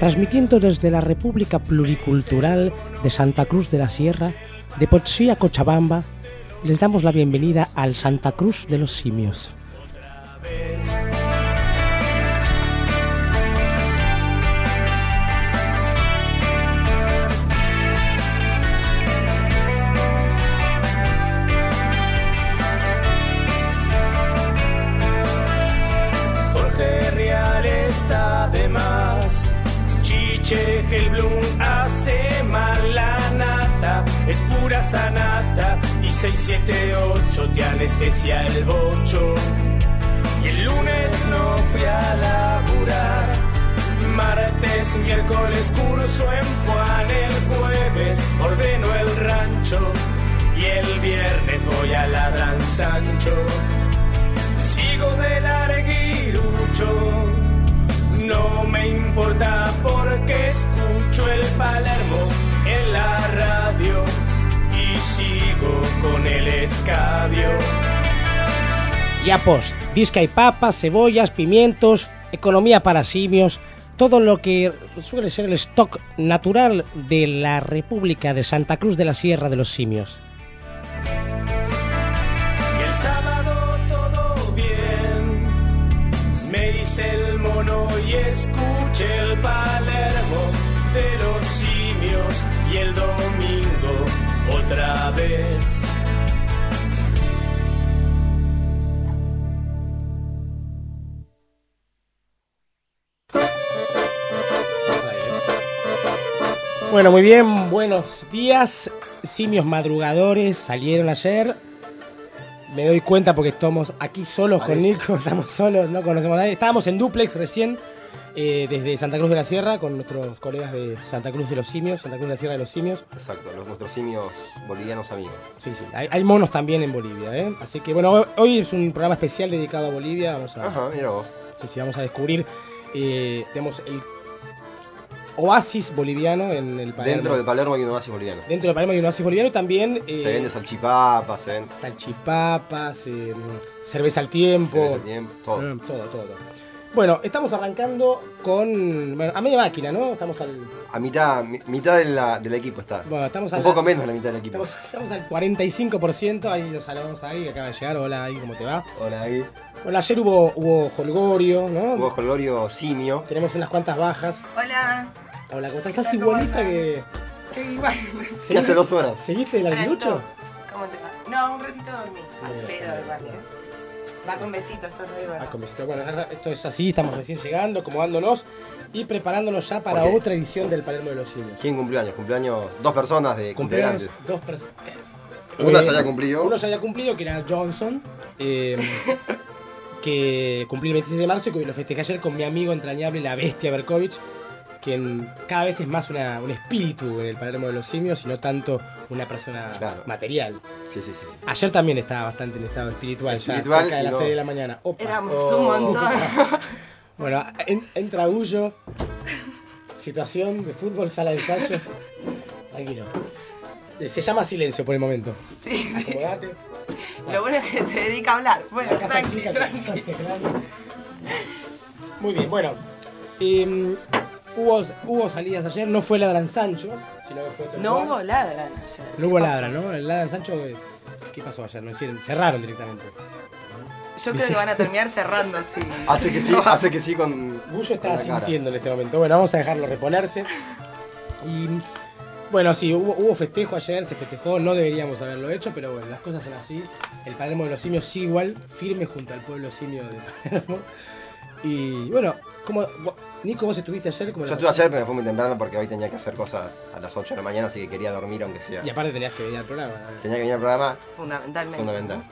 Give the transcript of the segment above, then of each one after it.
transmitiendo desde la República Pluricultural de Santa Cruz de la Sierra, de Potsí a Cochabamba, les damos la bienvenida al Santa Cruz de los Simios. 6, 7, 8 te anestesia el bocho. Y el lunes no fui a laburar. Martes, miércoles curso en Juan. El jueves ordeno el rancho. Y el viernes voy a Ladran Sancho. Sigo de larguirucho. No me importa porque escucho el Palermo con el escabio. Yapos, disca y papas, cebollas, pimientos, economía para simios, todo lo que suele ser el stock natural de la República de Santa Cruz de la Sierra de los Simios. Y el sábado todo bien. Me hice el mono y escuché el Palermo de los simios. Y el domingo otra vez. Bueno, muy bien, buenos días. Simios madrugadores salieron ayer. Me doy cuenta porque estamos aquí solos con Nico, estamos solos, no conocemos a nadie. Estábamos en duplex recién, eh, desde Santa Cruz de la Sierra, con nuestros colegas de Santa Cruz de los Simios, Santa Cruz de la Sierra de los Simios. Exacto, los nuestros simios bolivianos amigos. Sí, sí, hay, hay monos también en Bolivia, ¿eh? Así que bueno, hoy es un programa especial dedicado a Bolivia. Vamos a, Ajá, mira vos. sí, sí, vamos a descubrir, eh, tenemos el oasis boliviano en el Palermo. Dentro del Palermo hay un oasis boliviano. Dentro del Palermo hay un oasis boliviano también... eh, se vende salchipapas, se vende salchipapas, eh, cerveza al tiempo. cerveza al tiempo, todo. Mm, todo, todo, todo. Bueno, estamos arrancando con. Bueno, a media máquina, ¿no? Estamos al. A mitad, mi- mitad de la- del equipo está. Bueno, estamos un al- poco menos de la mitad del equipo. Estamos, estamos al 45%. Ahí nos saludamos ahí, acaba de llegar. Hola, ahí, ¿cómo te va? Hola ahí. Bueno, ayer hubo, hubo Holgorio, ¿no? Hugo Jolgorio Simio. Tenemos unas cuantas bajas. Hola. Hola, ¿cómo estás? Estás igualita que. Qué igual. Que hace dos horas. ¿Seguiste el aguilucho? ¿Cómo te va? No, un ratito dormí. Al pedo igual, ¿eh? Va con besitos, esto es bueno. con besito. Bueno, esto es así, estamos recién llegando, acomodándonos y preparándonos ya para otra edición del Palermo de los Simios. ¿Quién cumpleaños? Cumpleaños dos personas de Cumpleaños integrantes. dos personas. Una se haya cumplido. Uno se haya cumplido, que era Johnson, eh, que cumplí el 26 de marzo y lo festejé ayer con mi amigo entrañable, la bestia Berkovich, quien cada vez es más una- un espíritu en el Palermo de los Simios y no tanto una persona Claro. material. Sí, sí, sí. sí. Ayer también estaba bastante en estado espiritual, Espiritual ya cerca de las no- 6 de la mañana. Opa. Éramos Oh. un montón. Bueno, en- entra Ullo. Situación de fútbol, sala de ensayo. Tranquilo. Se llama silencio por el momento. Sí, sí. Acomodate. Lo bueno es que se dedica a hablar. Bueno, tranqui, tranqui. Muy bien, bueno. eh, hubo, hubo salidas ayer, no fue Ladran Sancho, sino que fue otro No lugar. hubo ladran ayer. No hubo Ladra, ¿no? El Ladran Sancho, eh, ¿qué pasó ayer? No hicieron, cerraron directamente. Yo creo que van a terminar cerrando así. Hace que sí, hace que sí con. Gullo está sintiendo en este momento. Bueno, vamos a dejarlo reponerse. Y bueno, sí, hubo, hubo festejo ayer, se festejó, no deberíamos haberlo hecho, pero bueno, las cosas son así. El Palermo de los Simios sigue igual, firme junto al pueblo simio de Palermo. Y bueno, como Nico, vos estuviste ayer como Yo estuve ayer, pero me fui muy temprano porque hoy tenía que hacer cosas a las 8 de la mañana, así que quería dormir aunque sea. Y aparte tenías que venir al programa. Tenía que venir al programa, Fundamentalmente. fundamental.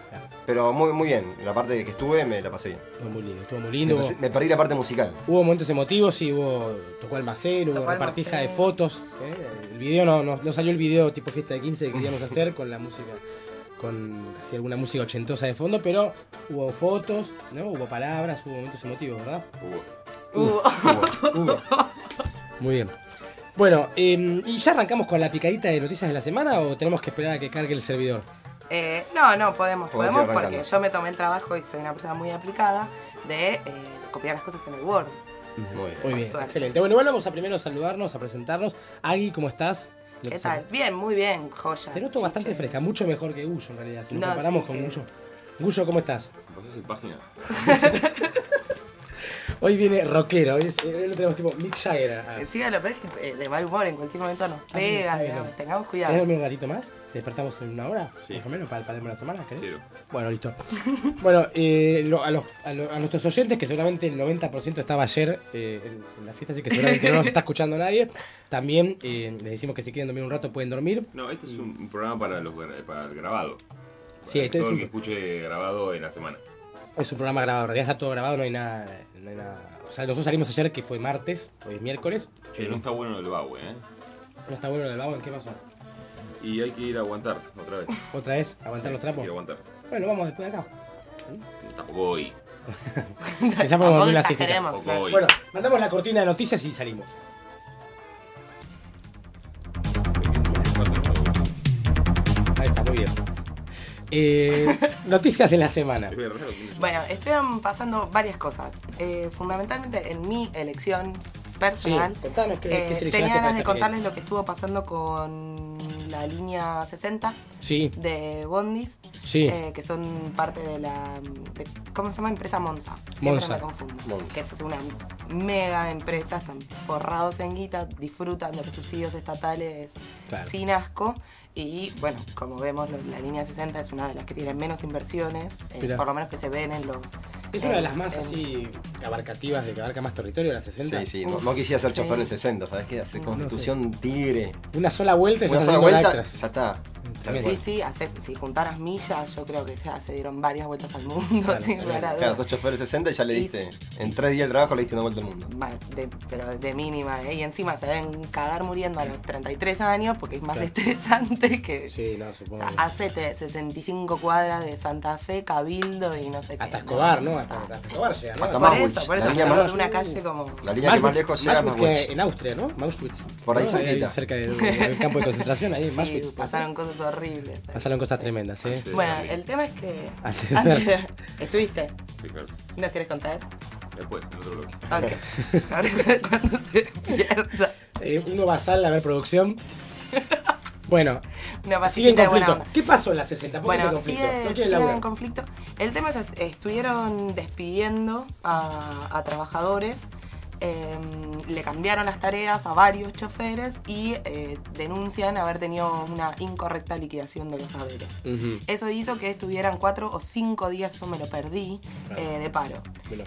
Pero muy, muy bien, la parte de que estuve me la pasé bien. Estuvo muy lindo, estuvo muy Me, lindo. pasé- me perdí la parte musical. Hubo momentos emotivos, sí, hubo tocó almacén, hubo Tocó repartija de fotos. ¿eh? El video no, no, no salió el video tipo fiesta de 15 que queríamos hacer con la música, con así alguna música ochentosa de fondo, pero hubo fotos, ¿no? Hubo palabras, hubo momentos emotivos, ¿verdad? Uh, Hubo. Muy bien. Bueno, eh, ¿y ya arrancamos con la picadita de noticias de la semana o tenemos que esperar a que cargue el servidor? eh, no, no, podemos, Podemos porque yo me tomé el trabajo y soy una persona muy aplicada de eh, copiar las cosas en el Word. Muy bien. Muy bien, excelente. Bueno, igual vamos a primero saludarnos, a presentarnos. Agui, ¿cómo estás? ¿Qué tal? Bien, muy bien, joya. Te noto bastante fresca, mucho mejor que Gullo en realidad, si nos No, comparamos sí, con que- Gullo. Gullo, ¿cómo estás? ¿Pasás en página? Hoy viene rockero, hoy, es- hoy lo tenemos tipo Mick Jagger. a- Encima lo peor es que eh, de mal humor en cualquier momento nos Ah, pega, bien. digamos, tengamos ¿Querés cuidado. dormir un ratito más? ¿Te despertamos en una hora? Sí. Más o menos, para el Palermo de la semana, ¿querés? Quiero. Bueno, listo. bueno, eh, lo- a, los- a lo- a nuestros oyentes, que seguramente el 90% estaba ayer eh, en, en la fiesta, así que seguramente no nos está escuchando nadie, también eh, les decimos que si quieren dormir un rato pueden dormir. No, este es un, programa para, los, para el grabado. Sí, este todo es el que escuche grabado en la semana. Es un programa grabado, en realidad está todo grabado, no hay nada. No hay nada. O sea, nosotros salimos ayer que fue martes, hoy es miércoles. Che, no está bueno el Baue, ¿eh? No está bueno el vago, ¿en qué pasó? Y hay que ir a aguantar otra vez. ¿Otra vez? ¿Aguantar los Hay que trapos? ir a aguantar. Bueno, vamos después de acá. Tampoco una exageremos, claro. hoy. Bueno, mandamos la cortina de noticias y salimos. Ahí está, muy bien. Eh, noticias de la semana. Bueno, estuvieron pasando varias cosas. Eh, fundamentalmente en mi elección Sí, personal. contanos qué, eh, qué seleccionaste tenía para ganas de esta contarles lo que estuvo pasando con la línea 60 Sí, de Bondis, sí. eh, que son parte de la. de- ¿Cómo se llama? Empresa Monza. Siempre Monza. me confundo. Monza. Que es una mega empresa, están forrados en guita, disfrutan de los subsidios estatales Claro. sin asco. Y bueno, como vemos, lo- la línea 60 es una de las que tiene menos inversiones, eh, Mirá. por lo menos que se ven en los. Es una de las más en- así abarcativas, de que abarca más territorio, la 60. Sí, sí, no, no quisiera ser Sí. chofer en 60, ¿sabes qué? Hacer No constitución tigre. Una sola vuelta y se Una está sola haciendo vuelta, ya está. Sí, sí, haces, si juntaras millas, yo creo que ya se dieron varias vueltas al mundo, Claro, sin Claro, dudas. sos chofer de 60 y ya le Y- diste. En tres días de trabajo le diste una vuelta al mundo. De- pero de mínima, ¿eh? y encima se ven cagar muriendo a los 33 años porque es más Claro. estresante que Sí, no, supongo. hacete 65 cuadras de Santa Fe, Cabildo y no sé qué. Hasta Escobar, ¿no? Hasta, hasta Escobar llega, ¿no? Hasta Por eso, por eso, más- una calle como... La línea que más lejos llega es en Austria, ¿no? Auschwitz. Por ahí ¿no? cerquita. cerca del, campo de concentración, ahí en Sí, Auschwitz. pasaron cosas horribles. Pasaron cosas tremendas, ¿eh? Sí, Bueno, también. el tema es que... Antes de antes ¿Estuviste? Sí, claro. ¿No querés contar? Después, en otro bloque. Ok. Ahora cuando se pierda. Eh, uno basal a ver producción. Bueno, Una sigue en conflicto. ¿Qué pasó en la 60? ¿Por qué Bueno, ese conflicto? sigue, ¿No en conflicto. El tema es, que estuvieron despidiendo a, a trabajadores, eh, le cambiaron las tareas a varios choferes y eh, denuncian haber tenido una incorrecta liquidación de los saberes. Ujú. Eso hizo que estuvieran cuatro o cinco días, eso me lo perdí, Claro. eh, de paro.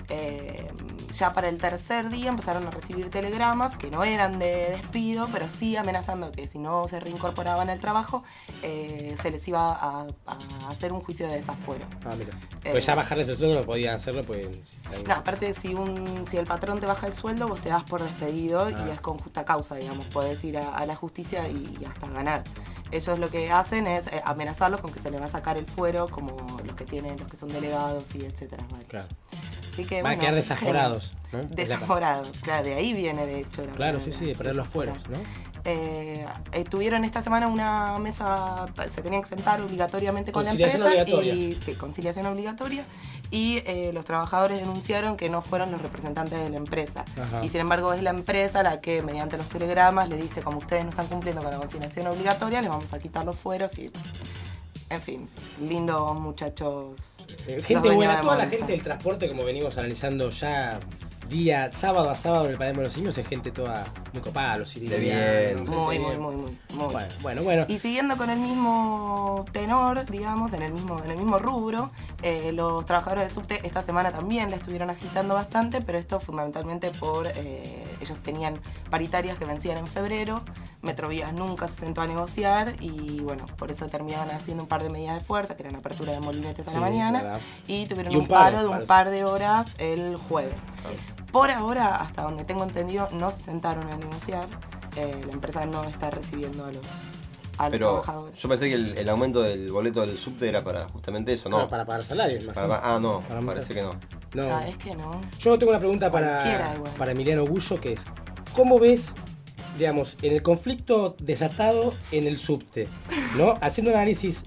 Eh, ya para el tercer día empezaron a recibir telegramas que no eran de despido, pero sí amenazando que si no se reincorporaban al trabajo, eh, se les iba a, a hacer un juicio de desafuero. Ah, mira. Eh, Pues ya bajarles el sueldo no podían hacerlo, pues. ahí- No, aparte, si, un, si el patrón te baja el sueldo, vos te das por despedido Ah. y es con justa causa, digamos. Podés ir a, a la justicia y, hasta ganar. Ellos lo que hacen es eh, amenazarlos con que se les va a sacar el fuero, como los que tienen, los que son delegados y etcétera. varios. Claro. Así que, Van a bueno, quedar desaforados, ¿no? Desaforados, claro, de ahí viene de hecho. la Claro, sí, palabra, sí, de perder los fueros. ¿no? Eh, eh, tuvieron esta semana una mesa, se tenían que sentar obligatoriamente con la empresa. obligatoria. Y, sí, conciliación obligatoria. Y eh, los trabajadores denunciaron que no fueron los representantes de la empresa. Ajá. Y sin embargo es la empresa la que mediante los telegramas le dice, como ustedes no están cumpliendo con la conciliación obligatoria, les vamos a quitar los fueros y... En fin, lindos muchachos. Eh, Gente buena, toda la gente del transporte, como venimos analizando ya día, sábado a sábado en el Palermo de los Simios, es gente toda muy copada, los De bien. Muy, muy, muy, muy, muy. Bueno, bueno, bueno. Y siguiendo con el mismo tenor, digamos, en el mismo, en el mismo rubro, eh, los trabajadores de subte esta semana también la estuvieron agitando bastante, pero esto fundamentalmente por eh, ellos tenían paritarias que vencían en febrero, Metrovías nunca se sentó a negociar y bueno, por eso terminaban haciendo un par de medidas de fuerza, que eran apertura de molinetes a Sí, la mañana, verdad. y tuvieron Y un un, paro, paro, de un paro. par de horas el jueves. Por ahora, hasta donde tengo entendido, no se sentaron a negociar. eh, la empresa no está recibiendo a los, a los Pero trabajadores. yo pensé que el, el aumento del boleto del subte era para justamente eso, ¿no? Claro, para pagar salarios, Para- ah, no, Para parece que no. No. ¿Sabes que no? Yo tengo una pregunta para, para Emiliano Bullo, que es, ¿cómo ves, digamos, en el conflicto desatado en el subte, ¿no? Haciendo un análisis,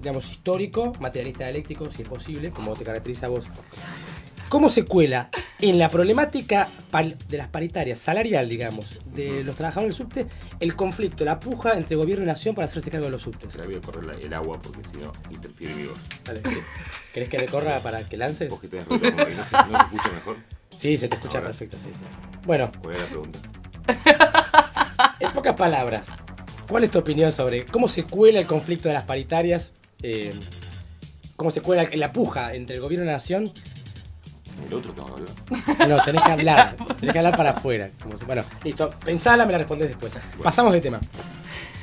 digamos, histórico, materialista dialéctico, si es posible, como te caracteriza a vos. ¿Cómo se cuela en la problemática de las paritarias, salarial, digamos, de los trabajadores del subte, el conflicto, la puja entre gobierno y nación para hacerse cargo de los subtes? Se la voy a correr el agua porque si no interfiere mi voz. ¿Querés que me corra para que lances? Vos que tenés retorno, no sé si no se escucha mejor. Sí, se te escucha Ahora. perfecto, sí, sí. Bueno, ¿Cuál es la pregunta? En pocas palabras, ¿cuál es tu opinión sobre cómo se cuela el conflicto de las paritarias? eh, ¿Cómo se cuela la puja entre el gobierno y la nación? El otro tengo que hablar. No, tenés que hablar, tenés que hablar para afuera. como si- bueno, listo, pensala, me la respondés después. Pasamos de tema.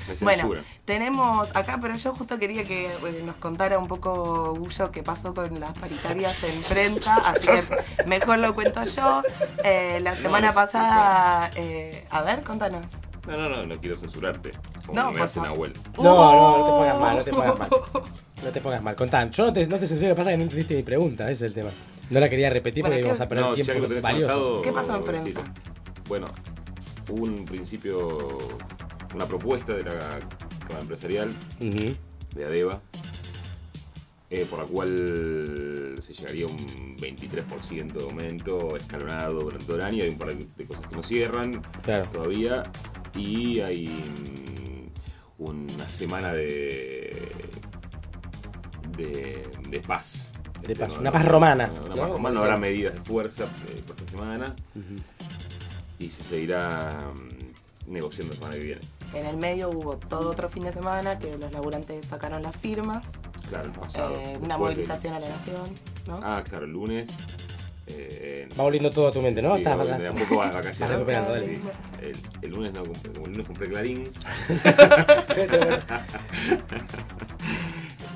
Me Bueno, tenemos acá, pero yo justo quería que eh, nos contara un poco Gullo qué pasó con las paritarias en prensa, así que mejor lo cuento yo. Eh, la semana no, pasada, eh, a ver, contanos. No, no, no, no quiero censurarte. Como No, me hace una abuela. No, no, no te pongas mal, no te pongas mal. No te pongas mal. Contá, yo no te, no te censuro, lo que pasa es que no entendiste mi pregunta, ese es el tema. No la quería repetir Bueno, porque ¿qué- íbamos a perder No, si tiempo algo valioso. anotado, ¿Qué pasó en prensa? Bueno, hubo un principio, una propuesta de la Cámara Empresarial de ADEVA, eh, por la cual se llegaría a un 23% de aumento escalonado durante todo el año. Hay un par de, cosas que no cierran Claro. todavía y hay mm, una semana de, de, de paz. De Este, paz, una paz romana, Una, ¿no? paz romana, habrá medidas de fuerza eh, por esta semana y se seguirá mm, negociando la semana que viene. En el medio hubo todo otro fin de semana que los laburantes sacaron las firmas, Claro, el pasado. eh, una después del- movilización a la nación, ¿no? Ah, claro, el lunes. eh, Va volviendo todo a tu mente, ¿no? Sí, Estás- va volviendo, de a poco va, va cayendo. Estás recuperando, dale. Sí. El, el lunes no, compré- como el lunes compré Clarín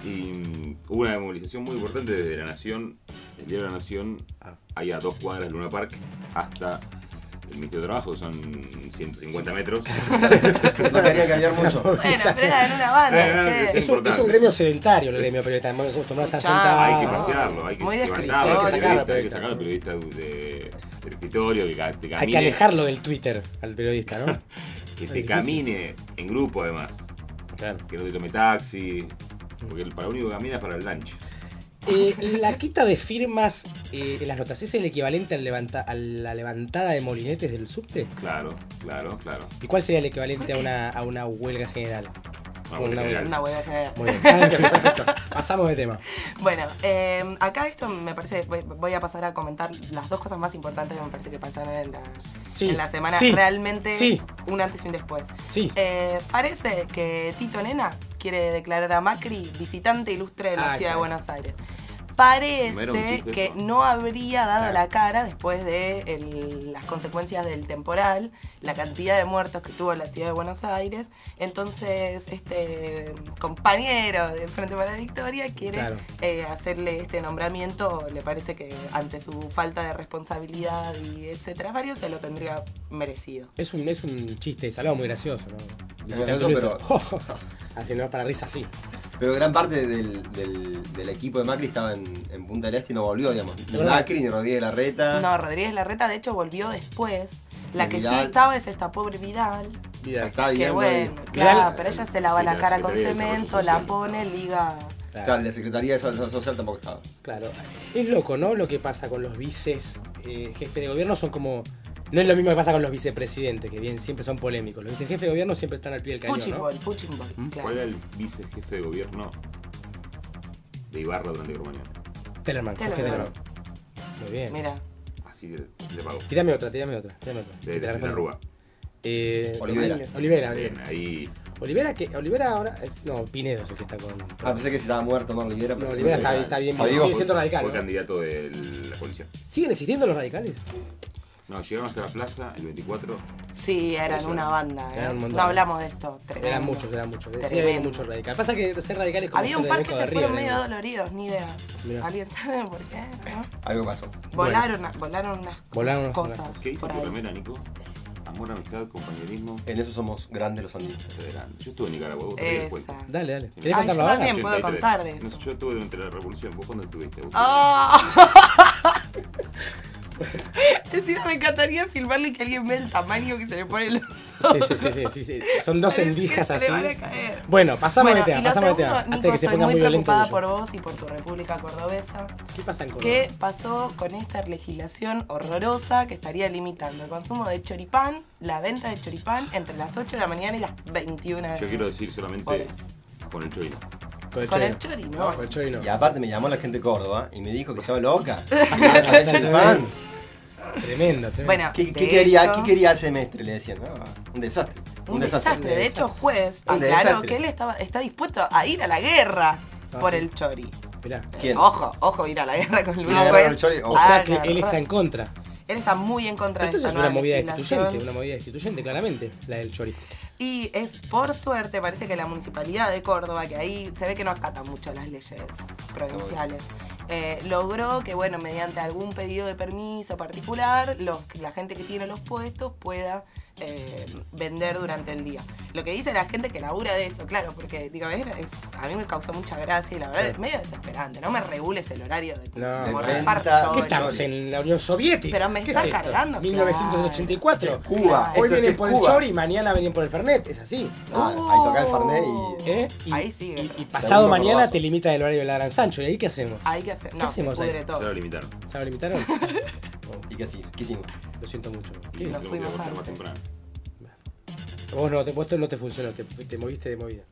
y mm, hubo una movilización muy importante desde La Nación, el Diario de la Nación, Ah. ahí a dos cuadras de Luna Park, hasta el Ministerio de Trabajo, son 150 metros. No quería cambiar mucho. Bueno, pero era en una banda, Eh, no, che. Es un, es un gremio sedentario el gremio periodista, muy acostumbrado a estar sentado. hay que pasearlo, hay que muy levantarlo, hay que Hay que sacarlo, hay que sacarlo, sacar al periodista de- del escritorio, que, ca- Hay camine, que alejarlo del Twitter al periodista, ¿no? que te difícil. camine en grupo además. Claro. que no te tome taxi, porque el- para lo único que camina es para el lunch. Eh, la quita de firmas eh, en las notas, ¿es el equivalente al levanta- a la levantada de molinetes del subte? Claro, claro, claro. ¿Y cuál sería el equivalente a una, a una huelga general? Una huelga general. Una huelga general. Muy bien, Ah, perfecto. Pasamos de tema. Bueno, eh, acá esto me parece, voy, voy a pasar a comentar las dos cosas más importantes que me parece que pasaron en la, Sí, en la semana. sí, Realmente sí. un antes y un después. Sí. Eh, parece que Tito Nena quiere declarar a Macri visitante ilustre de la Ah, ciudad de. Buenos Aires. Parece que eso. no habría dado Claro. la cara después de el- las consecuencias del temporal, la cantidad de muertos que tuvo la ciudad de Buenos Aires. Entonces, este compañero de Frente para la Victoria quiere Claro. eh, hacerle este nombramiento. Le parece que ante su falta de responsabilidad y etcétera, varios se lo tendría merecido. Es un, es un chiste salado muy gracioso, ¿no? Ilustre. Así, ¿no? Para risa así. Pero gran parte del, del, del equipo de Macri estaba en, en Punta del Este y no volvió, digamos. Ni verdad. Macri, ni Rodríguez Larreta. No, Rodríguez Larreta de hecho volvió después. La que sí Vidal. estaba es esta pobre Vidal. Vida. Está Que bien, bueno, güey. claro, Vidal- pero ella se lava Sí, la la cara con cemento, la pone, liga. Claro. Claro, la Secretaría de Desarrollo Social tampoco estaba. Claro. Es loco, ¿no? Lo que pasa con los vices, eh, jefe de gobierno son como. No es lo mismo que pasa con los vicepresidentes, que bien siempre son polémicos. Los vicejefes de gobierno siempre están al pie del cañón, Puching ¿no? ball, puching ball, ¿Cuál era el vicejefe de gobierno de Ibarra durante Cromañón? Tellerman, Jorge Tellerman. Tellerman. Muy bien. Mira, Así de, le pago. Tírame otra, tírame otra, tírame otra. De, Que de la. Rúa. Eh, Olivera. Olivera, Bien, Olivera. ahí. Olivera, que, Olivera ahora. eh, No, Pinedo es el que está con. Ah, pensé que si estaba muerto, no, Olivera. No, Olivera sé. está, está bien, sigue siendo fue- radical. Fue ¿no? candidato de la coalición. ¿Siguen existiendo los radicales? No, llegaron hasta la plaza el 24. sí, eran una banda. ¿eh? Eran un montón. No hablamos de esto. Tremendo. Eran muchos, eran muchos. Sí, había muchos radicales. Pasa que ser radical es como Había un par que se fueron medio ¿no? doloridos, ni idea. Mirá. ¿Alguien sabe por qué? ¿No? Algo pasó. Volaron, volaron unas Volaron unas cosas ¿Qué hizo tu ahí. remera, Nico? Amor, amistad, compañerismo. En eso somos grandes los andinos. Yo estuve en Nicaragua, vos. Esa. Dale, dale. ¿Querés Ay, contarlo yo ahora? también. puedo 83. contar de eso. No yo estuve durante la revolución. ¿Vos cuándo estuviste? ¿Vos? ¡Ah! Encima me encantaría filmarle y que alguien vea el tamaño que se le pone los Sí, sí, sí, sí, sí, sí. Son dos endijas así. se le van a caer. Bueno, pasamos Bueno, de tema, pasamos de tema. Nico, Antes que se ponga muy preocupada el por vos y por tu República Cordobesa. ¿Qué pasa en Córdoba? ¿Qué pasó con esta legislación horrorosa que estaría limitando el consumo de choripán, la venta de choripán entre las 8 de la mañana y las 21 de la Yo quiero decir solamente Horas. con el chorino. Con el Con el chori. No, ¿no? con el chori no. Y aparte me llamó la gente de Córdoba y me dijo que estaba loca. Saber choripán. Tremendo, tremendo. Bueno, ¿Qué, de qué quería, hecho, ¿Qué quería el semestre? Le decían. No, un desastre. Un, desastre. De hecho, juez aclaró que él estaba, está dispuesto a ir a la guerra Ah, por sí. el chori. Mirá. ¿Quién? Ojo, ojo, ir a la guerra con Luis Juez. el chori, O sea que Agarró. él está en contra. Él está muy en contra de Entonces esta es una movida instituyente, una movida instituyente, claramente, la del chori. Y es por suerte, parece que la municipalidad de Córdoba, que ahí se ve que no acata mucho las leyes provinciales, eh, logró que, bueno, mediante algún pedido de permiso particular, los, la gente que tiene los puestos pueda eh, vender durante el día. Lo que dice la gente que labura de eso, claro, porque digo, es- es- a mí me causó mucha gracia y la verdad es medio desesperante. No me regules el horario de No, De. ¿Qué estamos en la Unión Soviética? Pero me ¿Qué está es cargando, 1984. Esto es Cuba. Hoy Esto vienen por el chori y mañana vienen por el Fernet, es así. Ah, ahí toca el Fernet y. ¿Eh? Y, Ahí sigue. Y, y pasado Segundo mañana te limita el horario de la Gran Sancho. ¿Y ahí qué hacemos? No, se hacemos ahí? Ya lo limitaron. ¿Ya lo limitaron? ¿Y qué, qué hicimos? Lo siento mucho. Y ¿Qué? Nos fuimos más temprano. Vos no, te, vos no te funcionó, te, te moviste de movida.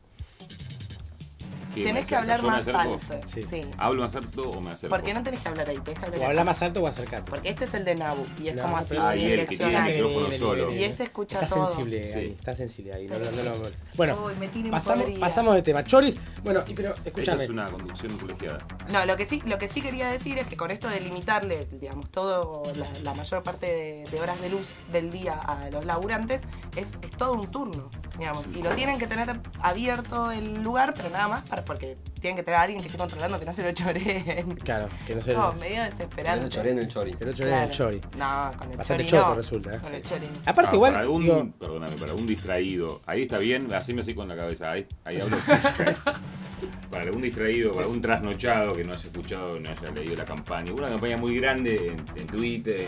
¿Qué, Tenés me que hablar ¿Yo me más alto. Sí. Sí. ¿Hablo más alto o me acerco? ¿Por qué no tenés que hablar ahí? Tenés que hablar O habla más alto o acercarte. Porque este es el de Nabu y es No, como así, Ah, y el que tiene unidireccional. el micrófono Vení, solo. vení, Y este escucha está todo. sensible Sí. ahí, está sensible ahí. No, no, no, no. Bueno, Uy, me pasamos, pasamos de tema. Choris, bueno, y pero escúchame. es una conducción colegiada. No, lo que sí, lo que sí quería decir es que con esto de limitarle, digamos, todo la, la mayor parte de, de horas de luz del día a los laburantes, es, es todo un turno, digamos. Y lo tienen que tener abierto el lugar, pero nada más para, porque tienen que tener a alguien que esté controlando que no se lo choreen. Claro, que no se No, medio Que no desesperante. choré en el chori. que no choreen Claro. el chori. No, con el Bastante chori choto no. resulta, ¿eh? Con el chori. Aparte, Ah, igual, para algún, digo, perdóname, para algún distraído, ahí está bien, haceme así con la cabeza, ahí, ahí hablo. para algún distraído, para algún trasnochado que no haya escuchado, no haya leído la campaña, una campaña muy grande en, en Twitter,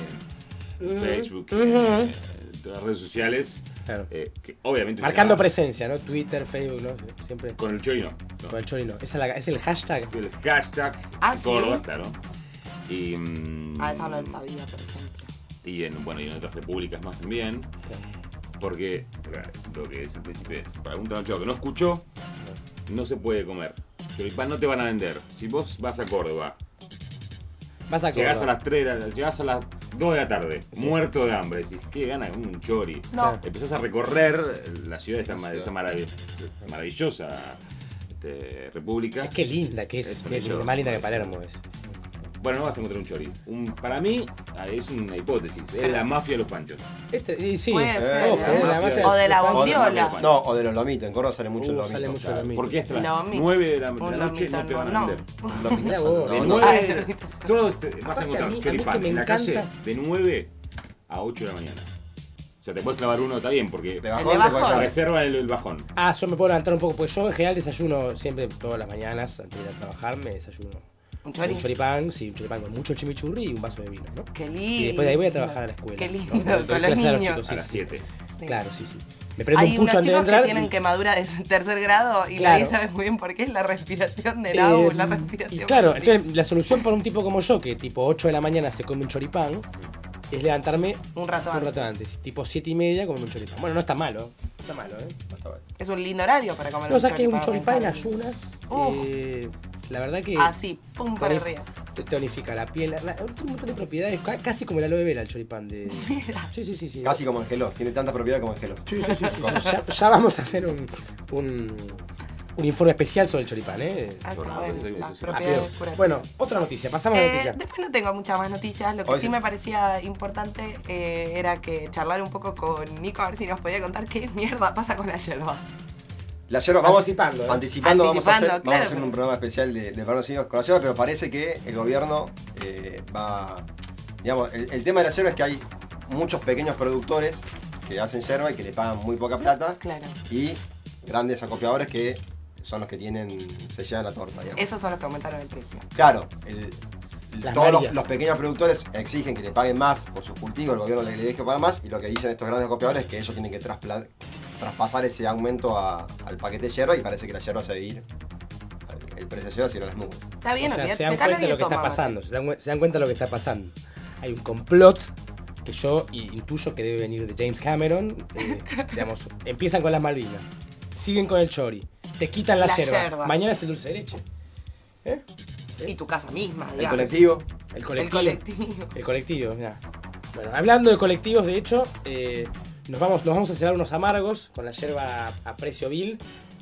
en Facebook, en todas las redes sociales, Claro. eh, que obviamente marcando llama- presencia, ¿no? Twitter, Facebook, ¿no? Siempre Con el chorino. ¿no? con el chori no. Esa es, la- es el hashtag. El hashtag Ah. Córdoba, claro. Y, mm, Ah, eso no lo sabía, por ejemplo. y en, bueno, y en otras repúblicas más también. Porque lo que es el principio es, para un trasnochado que no escuchó, no se puede comer. Choripán no te van a vender. Si vos vas a Córdoba, Vas a llegás a las 3, de la- llegás a las 2 de la tarde, muerto de hambre, decís, ¿qué gana un chori? No. Empezás a recorrer la ciudad de esta, ciudad. esa marav- maravillosa este, república. Es que linda que es. Es es más linda que Palermo es. Bueno, no vas a encontrar un chori. Un, para mí, ah, es una hipótesis, es la mafia de los panchos. Este, y sí, Puede ser, ojo, ¿eh? eh, la mafia O de la los O de- bondiola. No, o de los lomitos. En Córdoba sale mucho el Uh, lomito. sale mucho Claro. lomito. Porque hasta las Lomito. 9 de la, de Un la noche no te van a no. vender. Lomitos Mirá son- vos, De no, de no nueve- sé. nueve, solo te vas Aparte, a a encontrar mí- a mí choripán que me en la calle encanta- de 9 a 8 de la mañana. O sea, te puedes clavar uno, está bien, porque De bajón, de te bajón. reserva el, el bajón. Ah, yo me puedo levantar un poco, pues yo en general desayuno siempre todas las mañanas antes de ir a trabajar, me desayuno Un chori. un choripán, sí, un choripán con mucho chimichurri y un vaso de vino, ¿no? Qué lindo. Y después de ahí voy a trabajar a la escuela. Qué ¿no? lindo, Doy con los clases a niños. chicos, sí, a las sí. 7. Sí. Claro, sí, sí. Me prendo Hay un pucho unos antes de chicos entrar. que tienen y- quemadura de tercer grado y Claro. nadie sabe muy bien por qué es la respiración de Eh, Nau, la y respiración. claro, primaria. entonces la solución para un tipo como yo, que tipo 8 de la mañana se come un choripán, es levantarme Un rato un antes. rato antes. Tipo 7 y media comer un choripán. Bueno, no está malo, no está malo, ¿eh? No está bueno. Es un lindo horario para comer No, un sabes que un choripán choripán en ayunas, eh, la verdad que Así, pum para arriba. te tonifica la piel, la- tiene un montón de propiedades, ca- casi como el aloe vera el choripán de... Sí, sí, sí, sí. Casi como Angeló. Tiene tanta propiedad como Angeló. Sí, sí, sí, sí. Ya, ya vamos a hacer un, un, un informe especial sobre el choripán, ¿eh? Ah, Bueno, otra noticia, pasamos a la Eh, noticia. después no tengo muchas más noticias. Lo que Oye. sí me parecía importante eh, era que charlar un poco con Nico a ver si nos podía contar qué mierda pasa con la yerba. La yerba, vamos Anticipando, ¿eh? anticipando, vamos, a hacer, Anticipando, vamos a claro, hacer un programa especial de, de vernos con la yerba, pero parece que el gobierno eh, va. Digamos, el, el tema de la yerba es que hay muchos pequeños productores que hacen yerba y que le pagan muy poca plata. Claro. Y grandes acopiadores que son los que tienen, se llevan la torta, digamos. Esos son los que aumentaron el precio. Claro, el- Las todos los, pequeños productores exigen que le paguen más por sus cultivos, el gobierno le, le deje pagar más, y lo que dicen estos grandes acopiadores es que ellos tienen que traspla- traspasar ese aumento a- al paquete de yerba y parece que la yerba se va a ir, el precio de yerba se va a ir a las nubes. Está bien, O sea, se dan cuenta de lo que está pasando. Se dan, cuen- se dan cuenta de lo que está pasando. Hay un complot que yo intuyo que debe venir de James Cameron. eh, digamos, empiezan con las Malvinas, siguen con el chori, te quitan la, La yerba. yerba. Mañana es el dulce de leche. ¿Eh? Y tu casa misma, El colectivo, El El colectivo. colectivo. El colectivo, mirá. Bueno, hablando de colectivos, de hecho, eh, nos, vamos, nos vamos a cebar unos amargos con la yerba a, precio vil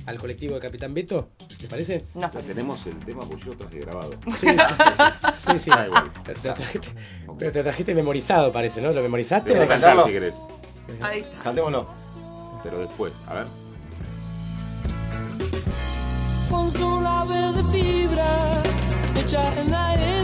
al colectivo de Capitán Beto. ¿Te parece? Parece. tenemos el tema porque yo traje grabado. Sí, sí, sí. sí, sí. Ah, igual. Pero te trajiste, pero te lo trajiste memorizado, parece, ¿no? ¿Lo memorizaste? Te voy a Pero cantar cantarlo. si querés, Ahí está. cantémoslo. pero después. A ver. con hecha en aedo.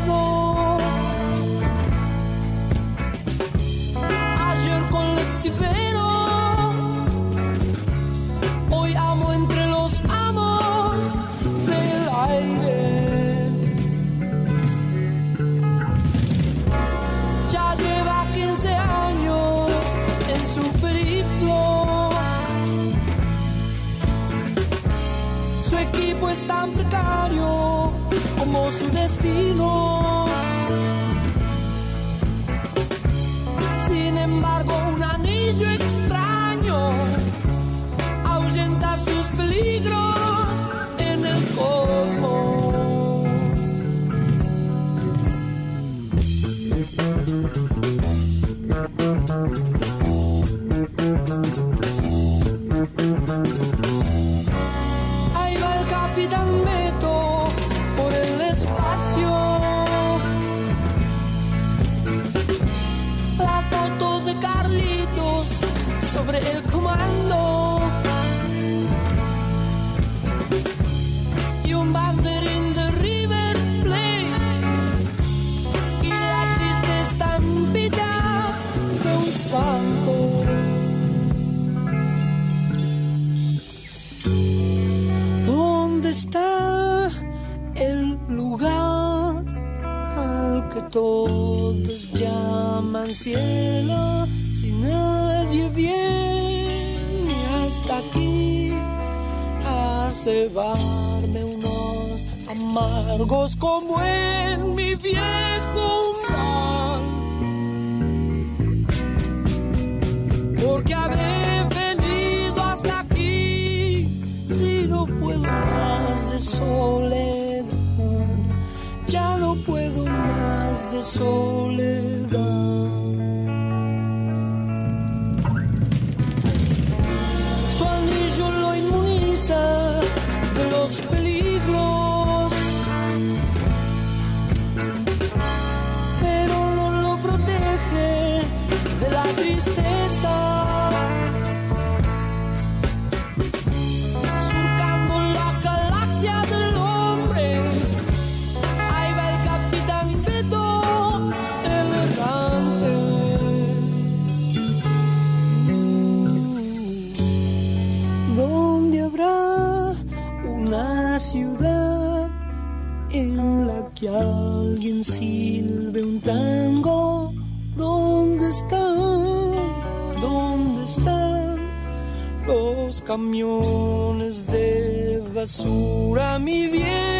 Si nadie viene hasta aquí a cebarme unos amargos como en mi viejo umbral. Porque habré venido hasta aquí si no puedo más de soledad. Ya no puedo más de soledad. Camiones de basura? Mi vieja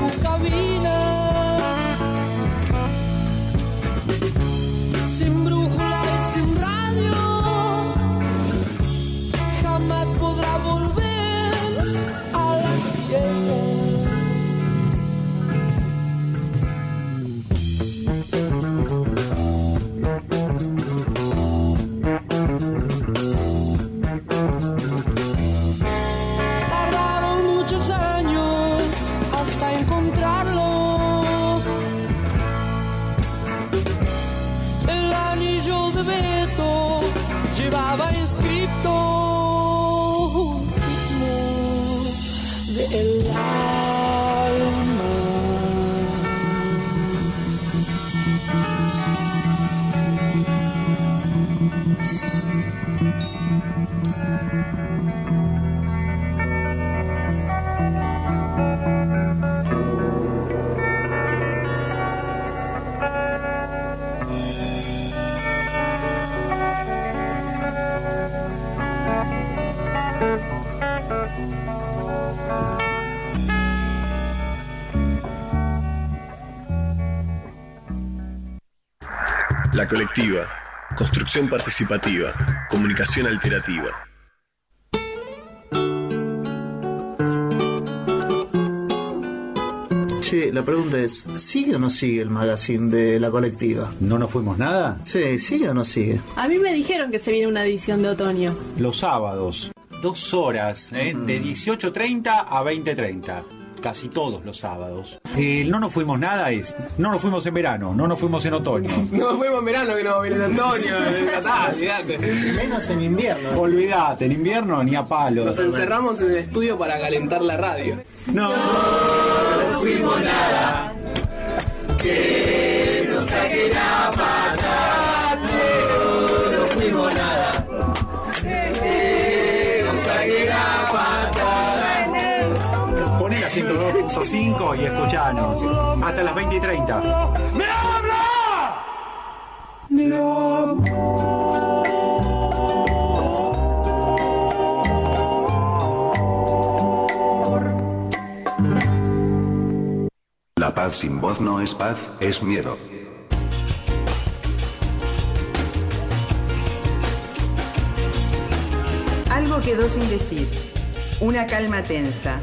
de su colectiva. Construcción participativa. Comunicación alternativa. Che, la pregunta es, ¿sigue o no sigue el magazine de la colectiva? ¿No nos fuimos nada? Sí, ¿sigue o no sigue? A mí me dijeron que se viene una edición de otoño. Los sábados, dos horas, ¿eh? de 18.30 a 20.30. Casi todos los sábados. El no nos fuimos nada es, no nos fuimos en verano, no nos fuimos en otoño. No fuimos en verano que no viene de Antonio. Ah, olvidate. Menos en invierno. Olvidate, en invierno ni a palos. Nos encerramos en el estudio para calentar la radio. No, no fuimos nada. Que nos saquen a 102.5 y escuchanos. Hasta las 20 y 30. La paz sin voz no es paz, es miedo. Algo quedó sin decir. Una calma tensa.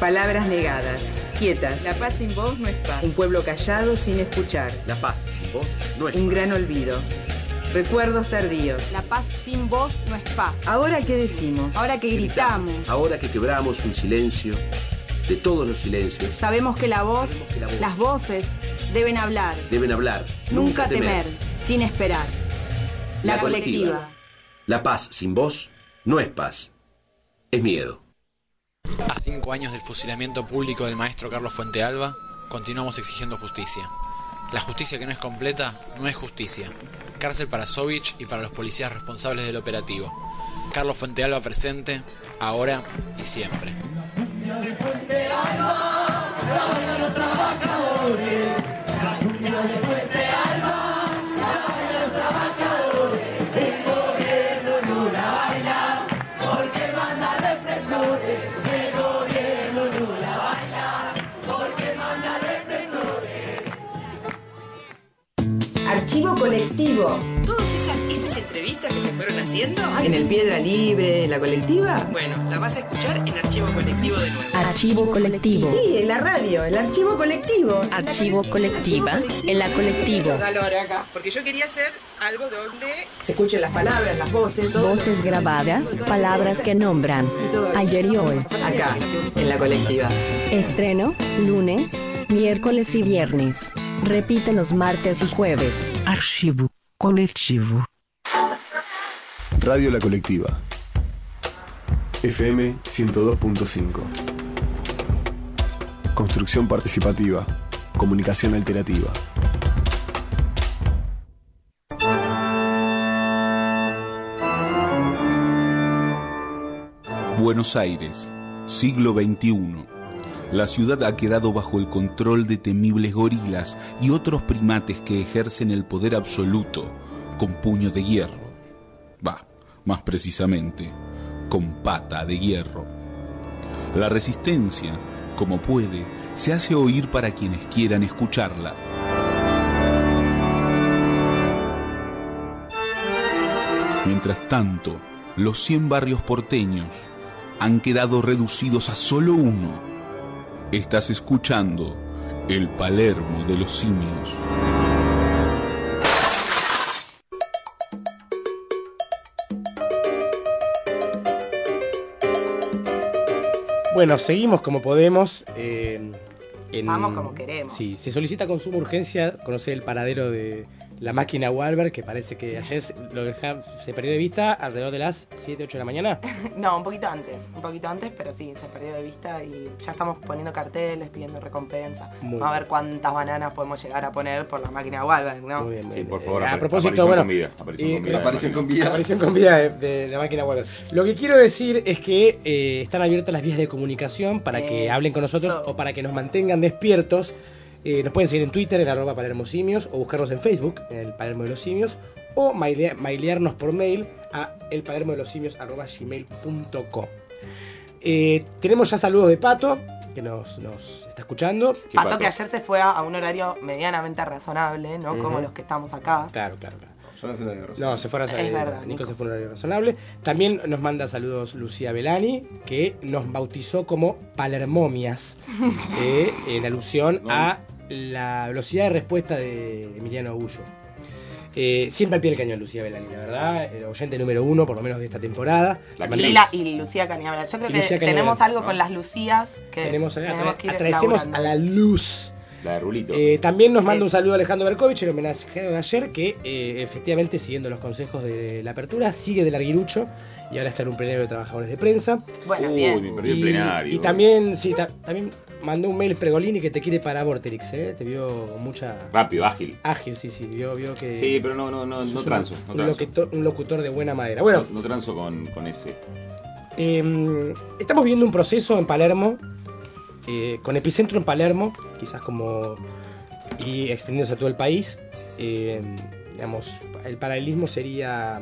Palabras negadas. Quietas. La paz sin voz no es paz. Un pueblo callado sin escuchar. La paz sin voz no es Un gran olvido. Recuerdos tardíos. La paz sin voz no es paz. Ahora qué decimos. Ahora que gritamos. Ahora que quebramos un silencio, de todos los silencios, Sabemos que la voz, que la voz- las voces deben hablar. deben hablar. Nunca temer, sin esperar. La, La colectiva. colectiva. La paz sin voz no es paz, es miedo. A cinco años del fusilamiento público del maestro Carlos Fuentealba, continuamos exigiendo justicia. La justicia que no es completa no es justicia. Cárcel para Sovich y para los policías responsables del operativo. Carlos Fuentealba presente, ahora y siempre. En el Piedra Libre, en la colectiva, bueno, la vas a escuchar en Archivo Colectivo de nuevo. Archivo colectivo. Sí, en la radio, el archivo colectivo. Archivo colectiva. En la colectivo. Calor acá, porque yo quería hacer algo donde se escuchen las palabras, las voces, todo. Voces grabadas, palabras que nombran. Ayer y hoy. Acá, en la colectiva. Estreno, lunes, miércoles y viernes. Repite los martes y jueves. Archivo coletivo. Radio La Colectiva. FM 102.5. Construcción participativa. Comunicación alternativa. Buenos Aires, siglo XXI. La ciudad ha quedado bajo el control de temibles gorilas y otros primates que ejercen el poder absoluto con puño de hierro. Más precisamente, con pata de hierro. La resistencia, como puede, se hace oír para quienes quieran escucharla. Mientras tanto, los 100 barrios porteños han quedado reducidos a solo uno. Estás escuchando el Palermo de los simios. Bueno, seguimos como podemos. eh, en- Vamos como queremos. Sí, se solicita con suma urgencia conocer el paradero de la máquina Walber, que parece que ayer se- lo deja- se perdió de vista alrededor de las 7, 8 de la mañana. No, un poquito antes, un poquito antes, pero sí, se perdió de vista y ya estamos poniendo carteles, pidiendo recompensa. Muy Vamos a ver cuántas bananas podemos llegar a poner por la máquina Walber, ¿no? Muy bien, muy Sí, bien. por favor, Eh, a propósito, bueno, con vida, aparición con vida. Aparición con vida. Aparición con vida de, la máquina Walber. Lo que quiero decir es que eh, están abiertas las vías de comunicación para que hablen con nosotros o para que nos mantengan despiertos. Eh, nos pueden seguir en Twitter, en arroba Palermo Simios, o buscarnos en Facebook, en el Palermo de los Simios, o mailea- mailearnos por mail a elpalermodelosimios.gmail.com eh, Tenemos ya saludos de Pato, que nos, nos está escuchando. Pato que ayer se fue a, a un horario medianamente razonable, ¿no? Como los que estamos acá. Claro, claro, claro. Yo no fui una guerra. No, se fue a Es eh, verdad, Nico, Nico. se fue a un horario razonable. También nos manda saludos Lucía Belani, que nos bautizó como Palermomias, eh, en alusión a la velocidad de respuesta de Emiliano Agullo. Eh, siempre al pie del cañón, Lucía Belani, la verdad. eh, oyente número uno, por lo menos de esta temporada. Y, la, y Lucía Cañabra. Yo creo que tenemos algo ¿no? con las Lucías que Tenemos, tenemos atra- que ir a la luz. La de Rulito. Eh, también nos manda un saludo Alejandro Berkovich, el homenajero de ayer, que eh, efectivamente, siguiendo los consejos de la apertura, sigue del arguirucho y ahora está en un plenario de trabajadores de prensa. Bueno, Uy, bien. me perdí el Y, plenario. y también, sí, ta- también mandó un mail Pregolini que te quiere para Vorterix, ¿eh? Te vio mucha. Rápido, ágil. Ágil, sí, sí, vio, vio que. Sí, pero no, no, no, no transo. un- No un, transo. locutor, un locutor de buena madera. Bueno, No, no transo con, con ese. eh, estamos viendo un proceso en Palermo, eh, con epicentro en Palermo, quizás como. y extendiéndose a todo el país. Eh, digamos, el paralelismo sería.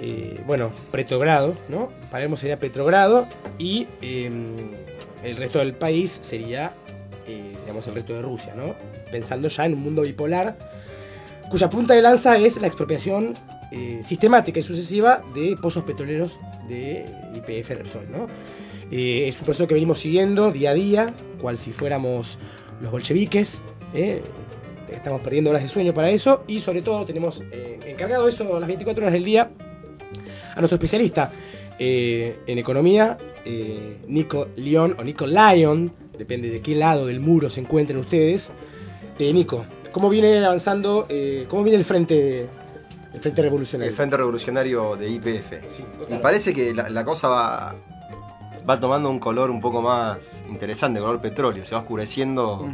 eh, bueno, Petrogrado, ¿no? Palermo sería Petrogrado y el resto del país sería, digamos, el resto de Rusia, ¿no? Pensando ya en un mundo bipolar, cuya punta de lanza es la expropiación sistemática y sucesiva de pozos petroleros de IPF Repsol, ¿no? Eh, es un proceso que venimos siguiendo día a día, cual si fuéramos los bolcheviques, ¿eh? estamos perdiendo horas de sueño para eso y sobre todo tenemos eh, encargado eso las 24 horas del día a nuestro especialista en economía, Nico León o Nico Lyon, depende de qué lado del muro se encuentren ustedes. Nico, ¿cómo viene avanzando, cómo viene el frente, el frente revolucionario? El Frente Revolucionario de IPF. Sí, y parece que la, la cosa va, va tomando un color un poco más interesante, color petróleo. Se va oscureciendo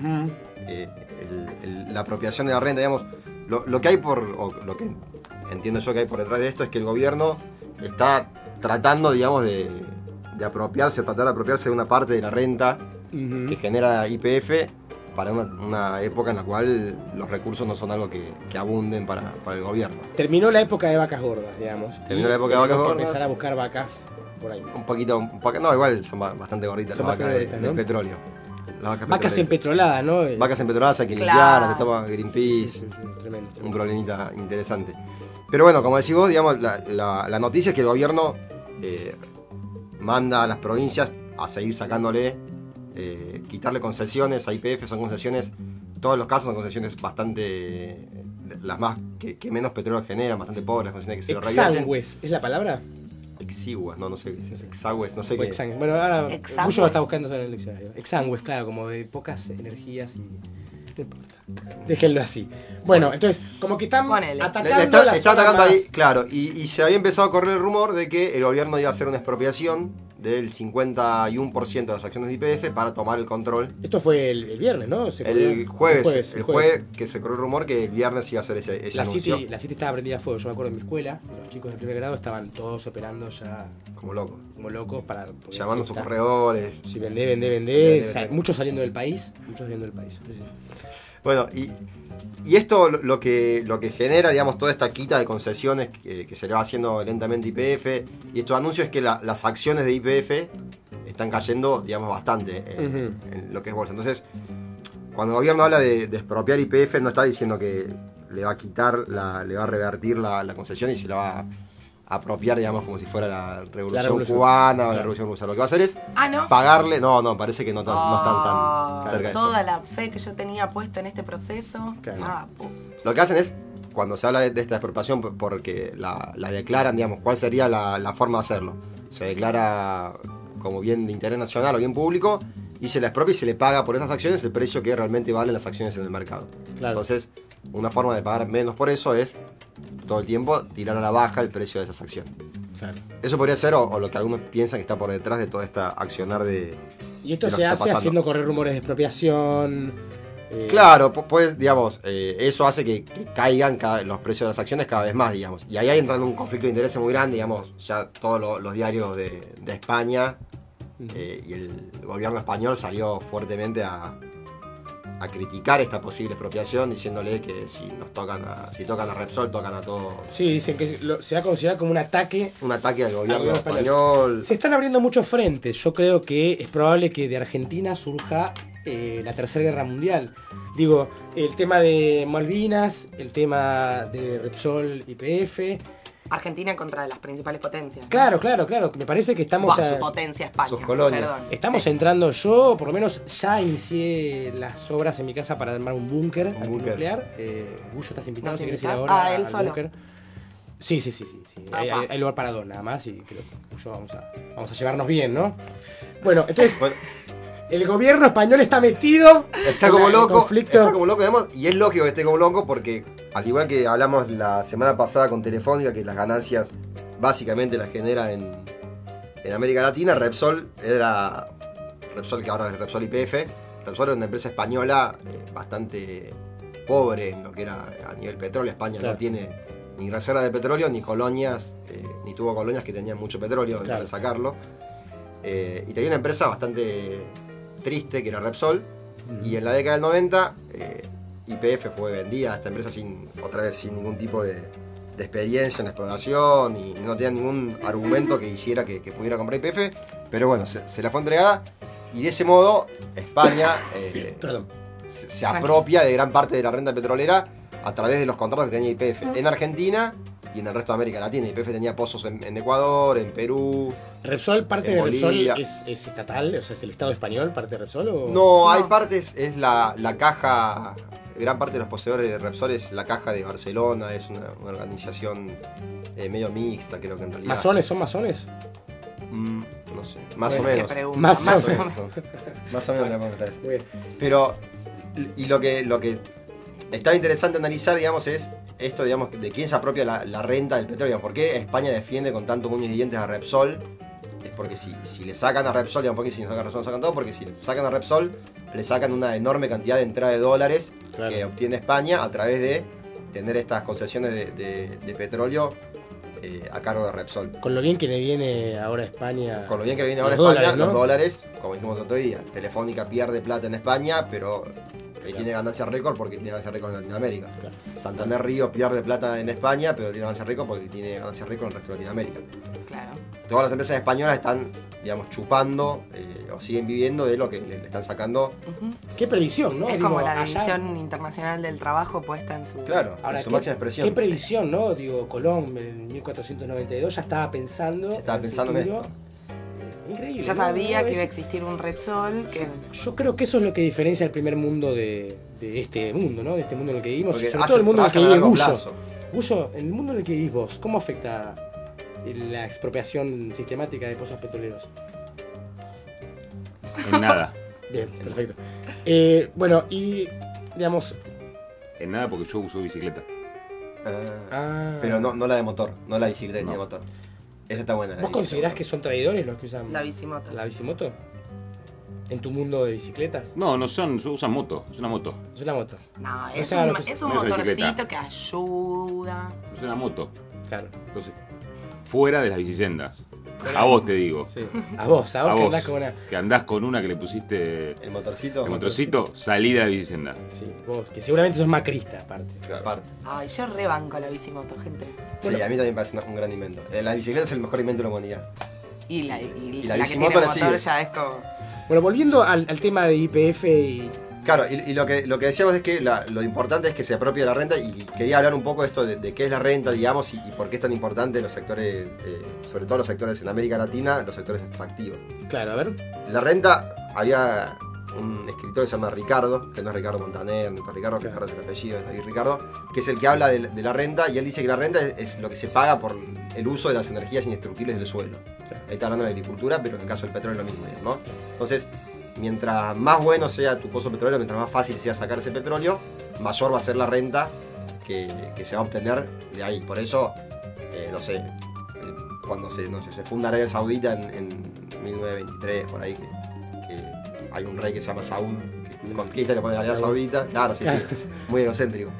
eh, el- el- la apropiación de la renta. Digamos, lo, lo que hay por. o lo que entiendo yo que hay por detrás de esto es que el gobierno está tratando, digamos, de, de apropiarse tratar de apropiarse de una parte de la renta que genera IPF para una, una época en la cual los recursos no son algo que, que abunden para, para el gobierno. Terminó la época de vacas gordas, digamos. Terminó la época de vacas gordas. empezar a buscar vacas por ahí. Un poquito, un poco- no, igual son ba- bastante gorditas Son las vacas de- petróleo. Las vacas, Vacas empetroladas, ¿no? Eh, Vacas empetroladas hay que Claro. limpiarlas, te toma Greenpeace. tremendo. Un problemita interesante. Pero bueno, como decís vos, digamos, la, la- la noticia es que el gobierno eh, manda a las provincias a seguir sacándole, eh, quitarle concesiones a IPF, son concesiones, todos los casos son concesiones bastante, las más que, que menos petróleo generan, bastante pobres, las concesiones que se lo revierten. Exangües, ¿es la palabra? Exiguas, no, no sé qué es, exagües, no sé O qué. exangües. Bueno, ahora mucho lo está buscando en el diccionario. Exangües, claro, como de pocas energías y. No importa. Déjenlo así. Bueno, entonces, como que están Ponele. atacando Le- está, la está zona atacando más- ahí, claro, y, y se había empezado a correr el rumor de que el gobierno iba a hacer una expropiación del 51% de las acciones de IPF para tomar el control. Esto fue el, el viernes, ¿no? Se El jueves, el jueves, que se corrió el rumor que el viernes iba a hacer ese, ese La anuncio. City, la City estaba prendida a fuego. Yo me acuerdo en mi escuela, los chicos de primer grado estaban todos operando ya Como loco. como locos para. porque Llamando a sí sus está- corredores. Sí, vendé, vendé, vendé. Vendé, sa- vendé. Muchos saliendo del país. Muchos saliendo del país. Sí, sí. Bueno, y, y esto lo- que, lo que genera, digamos, toda esta quita de concesiones que, que se le va haciendo lentamente IPF, y estos anuncios es que la- las acciones de IPF están cayendo, digamos, bastante en, lo que es bolsa. Entonces, cuando el gobierno habla de, de expropiar IPF, no está diciendo que le va a quitar, la, le va a revertir la, la concesión y se la va a apropiar, digamos, como si fuera la revolución, revolución. cubana o la revolución rusa. Lo que va a hacer es Ah, ¿no? pagarle, no, no, parece que no, tan- no están Ah, tan cerca de eso. Toda la fe que yo tenía puesta en este proceso. Claro. Ah, Lo que hacen es, cuando se habla de, de esta expropiación, porque la, la declaran, digamos, cuál sería la, la forma de hacerlo. Se declara como bien de interés nacional o bien público y se la expropia y se le paga por esas acciones el precio que realmente valen las acciones en el mercado. Claro. Entonces, una forma de pagar menos por eso es todo el tiempo tirar a la baja el precio de esas acciones. Claro. Eso podría ser, o, o lo que algunos piensan que está por detrás de toda esta accionar de. Y esto de se hace haciendo correr rumores de expropiación. eh, Claro, pu- pues, digamos, eh, eso hace que, que caigan cada- los precios de las acciones cada vez más, digamos. Y ahí entra en un conflicto de intereses muy grande, digamos, ya todos lo- los diarios de, de España eh, y el gobierno español salió fuertemente a, a criticar esta posible expropiación, diciéndole que si nos tocan a, si tocan a Repsol, tocan a todo. Sí, dicen que lo- se va a considerar como un ataque. Un ataque al gobierno español. Se están abriendo muchos frentes. Yo creo que es probable que de Argentina surja eh, la Tercera Guerra Mundial. Digo, el tema de Malvinas, el tema de Repsol, YPF. Argentina contra las principales potencias. ¿no? Claro, claro, claro. Me parece que estamos. Buah, a- su potencia España. sus colonias. Perdón. Estamos entrando, yo por lo menos ya inicié las obras en mi casa para armar un búnker búnker. nuclear. Eh, Gullo, estás invitado ¿Nos si quieres ir ahora Ah, él al solo. Sí, sí, sí, sí. sí. Hay, hay- hay lugar para dos nada más y creo que Gullo vamos a, vamos a llevarnos bien, ¿no? Bueno, entonces, el gobierno español está metido. Está en el loco, conflicto. está como loco, digamos, y es lógico que esté como loco porque, al igual que hablamos la semana pasada con Telefónica, que las ganancias básicamente las genera en, en América Latina, Repsol era. Repsol, que ahora es Repsol IPF, Repsol era una empresa española eh, bastante pobre en lo que era a nivel petróleo. España Claro. no tiene ni reserva de petróleo, ni colonias, eh, ni tuvo colonias que tenían mucho petróleo Claro. para sacarlo. Eh, y tenía una empresa bastante triste que era Repsol. Y en la década del 90, eh, YPF fue vendida a esta empresa sin, otra vez sin ningún tipo de, de experiencia en exploración y no tenía ningún argumento que hiciera que, que pudiera comprar YPF. Pero bueno, se, se la fue entregada y de ese modo España eh, Perdón. se, se apropia de gran parte de la renta petrolera a través de los contratos que tenía YPF en Argentina y en el resto de América Latina. YPF tenía pozos en, en Ecuador, en Perú. Repsol, parte en de Repsol es, es estatal, o sea, es el Estado español, parte de Repsol o. No, hay partes, es la, la caja, gran parte de los poseedores de Repsol es la caja de Barcelona, es una, una organización eh, medio mixta, creo que en realidad. ¿Masones? ¿Son masones? Mm, no sé, más Pues o qué menos. pregunta, Más más o menos. Más o menos esta Muy bien. Pero, y lo que, lo que está interesante analizar, digamos, es esto, digamos, de quién se apropia la, la renta del petróleo. ¿Por qué España defiende con tanto uñas y dientes a Repsol? Es porque si, si le sacan a Repsol, digamos, porque si le sacan a Repsol, sacan todo, porque si le sacan a Repsol, le sacan una enorme cantidad de entrada de dólares Claro. que obtiene España a través de tener estas concesiones de, de- de petróleo eh, a cargo de Repsol. Con lo bien que le viene ahora a España. Con lo bien que le viene ahora a España, dólares, ¿no? los dólares, como dijimos otro día, Telefónica pierde plata en España, pero tiene ganancia récord porque tiene ganancia récord en Latinoamérica. Santander Río pierde plata en España, pero tiene ganancia récord porque tiene ganancia récord en el resto de Latinoamérica. Claro. Todas las empresas españolas están, digamos, chupando eh, o siguen viviendo de lo que le, están sacando. Qué previsión, ¿no? Es Digo, como la allá- División Internacional del Trabajo puesta en su. Claro, Ahora, en su ¿qué, máxima expresión. qué previsión, ¿no? Digo, Colón en 1492 ya estaba pensando. Estaba pensando en esto. Eh, Increíble. Ya ¿no? sabía No, que es- iba a existir un Repsol que. Yo creo que eso es lo que diferencia el primer mundo de, de este mundo, ¿no? De este mundo en el que vivimos. Porque Sobre todo el mundo en el que vive Gullo. Gullo, en el mundo en el que vivís vos, ¿cómo afecta la expropiación sistemática de pozos petroleros? En nada. Bien, perfecto. Eh, bueno, y digamos, En nada porque yo uso bicicleta. Ah. Pero no, no la de motor, no la bicicleta ni de motor. Esa está buena. la ¿vos considerás que son traidores los que usan La bicimoto. la bicimoto? ¿En tu mundo de bicicletas? No, no son, usan moto, es una moto. Es una moto. No, es un, lo que- es un no es bicicleta. motorcito que ayuda. Es una moto. Claro. Entonces, fuera de las bicisendas. A vos te digo. Sí. A vos, a vos que andás con una- Que andás con una que le pusiste. El motorcito. El motorcito, salida de bicicenda. Sí, vos, que seguramente sos macrista, aparte. Aparte. Ay, yo rebanco la bicimoto, gente. Sí, a mí también me parece un gran invento. Eh, La bicicleta es el mejor invento de la humanidad. Y la, y la la, que bicimoto tiene motor sigue. ya es como. Bueno, volviendo al, al tema de IPF y. Claro, y, y lo, que, lo que decíamos es que la- lo importante es que se apropie de la renta y quería hablar un poco de esto de, de qué es la renta, digamos, y, y por qué es tan importante los sectores, eh, sobre todo los sectores en América Latina, los sectores extractivos. Claro, a ver. La renta, había un escritor que se llama Ricardo, que no es Ricardo Montaner, no es Ricardo, Ricardo es el apellido, es David Ricardo, que es el que habla de, de la renta y él dice que la renta es, es lo que se paga por el uso de las energías indestructibles del suelo. Ahí está hablando de agricultura, pero en el caso del petróleo es lo mismo, ¿no? Entonces, mientras más bueno sea tu pozo petrolero, mientras más fácil sea sacar ese petróleo, mayor va a ser la renta que, que se va a obtener de ahí. Por eso, eh, no sé, eh, cuando se, no sé, se funda Arabia Saudita en, en 1923, por ahí, que, que hay un rey que se llama Saúl, que conquista y le pone Arabia. Saudita. Claro, sí, sí, muy egocéntrico.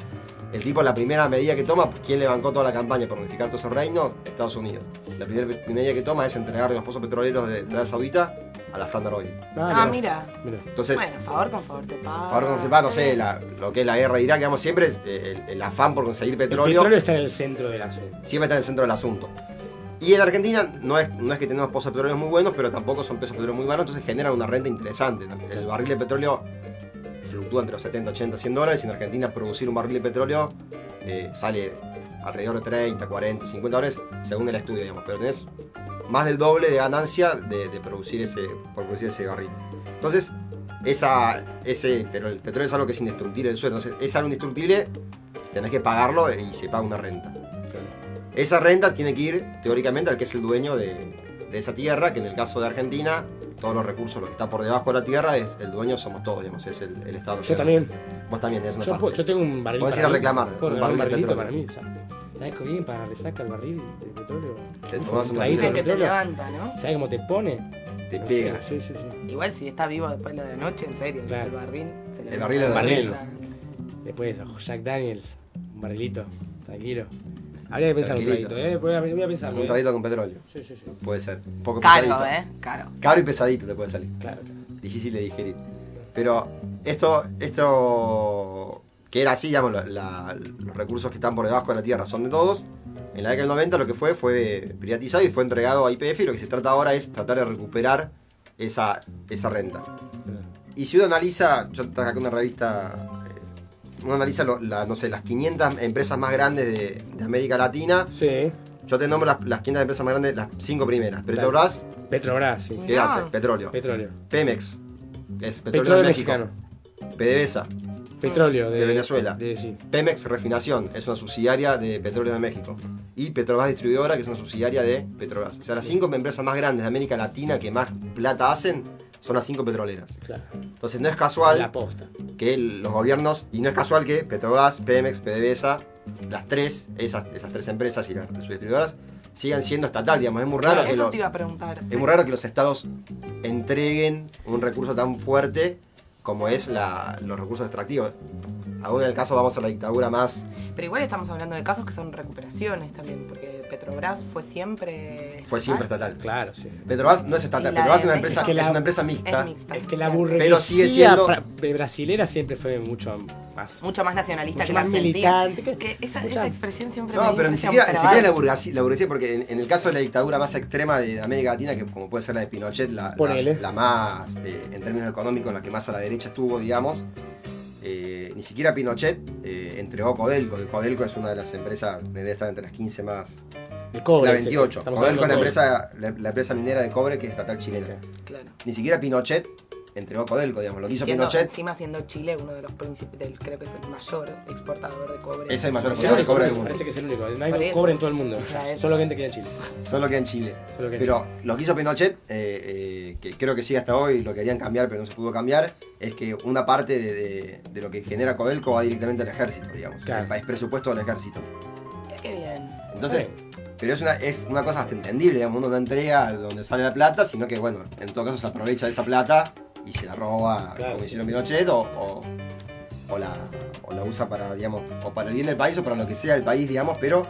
El tipo, la primera medida que toma, ¿quién le bancó toda la campaña para unificar todo ese reino? Estados Unidos. La primera medida que toma es entregarle los pozos petroleros de Arabia Saudita a la Standard Oil. Ah, mira. Entonces, Bueno, favor con favor se paga. ahora como sepa, no sé, la- lo que es la guerra de Irak, digamos, siempre es eh, el, el afán por conseguir El petróleo, petróleo está en el centro del asunto. siempre está en el centro del asunto. Y en Argentina no es, no es que tenemos pozos petroleros muy buenos, pero tampoco son pozos petroleros muy malos, entonces generan una renta interesante. El barril de petróleo fluctúa entre los 70, 80, 100 dólares. y En Argentina producir un barril de petróleo eh, sale alrededor de 30, 40, 50 dólares según el estudio, digamos. Pero tenés más del doble de ganancia de, de producir ese, por producir ese barril. Entonces, esa, ese, pero el petróleo es algo que es indestructible del suelo. Entonces, es algo indestructible, tenés que pagarlo y se paga una renta. Esa renta tiene que ir, teóricamente, al que es el dueño de, de esa tierra, que en el caso de Argentina, todos los recursos, lo que está por debajo de la tierra, es el dueño somos todos, digamos, es el, el Estado. Yo también. Vos también tenés una Yo, parte. puedo- yo tengo un barril Podés ir a reclamar Puedo un barril de barrilito para mí. petróleo. o sea, ¿Sabes qué bien para resaca el barril de petróleo? Te un de que te levanta, ¿no? ¿Sabes cómo te pone? Te No pega. sé, Sí, sí, sí. Igual si está vivo después de la noche, en serio. Claro. El barril se le El barril de. Después, Jack Daniels, un barrilito, tranquilo. Habría que pensar un traguito, ¿eh? Voy a, voy a pensar. Un traguito con petróleo. Sí, sí, sí. Puede ser. Un poco Caro, pesadito. ¿eh? Caro. Caro y pesadito te puede salir. Claro. Difícil de digerir. Pero esto, esto que era así, digamos, la- la- los recursos que están por debajo de la tierra son de todos. En la década del 90 lo que fue fue privatizado y fue entregado a IPF y lo que se trata ahora es tratar de recuperar esa, esa renta. Y si uno analiza, yo traje acá una revista, eh, uno analiza lo- la- no sé, las 500 empresas más grandes de, de América Latina. Sí. Yo te nombro las, las 500 empresas más grandes, las 5 primeras. Petrobras, Petrobras, sí. ¿qué hace? Petróleo. Petróleo. Pemex, es petróleo, Petróleo de México. mexicano. PDVSA, Petróleo de, de Venezuela. de- sí. Pemex Refinación es una subsidiaria de Petróleo de México. Y Petrobras Distribuidora, que es una subsidiaria de Petrobras. O sea, las cinco empresas más grandes de América Latina que más plata hacen son las cinco petroleras. Claro. Entonces no es casual La posta. que los gobiernos, y no es casual que Petrobras, Pemex, PDVSA, las tres, esas, esas tres empresas y las sus distribuidoras, sigan siendo estatal, digamos. Es muy raro que Eso lo- te iba a preguntar. es muy raro que los estados entreguen un recurso tan fuerte como es la- los recursos extractivos. Aún en el caso vamos a la dictadura más Pero igual estamos hablando de casos que son recuperaciones también, porque Petrobras fue siempre. fue siempre estatal. Claro, sí. Petrobras no es estatal, la Petrobras es una empresa, es que la- una empresa mixta. Es mixta. Es que la burguesía Pero sigue siendo- bra- brasilera siempre fue mucho más. Mucho más nacionalista Mucho que la más Argentina. militante, Que esa, mucha- esa expresión siempre me No, dio pero ni siquiera, ni siquiera la burguesía, la burguesía, porque en, en el caso de la dictadura más extrema de América Latina, que como puede ser la de Pinochet, la, la, la más, eh, en términos económicos, la que más a la derecha estuvo, digamos, eh, ni siquiera Pinochet eh, entregó Codelco, Codelco es una de las empresas, debe estar entre las 15 más... De cobre. la ese, 28. estamos Codelco es la empresa, la, la empresa minera de cobre que es estatal chilena. Claro. Ni siquiera Pinochet entregó Codelco, digamos. Lo que hizo Siendo, Pinochet encima siendo Chile uno de los príncipes, del, creo que es el mayor exportador de cobre. es el mayor exportador de cobre del mundo. parece que es el único. No hay cobre en todo el mundo. Solo gente que queda en Chile. Solo que en Chile. Solo que en Pero lo que hizo Pinochet, eh, eh, que creo que sigue hasta hoy, lo querían cambiar pero no se pudo cambiar, es que una parte de, de- de lo que genera Codelco va directamente al ejército, digamos. Claro. Es presupuesto del ejército. Qué bien. Entonces, pero es una, es una cosa hasta entendible, digamos, uno no entrega donde sale la plata, sino que, bueno, en todo caso se aprovecha de esa plata y se la roba, Claro, como sí. hicieron Pinochet, o, o, o la, o la usa para, digamos, o para el bien del país o para lo que sea el país, digamos, pero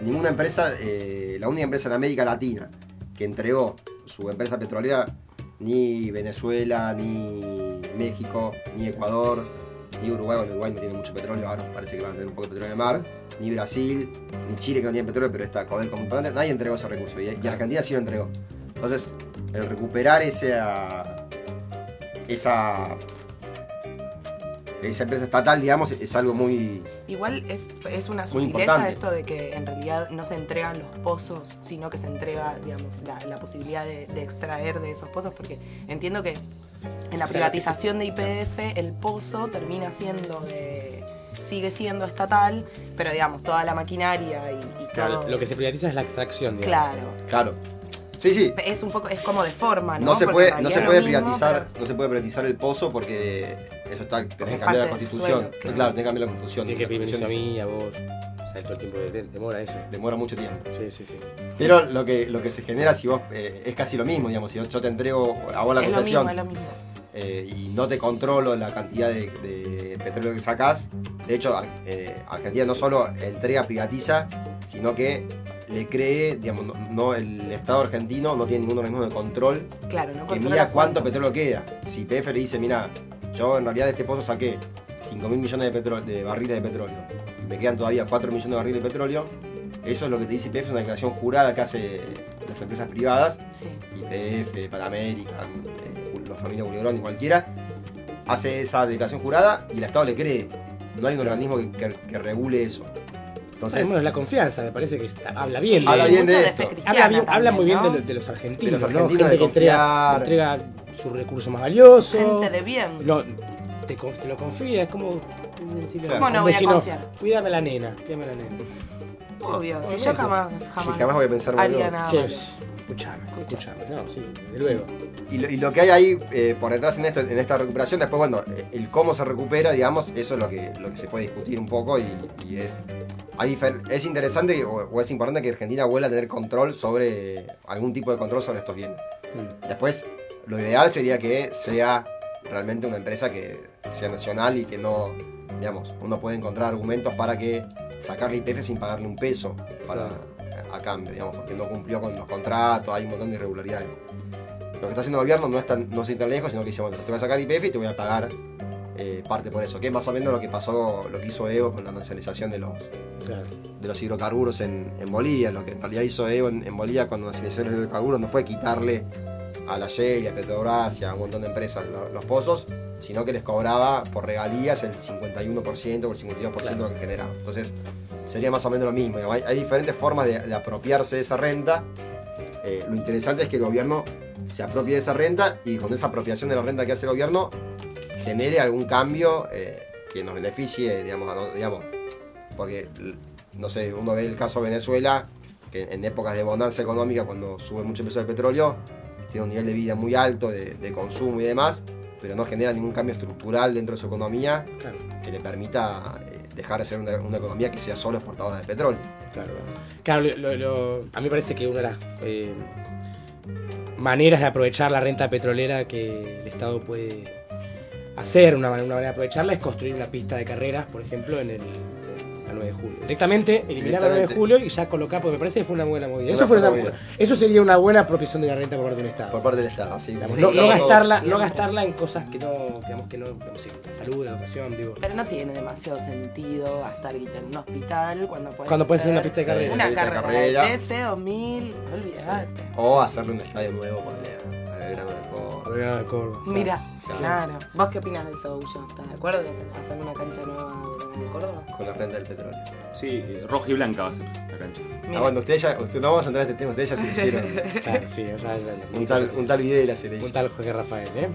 ninguna empresa, eh, la única empresa en América Latina que entregó su empresa petrolera, ni Venezuela, ni México, ni Ecuador, ni Uruguay, bueno, Uruguay no tiene mucho petróleo, ahora parece que van a tener un poco de petróleo en el mar, ni Brasil, ni Chile que no tiene petróleo, pero está muy importante, nadie entregó ese recurso, y, y Argentina sí lo entregó. Entonces, el recuperar esa, esa, esa empresa estatal, digamos, es algo muy... Igual es, es una Muy sutileza importante. esto de que en realidad no se entregan los pozos, sino que se entrega, digamos, la, la posibilidad de, de extraer de esos pozos, porque entiendo que en la O sea, privatización de IPF el pozo termina siendo de sigue siendo estatal, pero digamos, toda la maquinaria y, y Claro, todo. lo que se privatiza es la extracción, digamos. Claro. Claro. Sí, sí. Es un poco, es como de forma, ¿no? No se Porque puede, no se puede mismo, privatizar, no se puede privatizar el pozo porque eso está, tenés que cambiar la constitución. suelo, claro. claro. tenés que cambiar la constitución. Tiene que permiso a mí, a vos. O sea, todo el tiempo de- de- demora eso. Demora mucho tiempo. Sí, sí, sí. Pero lo que, lo que se genera si vos eh, es casi lo mismo, digamos, si yo, yo te entrego a vos la Es lo concesión mismo, es lo mismo. eh, y no te controlo la cantidad de, de petróleo que sacás, de hecho eh, Argentina no solo entrega, privatiza, sino que le cree, digamos, no, no- el Estado argentino no tiene ningún organismo de control Claro, no que mida cuánto petróleo queda. Si PF le dice, mira, yo en realidad de este pozo saqué 5 mil millones de, de barriles de petróleo y me quedan todavía 4 millones de barriles de petróleo, eso es lo que te dice IPF, es una declaración jurada que hace las empresas privadas, IPF, Panamerican, eh, la familia Culebrón y cualquiera, hace esa declaración jurada y el Estado le cree. No hay un organismo que, que- que regule eso. Entonces, Bueno, es la confianza, me parece que está- habla bien de Habla bien de Mucho esto. fe cristiana Habla, bien- habla también, muy bien ¿no? de, lo- de los argentinos, De los ¿no? argentinos, Gente de que entrega, entrega su recurso más valioso. Gente de bien. Lo- te, lo confía, es como ¿Cómo a no un voy a confiar? Cuídame la nena, cuídame la nena. Obvio, si yo jamás, jamás, Sí, jamás voy a pensar en haría Escuchame, escuchame. No, sí, de luego. Y lo, y lo que hay ahí eh, por detrás en, esto, en esta recuperación, después, bueno, eh, el cómo se recupera, digamos, eso es lo que, lo que se puede discutir un poco y, y es, hay es interesante o, o es importante que Argentina vuelva a tener control sobre, algún tipo de control sobre estos bienes. Después, lo ideal sería que sea realmente una empresa que sea nacional y que no, digamos, uno puede encontrar argumentos para que sacarle IPF sin pagarle un peso para, a cambio, digamos, porque no cumplió con los contratos, hay un montón de irregularidades. Lo que está haciendo el gobierno no es tan, no ir tan lejos, sino que dice, bueno, te voy a sacar IPF y te voy a pagar eh, parte por eso, que es más o menos lo que pasó, lo que hizo Evo con la nacionalización de los, Claro. de los hidrocarburos en, en Bolivia. Lo que en realidad hizo Evo en, en Bolivia cuando nacionalizó los hidrocarburos no fue quitarle a la Shell, a Petrobras y a un montón de empresas lo- los pozos, sino que les cobraba por regalías el 51% o el 52% de lo que generaba. Entonces sería más o menos lo mismo. Hay, hay diferentes formas de, de apropiarse de esa renta. Eh, lo interesante es que el gobierno se apropie de esa renta y con esa apropiación de la renta que hace el gobierno genere algún cambio eh, que nos beneficie, digamos, no- digamos, porque, no sé, uno ve el caso de Venezuela, que en épocas de bonanza económica, cuando sube mucho el precio del petróleo, tiene un nivel de vida muy alto, de, de consumo y demás, pero no genera ningún cambio estructural dentro de su economía que le permita eh, dejar de ser una, una economía que sea solo exportadora de petróleo. Claro, claro lo- lo- a mí me parece que una de las eh, maneras de aprovechar la renta petrolera que el Estado puede hacer, una, una manera de aprovecharla es construir una pista de carreras, por ejemplo, en el la 9 de julio. Directamente eliminar la 9 de julio y ya colocar, porque me parece que fue una buena movida. Eso, fue una- movida. eso sería una buena apropiación de la renta por parte del Estado. Por parte del Estado, sí. Digamos, Sí, no, no gastarla, no gastarla en cosas que no, digamos que no, digamos, sí, salud, educación, digo. Pero no tiene demasiado sentido gastar guita en un hospital cuando puedes Cuando puedes hacer una pista de carrera. Una Una pista de carrera, carrera. de TC 2000, olvídate. O hacerle un estadio nuevo, ponele a- a Belgrano de Córdoba. Mira, Claro. claro. ¿Vos qué opinas de eso, Ullo? ¿Estás de acuerdo que hacer una cancha nueva de Córdoba? Con la renta del petróleo. Sí, roja y blanca va a ser la cancha. Ah, bueno, ustedes ya, usted, no vamos a entrar en este tema, ustedes ya se lo hicieron. Claro, sí, ya- ya- un, tal, un tal Videla se le hizo. Un tal Jorge Rafael, ¿eh?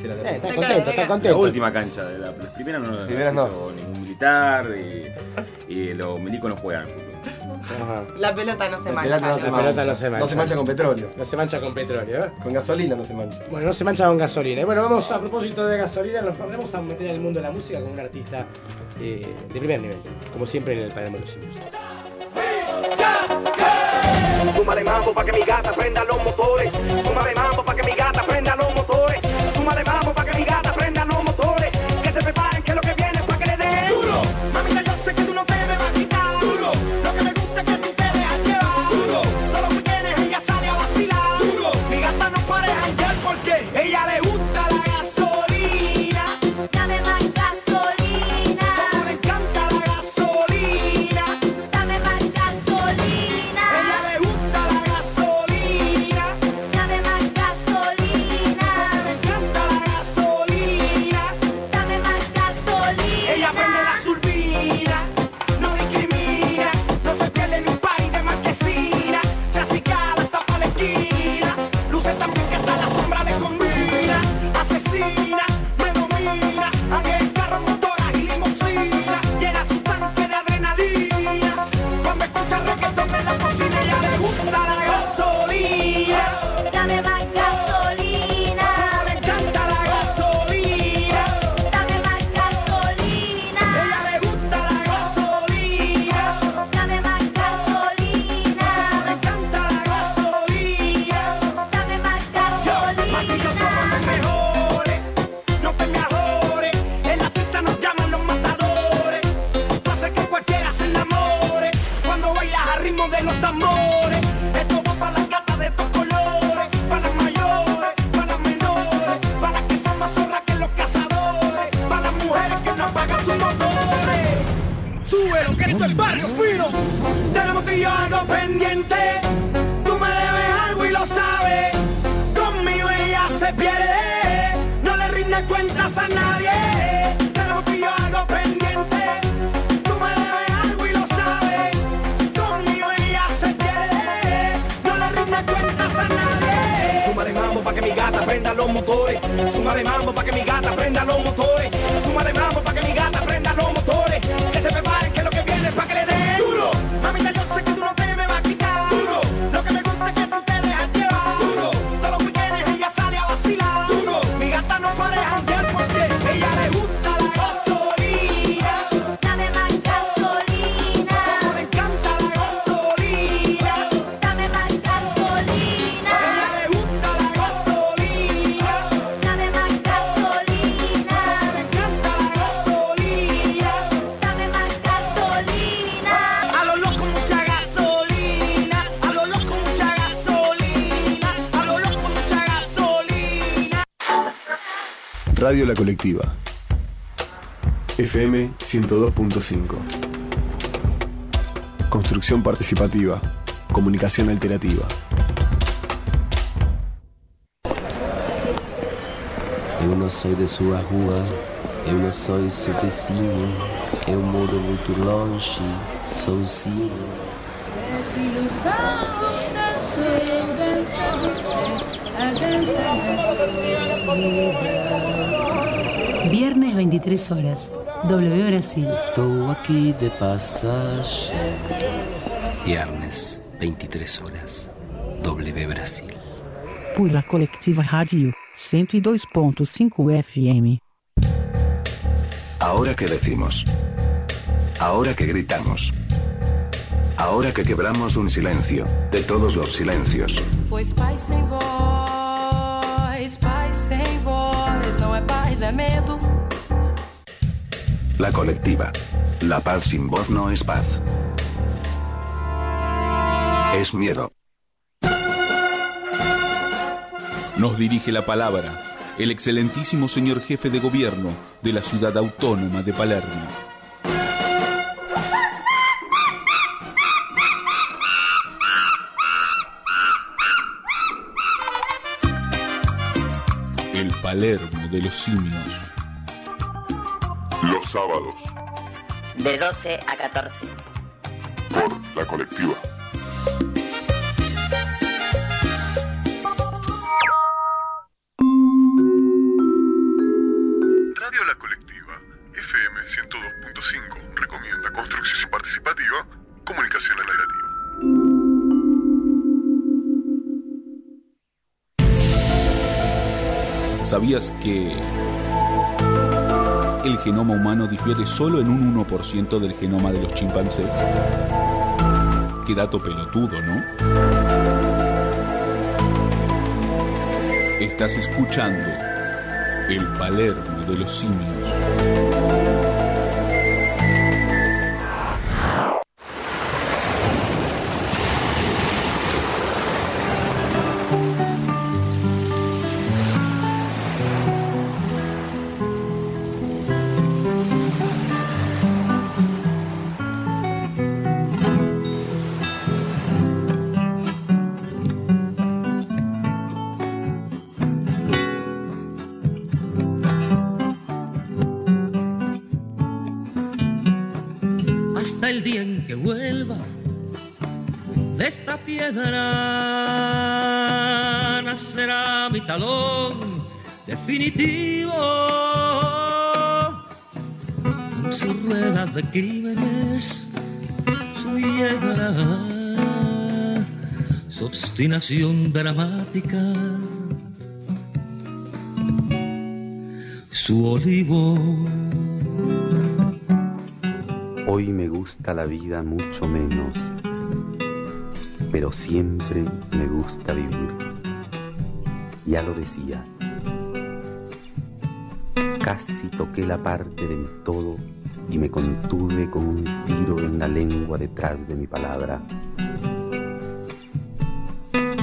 Sí, la Eh, está contento, está La contento. última cancha, de la, las primeras no, Las primeras no. hizo ningún militar y, y los milicos no juegan al fútbol. Ajá. La pelota no se La mancha. pelota no se La mancha. pelota no se mancha. No se mancha con petróleo. No se mancha con petróleo, ¿eh? Con gasolina no se mancha. Bueno, no se mancha con gasolina. Y bueno, vamos a propósito de gasolina, nos vamos a meter en el mundo de la música con un artista eh, de primer nivel, como siempre en el Palermo de los Simios. Súmale mambo pa' que mi gata prenda los motores. Súmale mambo pa' que mi gata prenda los motores. Súmale mambo pa' que mi gata Radio La Colectiva. FM 102.5. Construcción participativa. Comunicación alternativa. Eu não sou da sua rua, eu não sou seu vizinho, eu moro muito longe, sozinho. São dançou, dança você, a dança da sua vida. Viernes 23 horas. W Brasil. Estou aqui de passagem. Viernes, 23 horas. W Brasil. Por La Colectiva Radio 102.5 FM. Ahora que decimos. Ahora que gritamos. Ahora que quebramos un silencio, de todos los silencios. Pois paz é medo. La colectiva. La paz sin voz no es paz. Es miedo. Nos dirige la palabra el excelentísimo señor jefe de gobierno de la ciudad autónoma de Palermo. Palermo de los simios. Los sábados, De 12 a 14. por la colectiva. ¿Sabías que el genoma humano difiere solo en un 1% del genoma de los chimpancés? Qué dato pelotudo, ¿no? Estás escuchando el Palermo de los simios. Definitivo su rueda de crímenes su piedra su obstinación dramática su olivo Hoy me gusta la vida mucho menos, pero siempre me gusta vivir. Ya lo decía. Casi toqué la parte del todo y me contuve con un tiro en la lengua detrás de mi palabra.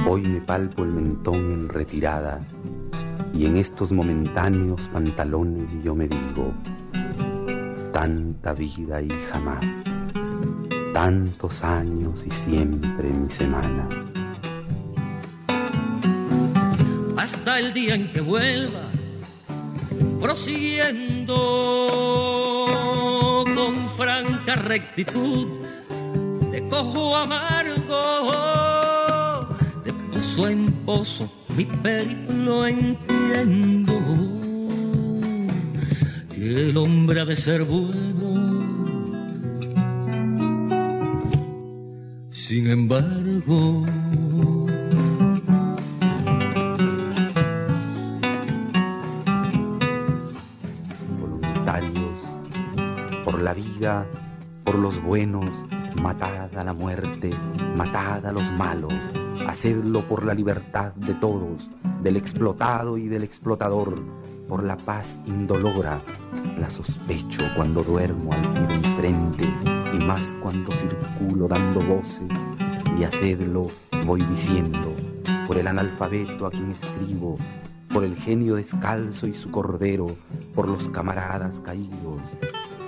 Hoy me palpo el mentón en retirada y en estos momentáneos pantalones yo me digo, tanta vida y jamás, tantos años y siempre mi semana. hasta el día en que vuelva, prosiguiendo con franca rectitud, de cojo amargo, de pozo en pozo, mi periplo entiendo, que el hombre ha de ser bueno. Sin embargo, por los buenos, matad a la muerte, matad a los malos, hacedlo por la libertad de todos, del explotado y del explotador, por la paz indolora, la sospecho cuando duermo al pie de mi frente y más cuando circulo dando voces, y hacedlo, voy diciendo, por el analfabeto a quien escribo, por el genio descalzo y su cordero, por los camaradas caídos,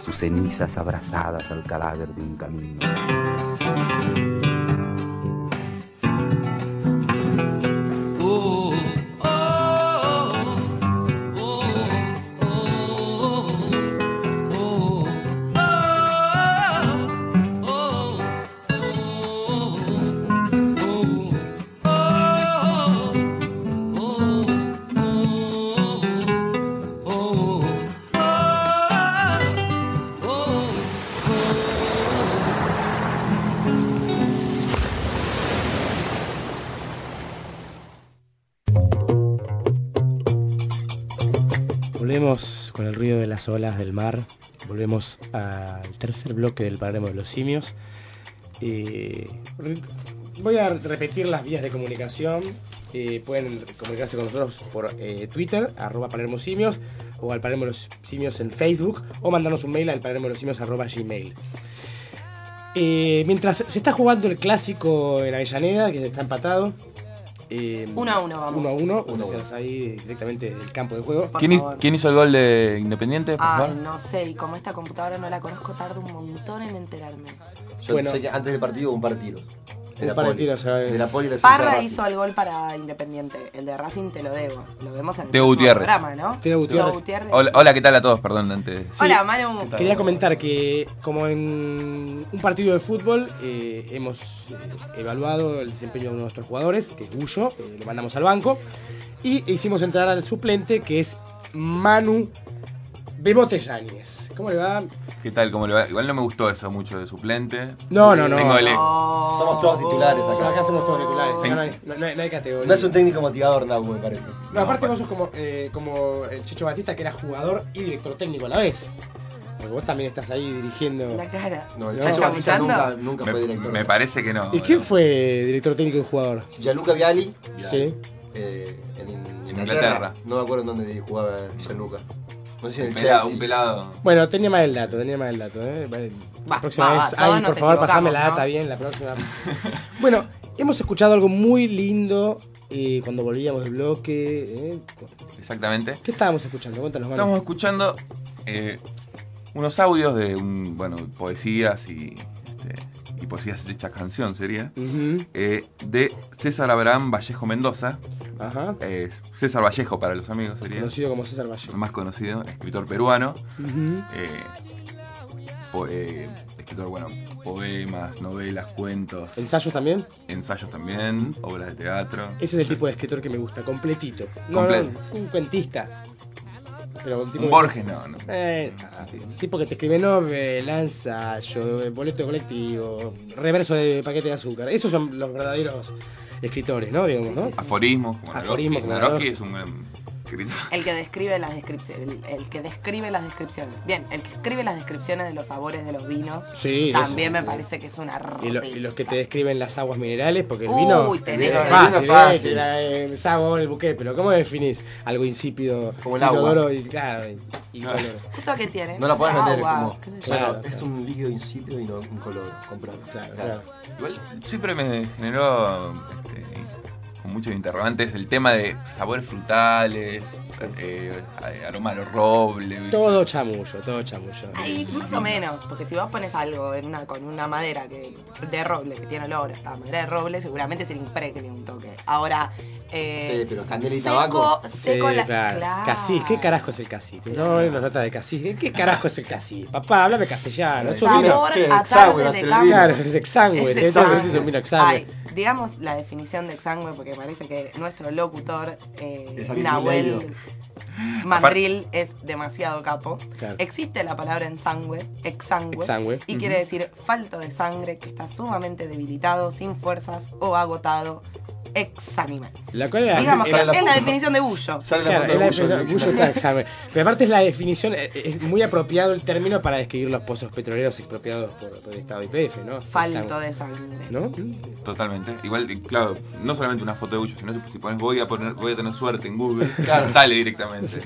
sus cenizas abrazadas al cadáver de un camino. Volvemos al tercer bloque del Palermo de los Simios. Eh, voy a repetir las vías de comunicación. Eh, pueden comunicarse con nosotros por eh, Twitter, arroba Palermo Simios, o al Palermo de los Simios en Facebook, o mandarnos un mail al palermo de los simios arroba gmail. Mientras se está jugando el clásico en Avellaneda, que está empatado. Eh, Uno a uno, vamos. Uno a uno, Uno gracias ahí directamente del campo de juego. ¿Quién, hizo- quién hizo el gol de Independiente? por Ah, favor? no sé, y como esta computadora no la conozco, tardo un montón en enterarme. Yo Bueno. sé que antes del partido hubo un partido. De Parra hizo el gol para Independiente. El de Racing te lo debo. Lo vemos en el Teo próximo Gutiérrez. programa, ¿no? Teo Gutiérrez. Hola, hola, ¿qué tal a todos? Perdón, antes. Hola, Manu. Quería comentar que como en un partido de fútbol eh, hemos eh, evaluado el desempeño de uno de nuestros jugadores, que es Gullo, eh, lo mandamos al banco, y hicimos entrar al suplente, que es Manu Bebote Yáñez. ¿Cómo le va? ¿Qué tal? ¿Cómo le va? Igual no me gustó eso mucho de suplente. No, no, no. Tengo el- Somos todos titulares acá. Acá somos todos titulares, no hay, no- no hay- no hay categoría. No es un técnico motivador, Nau, me parece. No, aparte vos sos como, eh, como el Chicho Batista, que era jugador y director técnico a la vez. Porque vos también estás ahí dirigiendo. La cara. No, el No. Chacho Batista nunca, nunca me, fue director. me parece que no. ¿Y quién fue director técnico y jugador? Gianluca Viali. Sí. eh, en, In- Inglaterra. No me acuerdo en dónde jugaba Gianluca. No sé si en Un el pelado, Chelsea. un pelado. Bueno, tenía mal el dato, tenía mal el dato. ¿eh? Vale, La Va, próxima va, vez, va, todos ay, por favor, pasame la data ¿no? bien, la próxima. bueno, hemos escuchado algo muy lindo eh, cuando volvíamos del bloque. ¿eh? Exactamente. ¿Qué estábamos escuchando? Cuéntanos, Manu. Estamos escuchando eh, unos audios de un, bueno, poesías y, este, y poesías hechas canción sería. Eh, de César Abraham Vallejo Mendoza. Ajá. Eh, César Vallejo para los amigos sería. Conocido como César Valle. Más conocido, escritor peruano. Eh, eh, escritor, bueno, poemas, novelas, cuentos. ¿Ensayos también? Ensayos también, obras de teatro. Ese es el tipo de escritor que me gusta, completito. No, un cuentista. Pero un tipo Un que- Borges no, no. Eh, tipo que te escribe novela, ensayo, boleto de colectivo, reverso de paquete de azúcar. Esos son los verdaderos escritores, ¿no? Digamos, ¿no? Aforismos, como Aforismos, como es un gran escritor. El que describe las descripciones. El, el que describe las descripciones. Bien, el que escribe las descripciones de los sabores de los vinos. Sí, También eso, me sí. parece que es una Y, lo- y los que te describen las aguas minerales, porque el Uy, vino tenés es que- fácil, el vino fácil. ¿eh? El sabor, el buque, pero ¿cómo definís algo insípido, Como el agua. y, claro, y, y color? ¿Esto a qué tiene? No la podés Agua, vender como. Claro, Bueno, es un líquido insípido y no un color. Comprarlo. Claro, claro. Igual siempre me generó este, con muchos interrogantes. El tema de sabores frutales, eh, aroma a los robles. Todo chamullo, todo chamullo. Ahí, más o menos, porque si vos pones algo en una, con una madera que, de roble que tiene olor a madera de roble, seguramente se le impregne un toque. Ahora, eh, Sí, pero seco, tabaco. seco Sí, la, claro. claro. Casís, ¿qué carajo es el casís? No, nos nota de casís. ¿Qué carajo es el casís? Papá, háblame castellano. ¿Es un vino? Exangüe tarde va a de ser el campo. vino. Claro, es exangüe. Es Entonces exangüe. es un vino exangüe. Ay, digamos la definición de exangüe porque parece que nuestro locutor eh, Nahuel. Mandril es demasiado capo. Claro. Existe la palabra ensangue, exangüe, Exangüe. y quiere decir falto de sangre que está sumamente debilitado, sin fuerzas o agotado, exánime. La cual era- Digamos, era es la, definición de Bullo. Sale la Claro, es de la definición- Bullo está exangüe. Pero aparte es la definición, eh, es muy apropiado el término para describir los pozos petroleros expropiados por, por el Estado YPF, ¿no? Falto de sangre. ¿No? Totalmente. Igual, claro, no solamente una foto de Bullo, sino si pones voy a poner, voy a tener suerte en Google, sale directamente.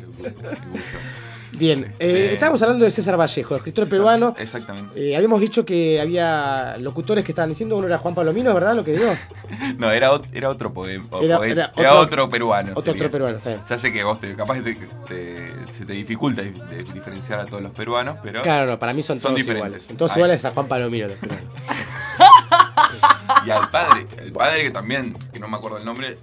Bien, eh, estábamos hablando de César Vallejo, escritor peruano. Exactamente. Eh, habíamos dicho que había locutores que estaban diciendo, uno era Juan Palomino, ¿verdad? Lo que digo. No, era, era otro poema. Era- Era, era era otro- peruano. Otro, peruano, está bien. Ya sé que vos te, capaz te, te- se te dificulta de, de diferenciar a todos los peruanos, pero Claro, no, para mí son, son todos diferentes. iguales. Son todos Ahí. iguales a Juan Palomino. los peruanos. Y al padre, el padre que también, que no me acuerdo el nombre,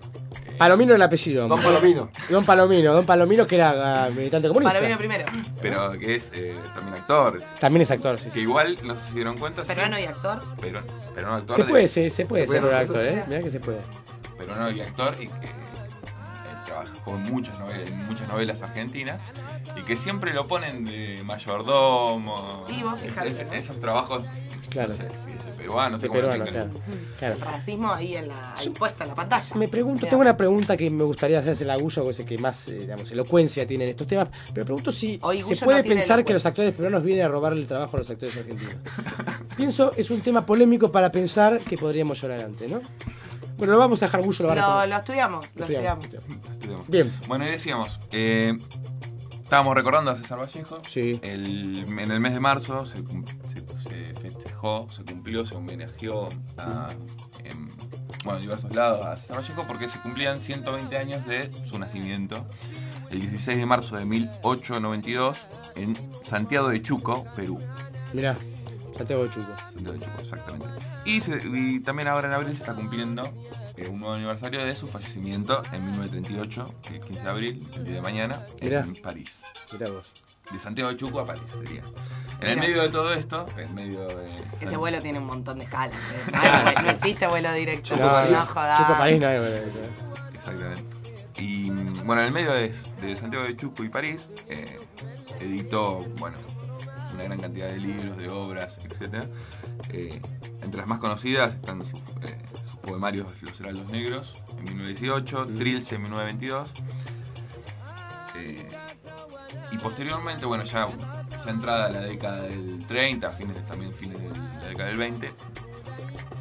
Palomino el apellido. Don Palomino. Don Palomino, Don Palomino que era ah, militante comunista. Palomino primero. pero que es eh, también actor. También es actor, sí. Que sí. igual, no sé si se dieron cuenta, sí, Peruano y actor. pero, peruano actor. Se de- puede, se, se puede Se ser puede, actor. ¿eh? Mirá que se puede. peruano y actor y que eh, trabajó en muchas novelas, en muchas novelas argentinas y que siempre lo ponen de mayordomo. Y vos Es- fijate, es- ¿no? esos trabajos, Claro. no sé si es de peruano, De peruano, claro. El racismo ahí, en la, ahí puesta en la pantalla. Me pregunto, tengo una pregunta que me gustaría hacerse la Gullo, que es el que más eh, digamos, elocuencia tiene en estos temas, pero pregunto si Hoy se puede no pensar que los actores peruanos vienen a robarle el trabajo a los actores argentinos. Pienso, es un tema polémico para pensar que podríamos llorar antes, ¿no? Bueno, lo vamos a dejar Gullo, lo Lo, lo estudiamos, lo Estudiamos. estudiamos. Estudiamos. Bien. Bueno, y decíamos, eh, estábamos recordando a César Vallejo. Sí. El- en el mes de marzo se, cum- se- se se cumplió, se homenajeó a, en bueno, diversos lados a César Vallejo porque se cumplían 120 años de su nacimiento. El 16 de marzo de 1892 en Santiago de Chuco, Perú. Mirá, Santiago de Chuco. Santiago de Chuco, exactamente. Y, se- y también ahora en abril se está cumpliendo eh, un nuevo aniversario de su fallecimiento en 1938, el 15 de abril, el día de mañana, Mirá. en París. Mirá vos. De Santiago de Chuco a París sería. En el medio de todo esto, en medio de. Ese vuelo tiene un montón de escalas. ¿eh? No, no existe vuelo directo. No, No, no, jodas. Chuco París no hay, bueno, Exactamente. Y mm, bueno, en el medio de, de Santiago de Chuco y París, eh, editó, bueno, una gran cantidad de libros, de obras, etc. Eh, entre las más conocidas están sus, eh, sus poemarios Los Heraldos Negros en 1918, Trilce en 1922. Y posteriormente, bueno, ya, ya entrada la década del 30, fines también fines de la década del 20,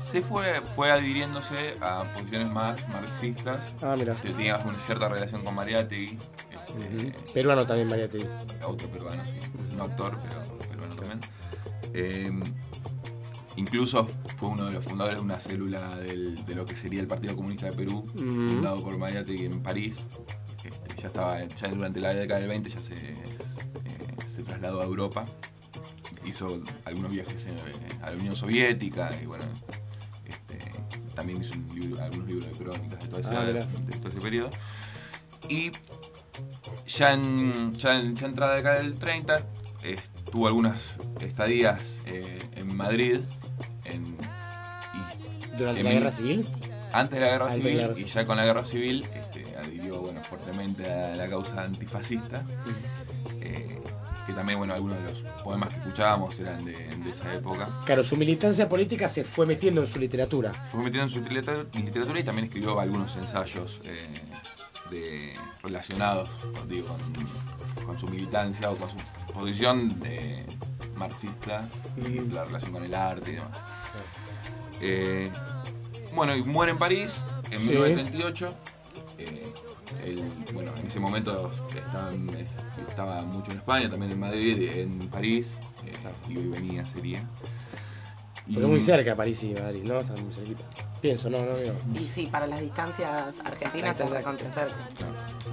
se fue, fue adhiriéndose a posiciones más marxistas. Ah, mira. Tenía una cierta relación con Mariátegui, este, Peruano también, María Tegui. otro peruano, sí, no actor, pero peruano también. Eh, incluso fue uno de los fundadores de una célula del- de lo que sería el Partido Comunista de Perú, Ujú. fundado por Mariátegui en París. Este, ya estaba, ya durante la década del 20 ya se trasladó a Europa, hizo algunos viajes en- a la Unión Soviética y bueno, este, también hizo un libro- algunos libros de crónicas de todo ese, Ah, de todo ese periodo. Y ya en, ya en ya entrada la década del 30, eh, tuvo algunas estadías eh, en Madrid. En, y- ¿Durante en la guerra civil? Antes de la guerra de civil la guerra y ya con la guerra civil este, adhirió bueno, fuertemente a la causa antifascista. eh, que también bueno, algunos de los poemas que escuchábamos eran de, de esa época. Claro, su militancia política se fue metiendo en su literatura. Fue metido en su literatura, y también escribió algunos ensayos eh, de, relacionados con, digo, con, con su militancia o con su posición eh, marxista y la relación con el arte y demás. Eh, bueno, y muere en París en Sí. 1938. Eh, bueno, en ese momento estaba, mucho en España, también en Madrid, en París, eh, y venía sería. Y- Pero muy cerca París y Madrid, ¿no? Están muy cerquita. Pienso, no, no digo. Y sí, para las distancias argentinas es está. recontra cerca.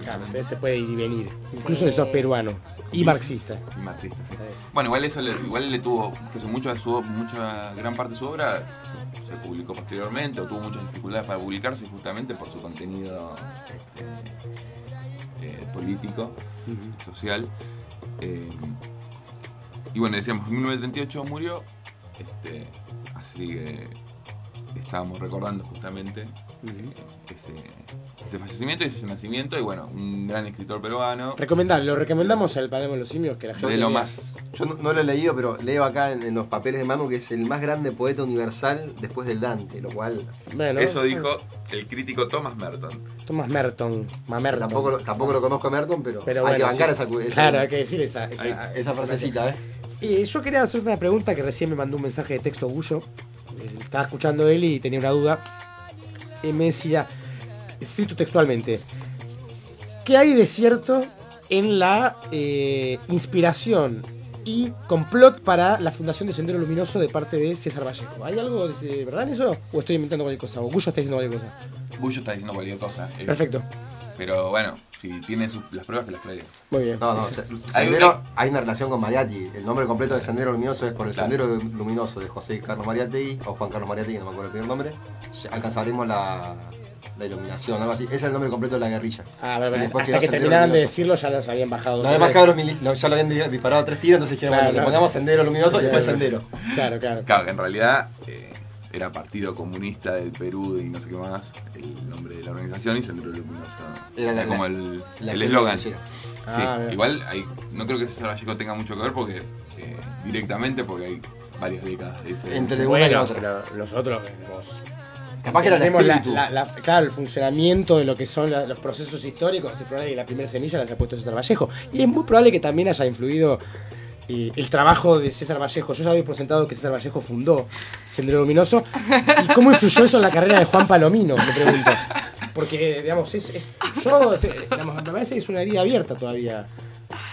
Claro, entonces se puede ir y venir. Incluso si sos peruano y marxista. Y marxista, sí. Bueno, igual eso le, igual le tuvo, que mucho de su, mucha gran parte de su obra se, se publicó posteriormente o tuvo muchas dificultades para publicarse justamente por su contenido este, eh, político, social. Eh, y bueno, decíamos, en 1938 murió, este, así que estábamos recordando justamente eh, ese, ese fallecimiento y ese nacimiento y bueno, un gran escritor peruano. Recomendable, lo recomendamos al Palermo de los Simios que la gente De lo más Yo no, no lo he leído, pero leo acá en, en los papeles de Manu que es el más grande poeta universal después del Dante, lo cual. Bueno, Eso dijo el crítico Thomas Merton. Thomas Merton, Mamerton. Tampoco, lo- tampoco lo conozco a Merton, pero, Pero hay que bancar sí. esa, esa- Claro, hay que decir esa, esa, esa frasecita, ¿eh? Y yo quería hacer una pregunta que recién me mandó un mensaje de texto Gullo. Eh, Estaba escuchando él y tenía una duda. Y me decía, cito textualmente, ¿qué hay de cierto en la eh, inspiración y complot para la fundación de Sendero Luminoso de parte de César Vallejo? ¿Hay algo de verdad en eso? ¿O estoy inventando cualquier cosa? ¿O Gullo está diciendo cualquier cosa? Bullo está diciendo cualquier cosa. eh, Perfecto. Pero bueno, si tiene sus- las pruebas que las traiga. Muy bien. No, no, Sendero, hay una relación con Mariatti. El nombre completo de Sendero Luminoso es por el Claro. Sendero Luminoso de José Carlos Mariatti o Juan Carlos Mariatti, que no me acuerdo el primer nombre. Alcanzaremos la, la iluminación, algo así. Ese es el nombre completo de la guerrilla. Ah, después hasta que Sendero terminaran de decirlo ya los habían bajado. Los demás cabros ya lo habían di- disparado tres tiros, entonces dijeron, Claro, bueno, le pongamos Sendero Luminoso y después. Sendero. Claro, claro. Claro, que en realidad eh, era Partido Comunista del Perú y no sé qué más, el nombre de la organización y Sendero Luminoso. Era Era, la- como la- el la el eslogan. Sí, llega. Ah, igual hay- no creo que César Vallejo tenga mucho que ver porque eh, directamente porque hay varias décadas de diferencia. Entre una y Bueno, otra. nosotros vemos. Capaz que el Tenemos la- la- la- claro, el funcionamiento de lo que son la- los procesos históricos. Es probable que la primera semilla la haya puesto César Vallejo. Y es muy probable que también haya influido eh, el trabajo de César Vallejo. Yo ya había presentado que César Vallejo fundó Sendero Luminoso. ¿Y cómo influyó eso en la carrera de Juan Palomino? Me pregunto. Porque, digamos, es, es- yo, digamos, me parece que es una herida abierta todavía.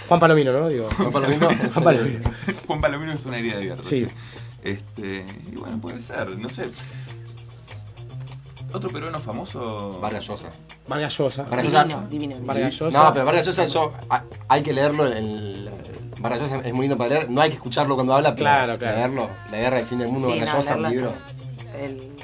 Juan Palomino, ¿no? Digo. Juan Palomino. Juan Palomino. Juan Palomino es una herida abierta. Sí. Este, y bueno, puede ser, no sé. Otro peruano famoso. Vargas Llosa. Vargas Llosa. Vargas Llosa. Divino, divino. divino. Vargas Llosa. No, pero Vargas Llosa, yo, a- hay que leerlo. En el, Vargas Llosa es muy lindo para leer. No hay que escucharlo cuando habla, pero Claro, claro. leerlo. La guerra del fin del mundo, Sí, Vargas no, Llosa, un libro. El-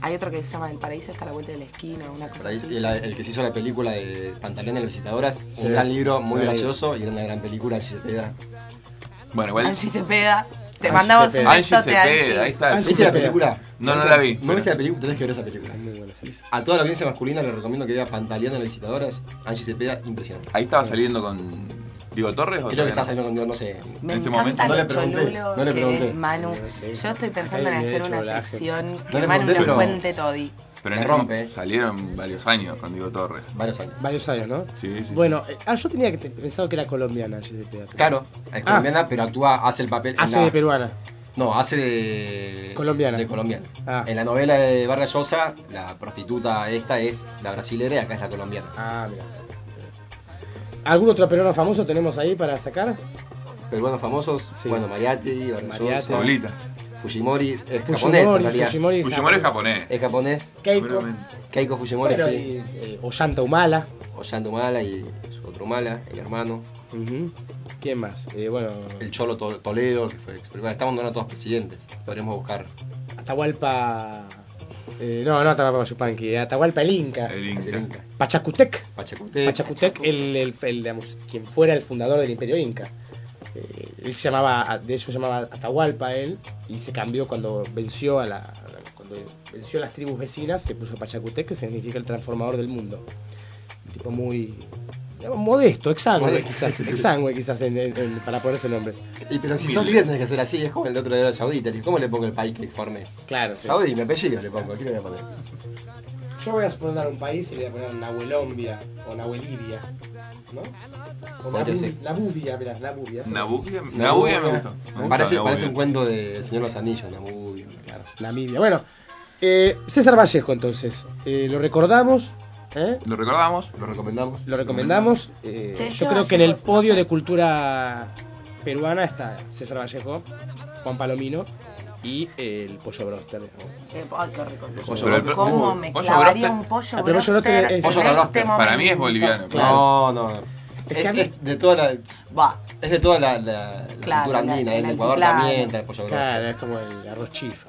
hay otro que se llama El paraíso está a la vuelta de la esquina, una cosa así. El, el que se hizo la película de Pantaleón de las Visitadoras, un Sí. gran libro, muy gracioso y era una gran película, Angie Cepeda. Bueno, igual. Angie Cepeda. Te mandamos un besote, Cepeda, Angie. ahí está. ¿Viste la Cepeda. película? No, no la vi, ¿No viste la película? Tenés que ver esa película. Muy buena serie. A toda la audiencia masculina le recomiendo que vea Pantaleón de las Visitadoras, Angie Cepeda, impresionante. Ahí estaba saliendo con Diego Torres o Creo que está saliendo con Dios, no sé. Me En ese momento no le pregunté, no le pregunté. Manu. Yo estoy pensando en hacer una sección que Manu nos cuente toddy. Pero en rompe. salieron varios años con Diego Torres. Varios años. Varios años, ¿no? Sí, sí. sí. Bueno, eh, ah, yo tenía que pensado que era colombiana. Claro, es colombiana, pero actúa, hace el papel. Ah. Hace la- de peruana. No, hace de. Colombiana. De colombiana. Ah. En la novela de Vargas Llosa, la prostituta esta es la brasilera y acá es la colombiana. Ah, mira. ¿Algún otro peruano famoso tenemos ahí para sacar? Peruanos famosos, Sí. bueno, Mariatti, Vargas. Llosa, Paulita. Fujimori, es Fujimori, japonés en realidad. Fujimori, Fujimori es japonés. Es japonés. Keiko. Keiko Fujimori, Bueno, sí. y, eh, Ollanta Humala. Ollanta Humala y su otro Humala, el hermano. Ujú. ¿Quién más? Eh, bueno, El Cholo To- Toledo, que fue ex Estamos dando todos presidentes. Podríamos buscar. Atahualpa. eh, no, no Atahualpa Yupanqui. Atahualpa el Inca. El Inca. el Inca. Pachacutec. Pachacutec. Pachacutec, el, el- el, digamos, quien fuera el fundador del Imperio Inca. Eh, él se llamaba, de hecho se llamaba Atahualpa él, y se cambió cuando venció a la, cuando venció a las tribus vecinas, se puso Pachacutec, que significa el transformador del mundo. Un tipo muy digamos, modesto, exangüe quizás, exangüe quizás en- en- en- para ponerse nombres. Y pero si sos líder tenés que hacer así, es como el de otro de Arabia Saudita. ¿Cómo le pongo el país que formé? Claro, sí. Saudí, mi apellido le pongo, ¿qué le voy a poner? Yo voy a poner un país y le voy a poner Nahuelombia o Nahuelibia, ¿no? O Nabu-. Nabubia, mirá, Nabubia. Nabucco Namibia. Nabucco me gustó. Me gusta Parece, parece un cuento de El Señor de los Anillos, Namibia. Claro. Namibia. Bueno, eh, César Vallejo entonces, eh, lo recordamos, ¿eh? Lo recordamos. Lo recomendamos. lo recomendamos. eh, yo ¿qué creo que en el podio de cultura peruana está César Vallejo, Juan Palomino y el pollo broster. Eh, ay, qué rico. Pollo broster. ¿Cómo me pollo clavaría broster- un pollo Ah, pero pollo broster broster es- Pollo broster. este Para mí es boliviano. No, no. Es Es, es de toda la. Va. Es de toda la, la- la Claro, cultura la- andina. la- En Ecuador claro. también está el pollo broster. Claro, es como el arroz chifa.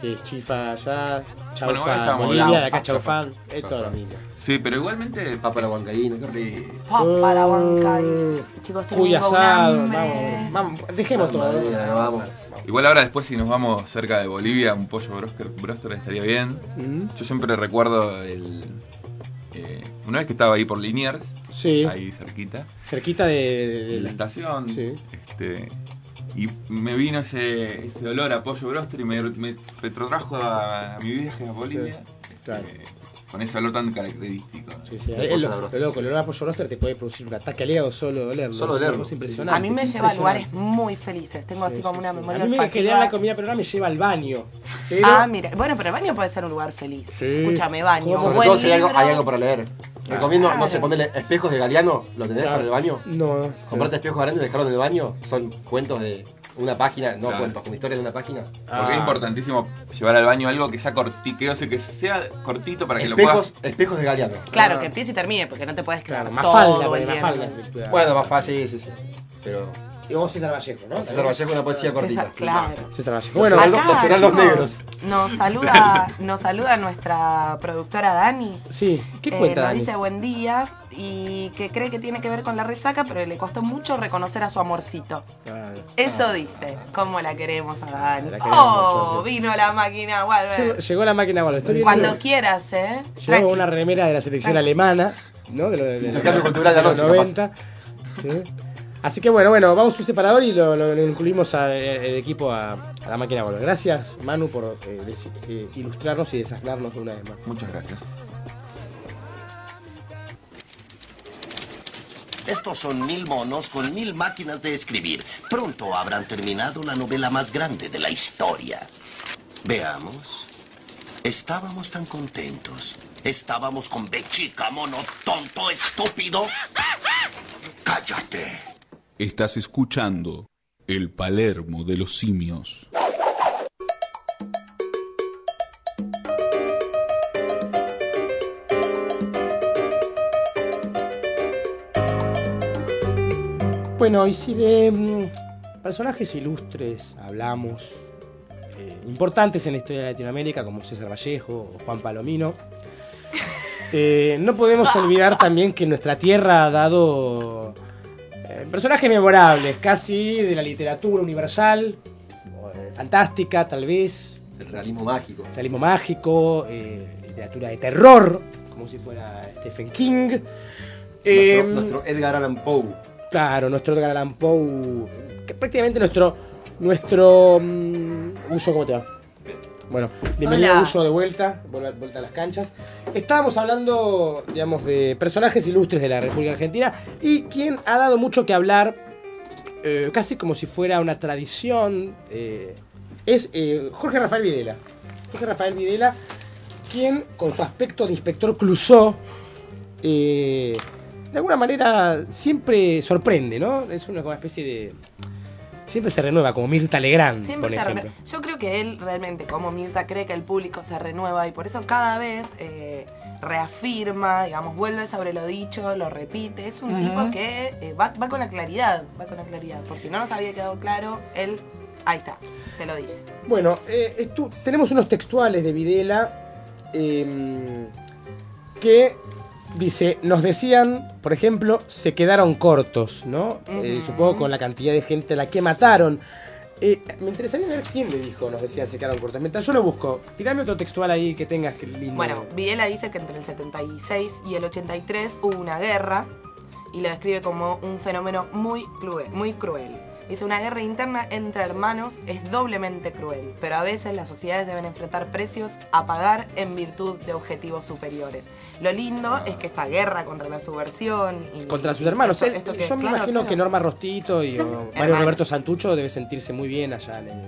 Que es chifa allá, chaufa Bueno, Bolivia, de acá chaufán, Chaufa. es todo lo mismo. Sí, pero igualmente. Papa la huancaína, qué rico. Papa la Mm. Huancaí. Chicos, tengo Cuy asado, vamos, vamos, dejemos todo. No vamos. Igual ahora después si nos vamos cerca de Bolivia, un pollo broster, broster estaría bien. Mm. Yo siempre recuerdo el... eh, una vez que estaba ahí por Liniers, Sí. ahí cerquita, Cerquita de, de- de la estación, Sí. este, y me vino ese, ese olor a pollo broster y me, me retrotrajo a, a mi viaje a Bolivia. Claro. este, con ese olor tan característico. Sí, sí, El el, lo loco, el olor a pollo broster te puede producir un ataque al hígado solo de olerlo. Solo olerlo, sí. impresionante. A mí me lleva a lugares muy felices. Tengo así Sí, como una sí. memoria A mí me quería la comida peruana me lleva al baño. Pero, Ah, mira. Bueno, pero el baño puede ser un lugar feliz. Sí. Escúchame, baño. Sobre buen todo si hay algo, hay algo para leer. Recomiendo, no sé, Claro. ponerle espejos de Galeano, ¿lo tenés Claro. para el baño? No. Comprate espejos de Galeano y dejarlo en el baño. Son cuentos de una página, no Claro. cuentos, como historias de una página. Porque es importantísimo llevar al baño algo que sea cortito, que, o sea, que sea cortito para que lo Espejos, puedas... espejos de Galeano. Claro, que empiece y termine, porque no te puedes quedar Claro, más todo falda, el porque más falda. Bueno, más fácil, sí, sí. Pero Y vos César Vallejo, ¿no? César Vallejo una poesía cortita. César, claro. César Vallejo. Bueno, Bueno, Los Acá, heraldos chicos, negros. Nos saluda, nos saluda nuestra productora Dani. sí. ¿Qué Eh, cuenta, nos Dani? dice buen día y que cree que tiene que ver con la resaca, pero le costó mucho reconocer a su amorcito. Claro. Eso dice. ¿Cómo la queremos a Dani? La queremos Oh, mucho, sí. vino la máquina, Llegó, Walter. llegó la máquina Cuando quieras, ¿eh? Llegó Tranqui. una remera de la selección Tranqui. alemana, ¿no? De, lo- de- de- cultural de de los anoche, 90. ¿sí? Así que bueno, bueno, vamos a un separador y lo, lo- lo incluimos al equipo a, a la máquina Volver. Gracias, Manu, por eh, desi- eh, ilustrarnos y desasnarnos una vez más. Muchas gracias. Estos son mil monos con mil máquinas de escribir. Pronto habrán terminado la novela más grande de la historia. Veamos. Estábamos tan contentos. Estábamos con Bechica, mono tonto, estúpido. Cállate. Estás escuchando El Palermo de los Simios. Bueno, y si de mm, personajes ilustres hablamos, eh, importantes en la historia de Latinoamérica, como César Vallejo o Juan Palomino, eh, no podemos olvidar también que nuestra tierra ha dado eh, personajes memorables, casi de la literatura universal, eh, fantástica tal vez, El realismo mágico. realismo mágico, eh, literatura de terror, como si fuera Stephen King. Eh, Nuestro, nuestro Edgar Allan Poe. Claro, nuestro Edgar Allan Poe. que prácticamente nuestro. Nuestro. mm, Gullo, ¿cómo te va? Bueno, bienvenido Hola. Gullo de vuelta, vuelta, a las canchas. Estábamos hablando, digamos, de personajes ilustres de la República Argentina y quien ha dado mucho que hablar, eh, casi como si fuera una tradición, eh, es eh, Jorge Rafael Videla. Jorge Rafael Videla, quien con su aspecto de inspector Clouseau, de alguna manera siempre sorprende, ¿no? Es una especie de... Siempre se renueva, como Mirta Legrand, Siempre por se ejemplo. Yo creo que él realmente, como Mirta, cree que el público se renueva y por eso cada vez eh, reafirma, digamos, vuelve sobre lo dicho, lo repite. Es un tipo que eh, va, va con la claridad, va con la claridad. Por si no nos había quedado claro, él, ahí está, te lo dice. Bueno, eh, estu- tenemos unos textuales de Videla eh, que dice, nos decían, por ejemplo, se quedaron cortos, ¿no? Eh, supongo con la cantidad de gente a la que mataron. Eh, me interesaría ver quién le dijo, nos decían, se quedaron cortos. Mientras yo lo busco, tirame otro textual ahí que tengas que lindo. Bueno, Videla dice que entre el 76 y el 83 hubo una guerra y lo describe como un fenómeno muy cruel. Muy cruel. Dice, una guerra interna entre hermanos es doblemente cruel, pero a veces las sociedades deben enfrentar precios a pagar en virtud de objetivos superiores. Lo lindo es que esta guerra contra la subversión y... Contra sus hermanos. esto- Él- esto que- yo me claro, imagino claro. que Norma Rostito y o Mario Hermano. Roberto Santucho debe sentirse muy bien allá en el,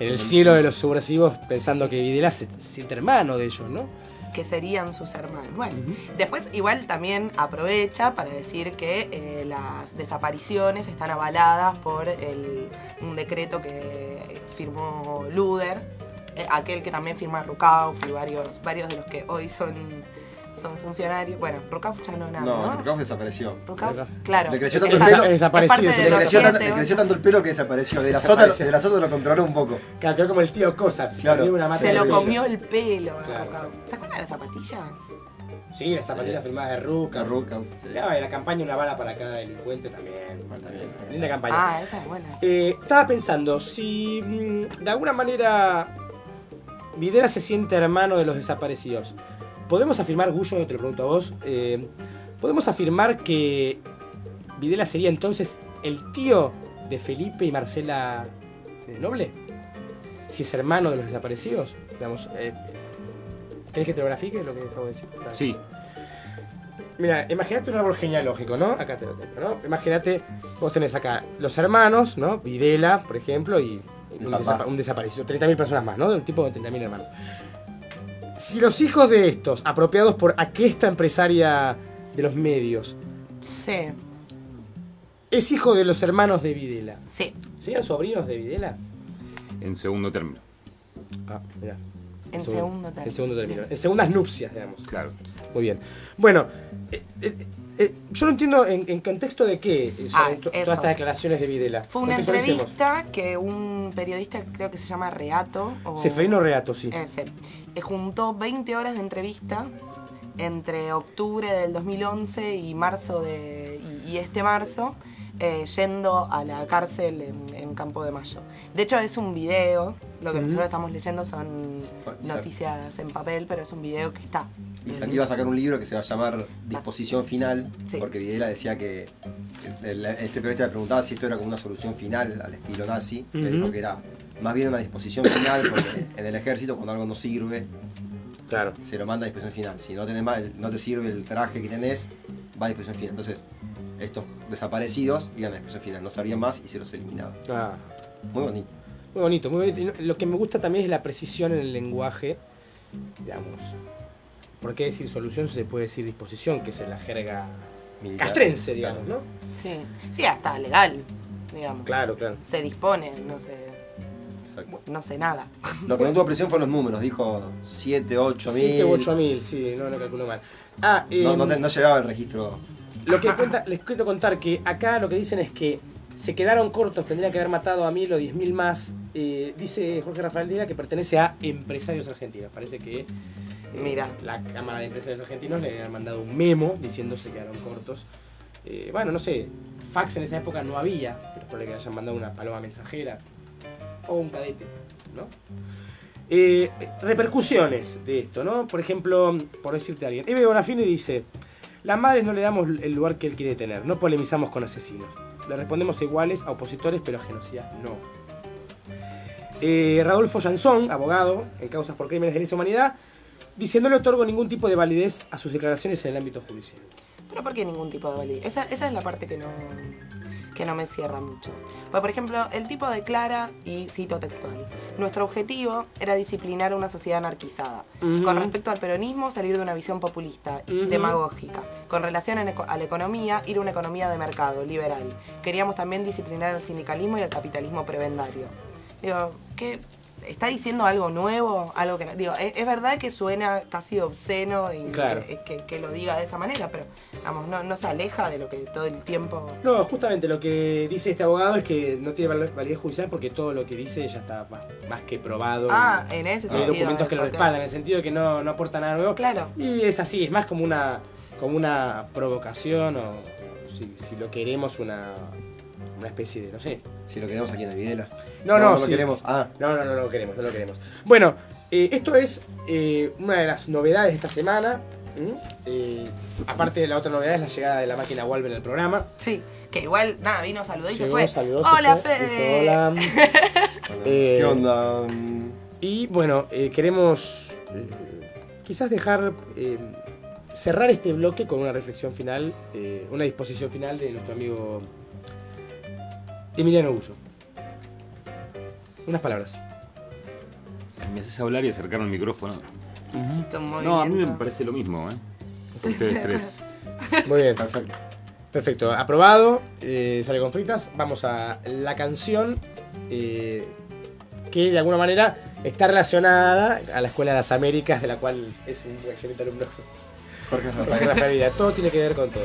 en el cielo de los subversivos pensando que Videla se siente hermano de ellos, ¿no? Que serían sus hermanos. Bueno, después igual también aprovecha para decir que eh, las desapariciones están avaladas por el- un decreto que firmó Luder, eh, aquel que también firma Rukauf y varios, varios de los que hoy son, son funcionarios. Bueno, Rukauf ya no nada, ¿no? No, desapareció. Claro. Le creció tanto el pelo. es parte de Le creció, tanto, le ocho. creció tanto el pelo que desapareció. De la sota, Desapareció. de la sota lo controló un poco. Claro, quedó como el tío Cossack. Se Claro. comió una mata Se lo pelo. comió el pelo. Claro. ¿Se acuerdan de las zapatillas? Sí, las zapatillas firmadas de Ruka. De Ruka, y la campaña Una bala para cada delincuente también. Linda campaña. Ah, esa es buena. Eh, estaba pensando, si mm, de alguna manera Videla se siente hermano de los desaparecidos, ¿podemos afirmar, Gullo, te lo pregunto a vos, eh, ¿podemos afirmar que Videla sería entonces el tío de Felipe y Marcela eh, Noble? Si es hermano de los desaparecidos, digamos, eh, ¿querés que te lo grafique lo que acabo de decir? Sí. Mira, imagínate un árbol genealógico, ¿no? Acá te lo tengo, ¿no? Imagínate, vos tenés acá los hermanos, ¿no? Videla, por ejemplo, y un, desapa- un desaparecido. 30.000 personas más, ¿no? De un tipo de 30.000 hermanos. Si los hijos de estos, apropiados por aquesta empresaria de los medios, Sí, es hijo de los hermanos de Videla, sí. ¿serían sobrinos de Videla? En segundo término. Ah, mira. En segundo término. En segundo término. En segundas nupcias, digamos. Claro. Muy bien. Bueno, eh, eh, eh, yo no entiendo en, en contexto de qué son Ah, to- eso. todas estas declaraciones de Videla. Fue una Contextualicemos. entrevista que un periodista, creo que se llama Reato. O... Seferino Reato, sí. Ese. Juntó 20 horas de entrevista entre octubre del 2011 y marzo de y, y este marzo eh, yendo a la cárcel en, en Campo de Mayo. De hecho es un video, lo que nosotros estamos leyendo son noticias en papel, pero es un video que está. Y se iba a sacar un libro que se va a llamar Disposición Final, porque Videla decía que el- este periodista le preguntaba si esto era como una solución final al estilo nazi. Le Ujú. dijo que era más bien una disposición final, porque en el ejército cuando algo no sirve, claro. se lo manda a disposición final. Si no, tenés más, no te sirve el traje que tenés, va a disposición final. Entonces, estos desaparecidos iban a disposición final, no sabían más y se los eliminaba. Ah, Muy bonito. muy bonito, muy bonito. Lo que me gusta también es la precisión en el lenguaje, digamos. ¿Por qué decir solución se puede decir disposición, que es en la jerga Militar. castrense, digamos, ¿no? Sí, sí, hasta legal, digamos. Claro, claro. Se dispone, no sé. No sé nada. Lo que no tuvo presión fueron los números, dijo 7, 8 mil. 7 u 8 mil, sí, no, no calculo mal. Ah, No, no, em, te- no llegaba el registro. Lo que cuenta, les quiero contar que acá lo que dicen es que se quedaron cortos, tendrían que haber matado a mil o diez mil más. Eh, dice Jorge Rafael Díaz que pertenece a empresarios argentinos. Parece que eh, Mira. la Cámara de Empresarios Argentinos le habían mandado un memo diciendo se quedaron cortos. Eh, bueno, no sé, fax en esa época no había, pero por que hayan mandado una paloma mensajera o un cadete, ¿no? Eh, repercusiones de esto, ¿no? Por ejemplo, por decirte a alguien, Eve Bonafini dice, las madres no le damos el lugar que él quiere tener, no polemizamos con asesinos, le respondemos iguales a opositores, pero a genocidas no. Eh, Radolfo Jansón, abogado en causas por crímenes de lesa humanidad, dice no le otorgo ningún tipo de validez a sus declaraciones en el ámbito judicial. Pero ¿por qué ningún tipo de validez? Esa es la parte que no, que no me cierra mucho. Pues, por ejemplo, el tipo declara, y cito textual, nuestro objetivo era disciplinar una sociedad anarquizada. Ujú. Con respecto al peronismo, salir de una visión populista, Ujú. demagógica. Con relación a la economía, ir a una economía de mercado, liberal. Queríamos también disciplinar al sindicalismo y al capitalismo prebendario. Digo, ¿qué? ¿Está diciendo algo nuevo? Algo que no- Digo, es, es verdad que suena casi obsceno y Claro. que, que- que lo diga de esa manera, pero vamos, no, no se aleja de lo que todo el tiempo. No, justamente lo que dice este abogado es que no tiene val- validez judicial porque todo lo que dice ya está más, más que probado. Ah, en ese Hay sentido, documentos que lo respaldan, en el sentido de que no, no aporta nada nuevo. Claro. Y es así, es más como una, como una provocación o, si, si lo queremos, una, una especie de, no sé. Si lo queremos aquí en el Videla. No, no, lo sí. queremos. Ah, No, no, no, no lo queremos, no lo queremos. Bueno, eh, esto es eh, una de las novedades de esta semana. Eh, aparte de la otra novedad es la llegada de la máquina Walver en el programa. Sí, que igual, nada, vino, saludó y se fue. saludó, se Hola, fue, Fede. dijo, hola. Eh, ¿Qué onda? Y bueno, eh, queremos eh, quizás dejar eh, cerrar este bloque con una reflexión final, eh, una disposición final de nuestro amigo Emiliano Gullo. Unas palabras. Me haces hablar y acercarme al micrófono. No, a mí me parece lo mismo, ¿eh? Ustedes tres. Muy bien. Perfecto. Perfecto, aprobado. eh, sale con fritas. Vamos a la canción eh, que de alguna manera está relacionada a la Escuela de las Américas, de la cual es un excelente alumno. Jorge Rafael. Jorge Rafael Vidal. Todo tiene que ver con todo.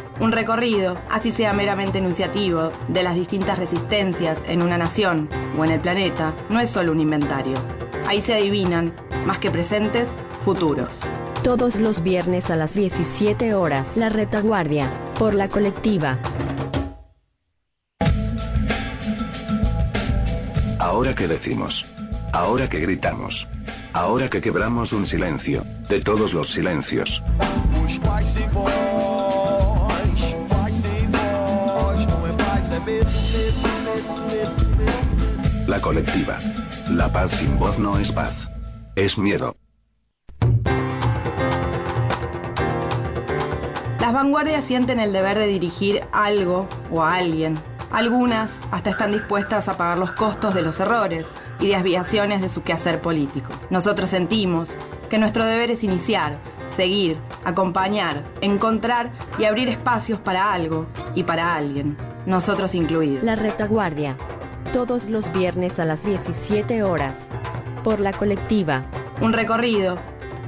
Un recorrido, así sea meramente enunciativo, de las distintas resistencias en una nación o en el planeta, no es solo un inventario. Ahí se adivinan, más que presentes, futuros. Todos los viernes a las 17 horas. La retaguardia. Por la colectiva. Ahora que decimos. Ahora que gritamos. Ahora que quebramos un silencio. De todos los silencios. La colectiva. La paz sin voz no es paz. Es miedo. Las vanguardias sienten el deber de dirigir algo o a alguien. Algunas hasta están dispuestas a pagar los costos de los errores y desviaciones de su quehacer político. Nosotros sentimos que nuestro deber es iniciar, seguir, acompañar, encontrar y abrir espacios para algo y para alguien, nosotros incluidos. La retaguardia. Todos los viernes a las 17 horas. Por la colectiva. Un recorrido,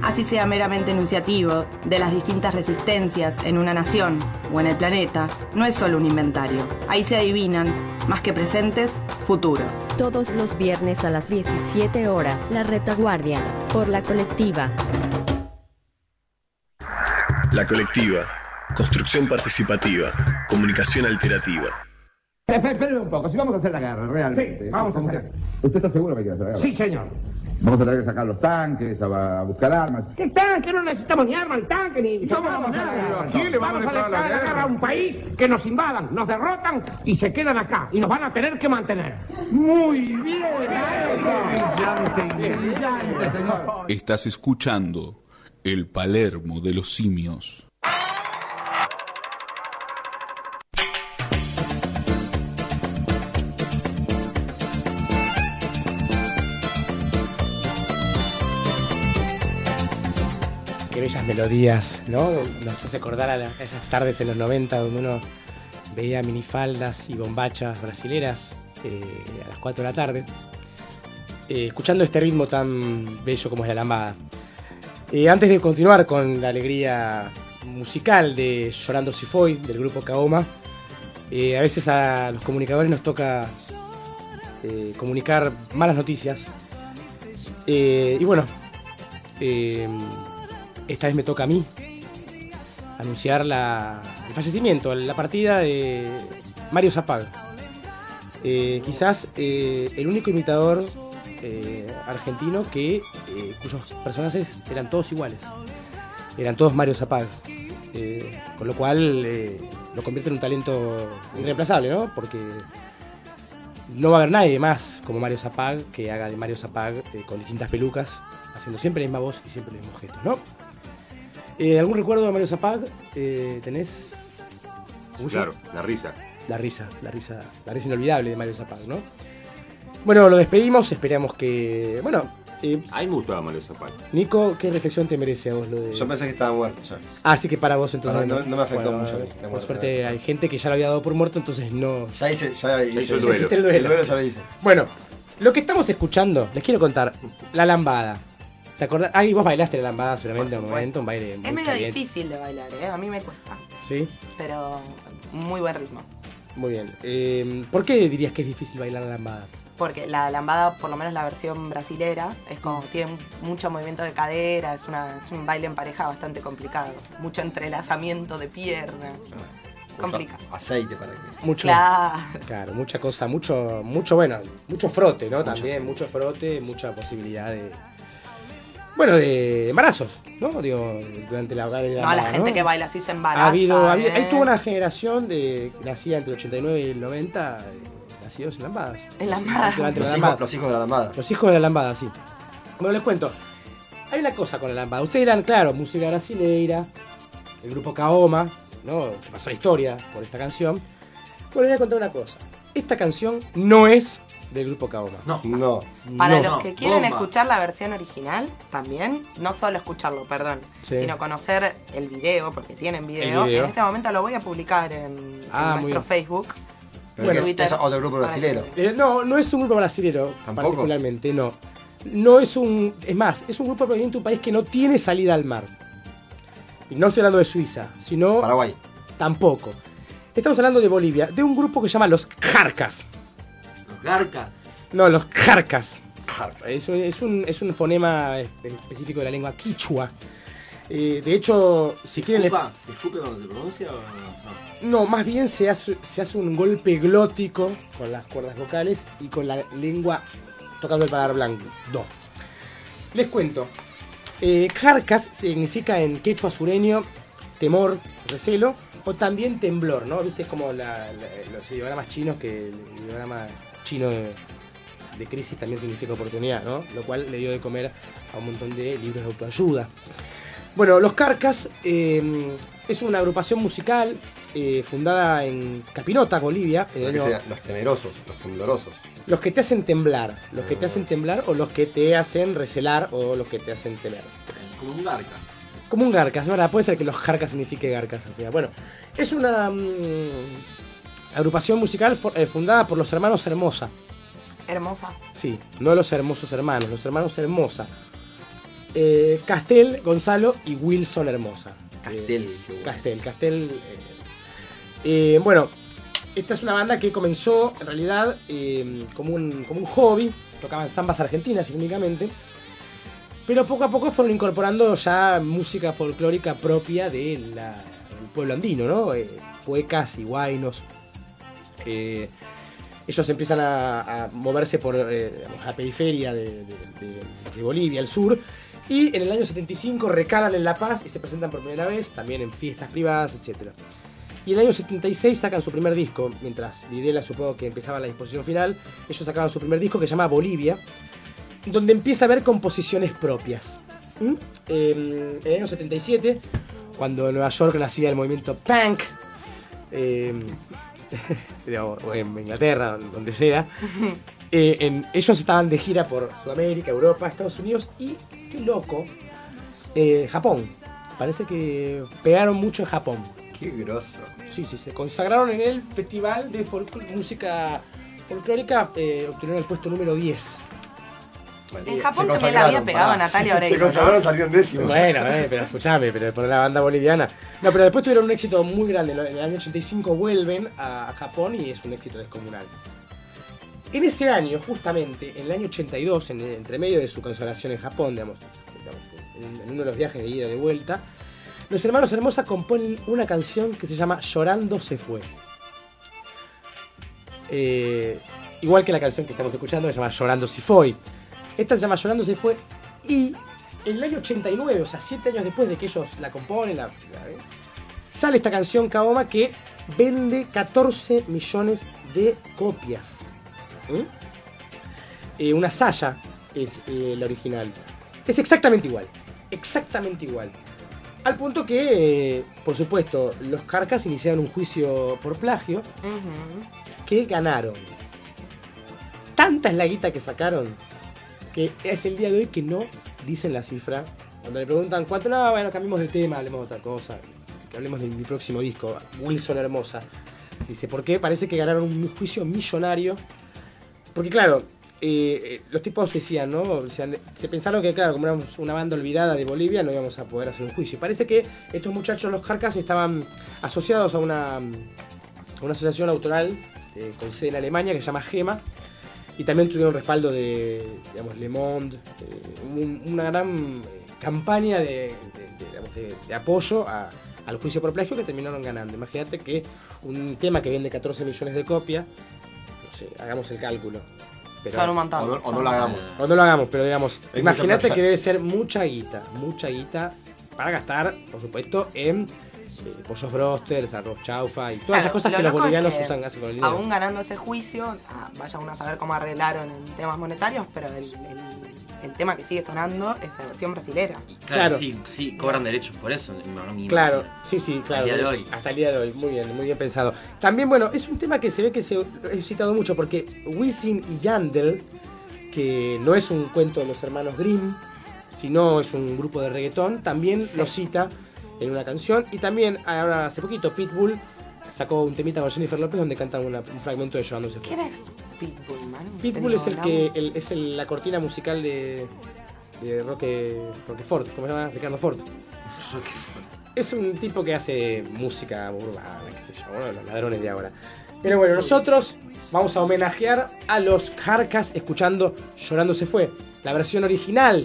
así sea meramente enunciativo, de las distintas resistencias en una nación o en el planeta, no es solo un inventario. Ahí se adivinan, más que presentes, futuros. Todos los viernes a las 17 horas. La retaguardia. Por la colectiva. La colectiva. Construcción participativa. Comunicación alternativa. Esperen un poco, si vamos a hacer la guerra, realmente. Sí, vamos a hacer. ¿Usted está seguro que quiere hacer la guerra? Sí, señor. Vamos a tener que sacar los tanques, a, a buscar armas. ¿Qué tanque? No necesitamos ni armas, ni tanque, ni... ¿Cómo vamos a hacer la guerra? ¿A quién le vamos a declarar la declarar guerra? a un país que nos invadan, nos derrotan y se quedan acá. Y nos van a tener que mantener. Muy bien. Brillante, brillante, señor. Estás escuchando El Palermo de los Simios. Bellas melodías, ¿no? Nos hace acordar a, esas tardes en los 90 donde uno veía minifaldas y bombachas brasileras eh, a las 4 de la tarde, eh, escuchando este ritmo tan bello como es la lambada. Eh, antes de continuar con la alegría musical de Llorando Si Foi, del grupo Kaoma, eh, a veces a los comunicadores nos toca comunicar malas noticias. Y bueno, esta vez me toca a mí anunciar la- el fallecimiento, la partida de Mario Zapag. Eh, quizás eh, el único imitador eh, argentino que cuyos personajes eran todos iguales. Eran todos Mario Zapag. Con lo cual lo convierte en un talento irreemplazable, ¿no? Porque no va a haber nadie más como Mario Zapag que haga de Mario Zapag con distintas pelucas, haciendo siempre la misma voz y siempre los mismos gestos, ¿no? Eh, ¿Algún recuerdo de Mario Zapag? Eh, ¿Tenés? Claro, la risa. La risa, la risa, la risa inolvidable de Mario Zapag, ¿no? Bueno, lo despedimos, esperamos que. Bueno, eh, A mí me gustaba Mario Zapag. Nico, ¿qué reflexión te merece a vos lo de.? Yo pensé que estaba muerto ya. Ah, sí que para vos entonces. Para- no- no me afectó Bueno, mucho, eh, Por muerto, suerte hay gente que ya lo había dado por muerto, entonces no. Ya hice, ya hice, hizo el duelo. Hiciste el duelo. ya lo hice. Bueno, lo que estamos escuchando, les quiero contar. La lambada. ¿Te acordás? Ah, y vos bailaste la lambada seguramente en un momento, un baile muy Es medio caliente. difícil de bailar, ¿eh? A mí me cuesta. Sí, Pero muy buen ritmo. muy bien. Eh, ¿Por qué dirías que es difícil bailar la lambada? Porque la lambada, por lo menos la versión brasilera, es como tiene mucho movimiento de cadera, es, una, es un baile en pareja bastante complicado. Mucho entrelazamiento de pierna. Complicado. Aceite para que. Mucho. Claro. Claro, mucha cosa, mucho, mucho, bueno, mucho frote, ¿no? También, mucho frote, mucha posibilidad de. Bueno, de embarazos, ¿no? Digo, durante la, No, la gente ¿no? que baila así se embaraza. Ha habido, había- ¿eh? ahí tuvo una generación de nacía entre el 89 y el 90, eh, nacidos en lambadas. En lambadas. La los hijos de la lambada. Los hijos de la lambada, sí. Bueno, les cuento. Hay una cosa con la lambada. Ustedes eran, claro, música brasileira, el grupo Kaoma, ¿no? Que pasó la historia por esta canción. Bueno, les voy a contar una cosa. Esta canción no es del grupo Kaoma. No. No. Para No. los que quieren Bomba. escuchar la versión original, también, no solo escucharlo, perdón, Sí. sino conocer el video, porque tienen video. En este momento lo voy a publicar en, Ah, nuestro. Facebook. Pero Bueno, es, es otro grupo brasilero. Eh, no, no es un grupo brasilero, ¿Tampoco? particularmente, no. No es un. Es más, es un grupo proveniente de un país que no tiene salida al mar. Y no estoy hablando de Suiza, sino. Paraguay. Tampoco. Estamos hablando de Bolivia, de un grupo que se llama Los Jarcas. Garcas. No, los Jarcas. Es un, es un, es un fonema espe- específico de la lengua quichua. Eh, de hecho, si quieren. le- Escupa, ¿Se escupe cuando se pronuncia o no? No, más bien se hace, se hace un golpe glótico con las cuerdas vocales y con la lengua tocando el paladar blanco. Do. Les cuento. Eh, Jarcas significa en quechua sureño temor, recelo o también temblor, ¿no? Viste es como la- la- los ideogramas chinos que el ideograma chino de, de crisis también significa oportunidad, ¿no? Lo cual le dio de comer a un montón de libros de autoayuda. Bueno, Los Carcas eh, es una agrupación musical eh, fundada en Capinota, Bolivia. en el Los, año- temerosos, los temblorosos. los que te hacen temblar, los que te hacen temblar o los que te hacen recelar o los que te hacen temer. Como un garca. Como un garcas, ¿verdad? Puede ser que los garcas signifique garcas. al final. Bueno, es una mm, agrupación musical for- eh, fundada por los hermanos Hermosa. Hermosa. Sí, no los hermosos hermanos, los hermanos Hermosa. Eh, Castel, Gonzalo y Wilson Hermosa. Castel, Eh, Castel, Castel. eh, eh, bueno, esta es una banda que comenzó en realidad eh, como, un, como un hobby. Tocaban zambas argentinas únicamente. Pero poco a poco fueron incorporando ya música folclórica propia de la- del pueblo andino, ¿no? Eh, y guainos. Eh, ellos empiezan a, a moverse por eh, la periferia de, Bolivia, al sur, y en el año 75 recalan en La Paz y se presentan por primera vez, también en fiestas privadas, etc. Y en el año 76 sacan su primer disco, mientras Videla supongo que empezaba la disposición final, ellos sacaban su primer disco que se llama Bolivia, donde empieza a haber composiciones propias. ¿Mm? Eh, en el año 77, cuando en Nueva York nacía el movimiento punk, eh, digamos, o en Inglaterra, donde sea, eh, en- ellos estaban de gira por Sudamérica, Europa, Estados Unidos y, qué loco, eh, Japón. Parece que pegaron mucho en Japón. Qué grosso. Sí, sí, se consagraron en el festival de folcl- música folclórica, eh, obtuvieron el puesto número 10. En Japón también la había pegado a Natalia Oreiro. Se consagraron, ¿no? salieron décimo. Bueno, eh, pero escuchame, pero por la banda boliviana. No, pero después tuvieron un éxito muy grande. En el año 85 vuelven a Japón y es un éxito descomunal. En ese año, justamente, en el año 82, en el entremedio de su consagración en Japón, digamos, en uno de los viajes de ida y de vuelta, los hermanos Hermosa componen una canción que se llama Llorando se fue. Eh, igual que la canción que estamos escuchando, que se llama Llorando si fue. Esta se llama Llorando se fue y en el año 89, o sea, 7 años después de que ellos la componen, la- la- sale esta canción Kaoma que vende 14 millones de copias. ¿Mm? Eh, una Saya es eh, la original. Es exactamente igual. Exactamente igual. Al punto que, eh, por supuesto, los Carcas iniciaron un juicio por plagio que ganaron. Tanta es la guita que sacaron que es el día de hoy que no dicen la cifra. Cuando le preguntan cuánto, no, bueno, cambiemos de tema, hablemos de otra cosa. Que hablemos de mi próximo disco, Wilson Hermosa. Dice, ¿por qué? Parece que ganaron un juicio millonario. Porque claro, eh, eh, los tipos decían, ¿no? O sea, se pensaron que, claro, como éramos una banda olvidada de Bolivia, no íbamos a poder hacer un juicio. Y parece que estos muchachos, los Carcas, estaban asociados a una, una asociación autoral eh, con sede en Alemania que se llama GEMA. Y también tuvieron respaldo de, digamos, Le Monde, eh, un- una gran campaña de, de- de, digamos, de- de apoyo a- al juicio por plagio que terminaron ganando. Imagínate que un tema que vende 14 millones de copias, no sé, hagamos el cálculo. Pero. O no, o no lo hagamos. o no lo hagamos, pero digamos, imagínate que debe ser mucha guita, mucha guita para gastar, por supuesto, en eh, pollos brosters, arroz chaufa y todas Claro, esas cosas lo que los es bolivianos que usan así con el dinero. Aún ganando ese juicio, ah, vaya uno a saber cómo arreglaron en temas monetarios, pero el, el- el tema que sigue sonando es la versión brasilera. Claro. Claro, sí, sí, cobran derechos por eso. no, no me Claro, sí, sí, claro. Al día de hoy. Hasta el día de hoy, muy bien, muy bien pensado. También, bueno, es un tema que se ve que se he citado mucho porque Wisin y Yandel, que no es un cuento de los hermanos Grimm, sino es un grupo de reggaetón, también lo cita en una canción. Y también, ahora hace poquito, Pitbull sacó un temita con Jennifer López donde canta una- un fragmento de Llorándose ¿Quién es Pitbull, Manu? Pitbull es el que el- es el- la cortina musical de, de Roque, Roquefort, ¿cómo se llama? Ricardo Ford. Es un tipo que hace música urbana, qué sé yo, uno de los ladrones de ahora. Pero bueno, nosotros vamos a homenajear a los Carcas escuchando Llorando se fue, la versión original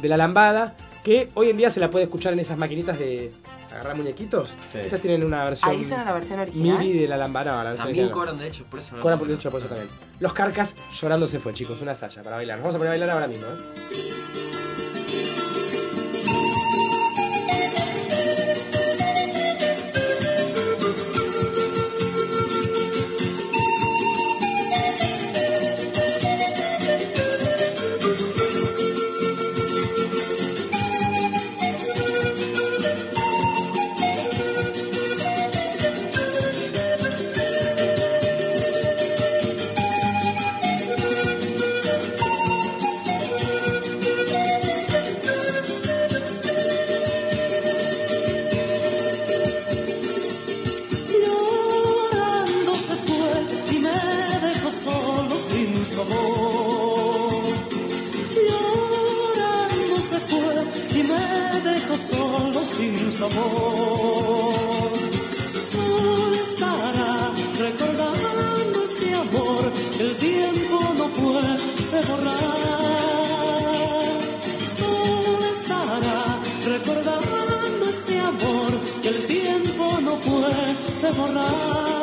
de la lambada, que hoy en día se la puede escuchar en esas maquinitas de agarrar muñequitos. Esas tienen una versión Ahí suena la versión original. MIDI de la lambada. no, la versión También cobran derechos por eso. Cobran por derecho por eso también. Los Carcas llorando se fue, chicos, una saya para bailar. Nos vamos a poner a bailar ahora mismo, ¿eh? Sabor. Solo estará recordando este amor que el tiempo no puede borrar. Solo estará recordando este amor que el tiempo no puede borrar.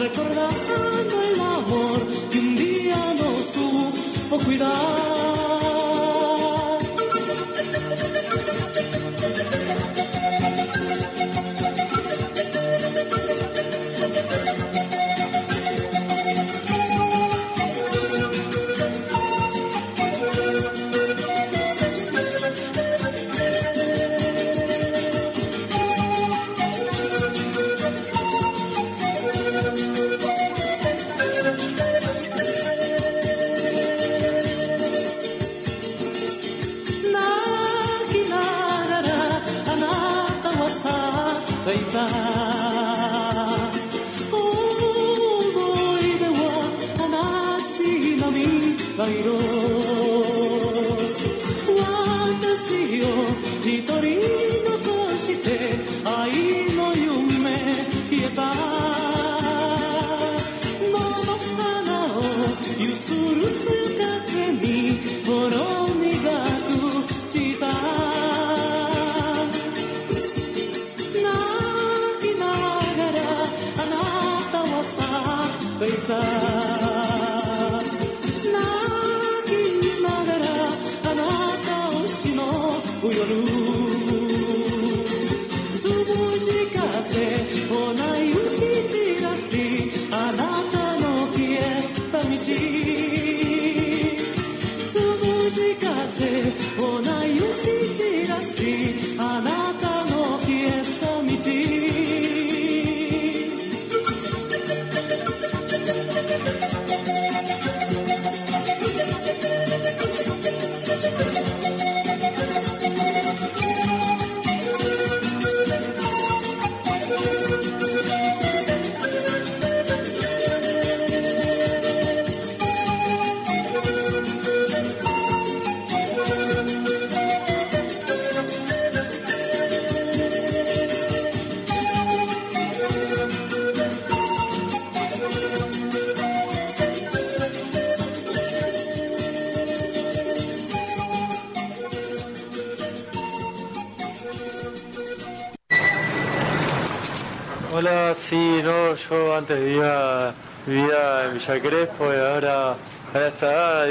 Recordando el amor que un día no supo cuidar. Naginagara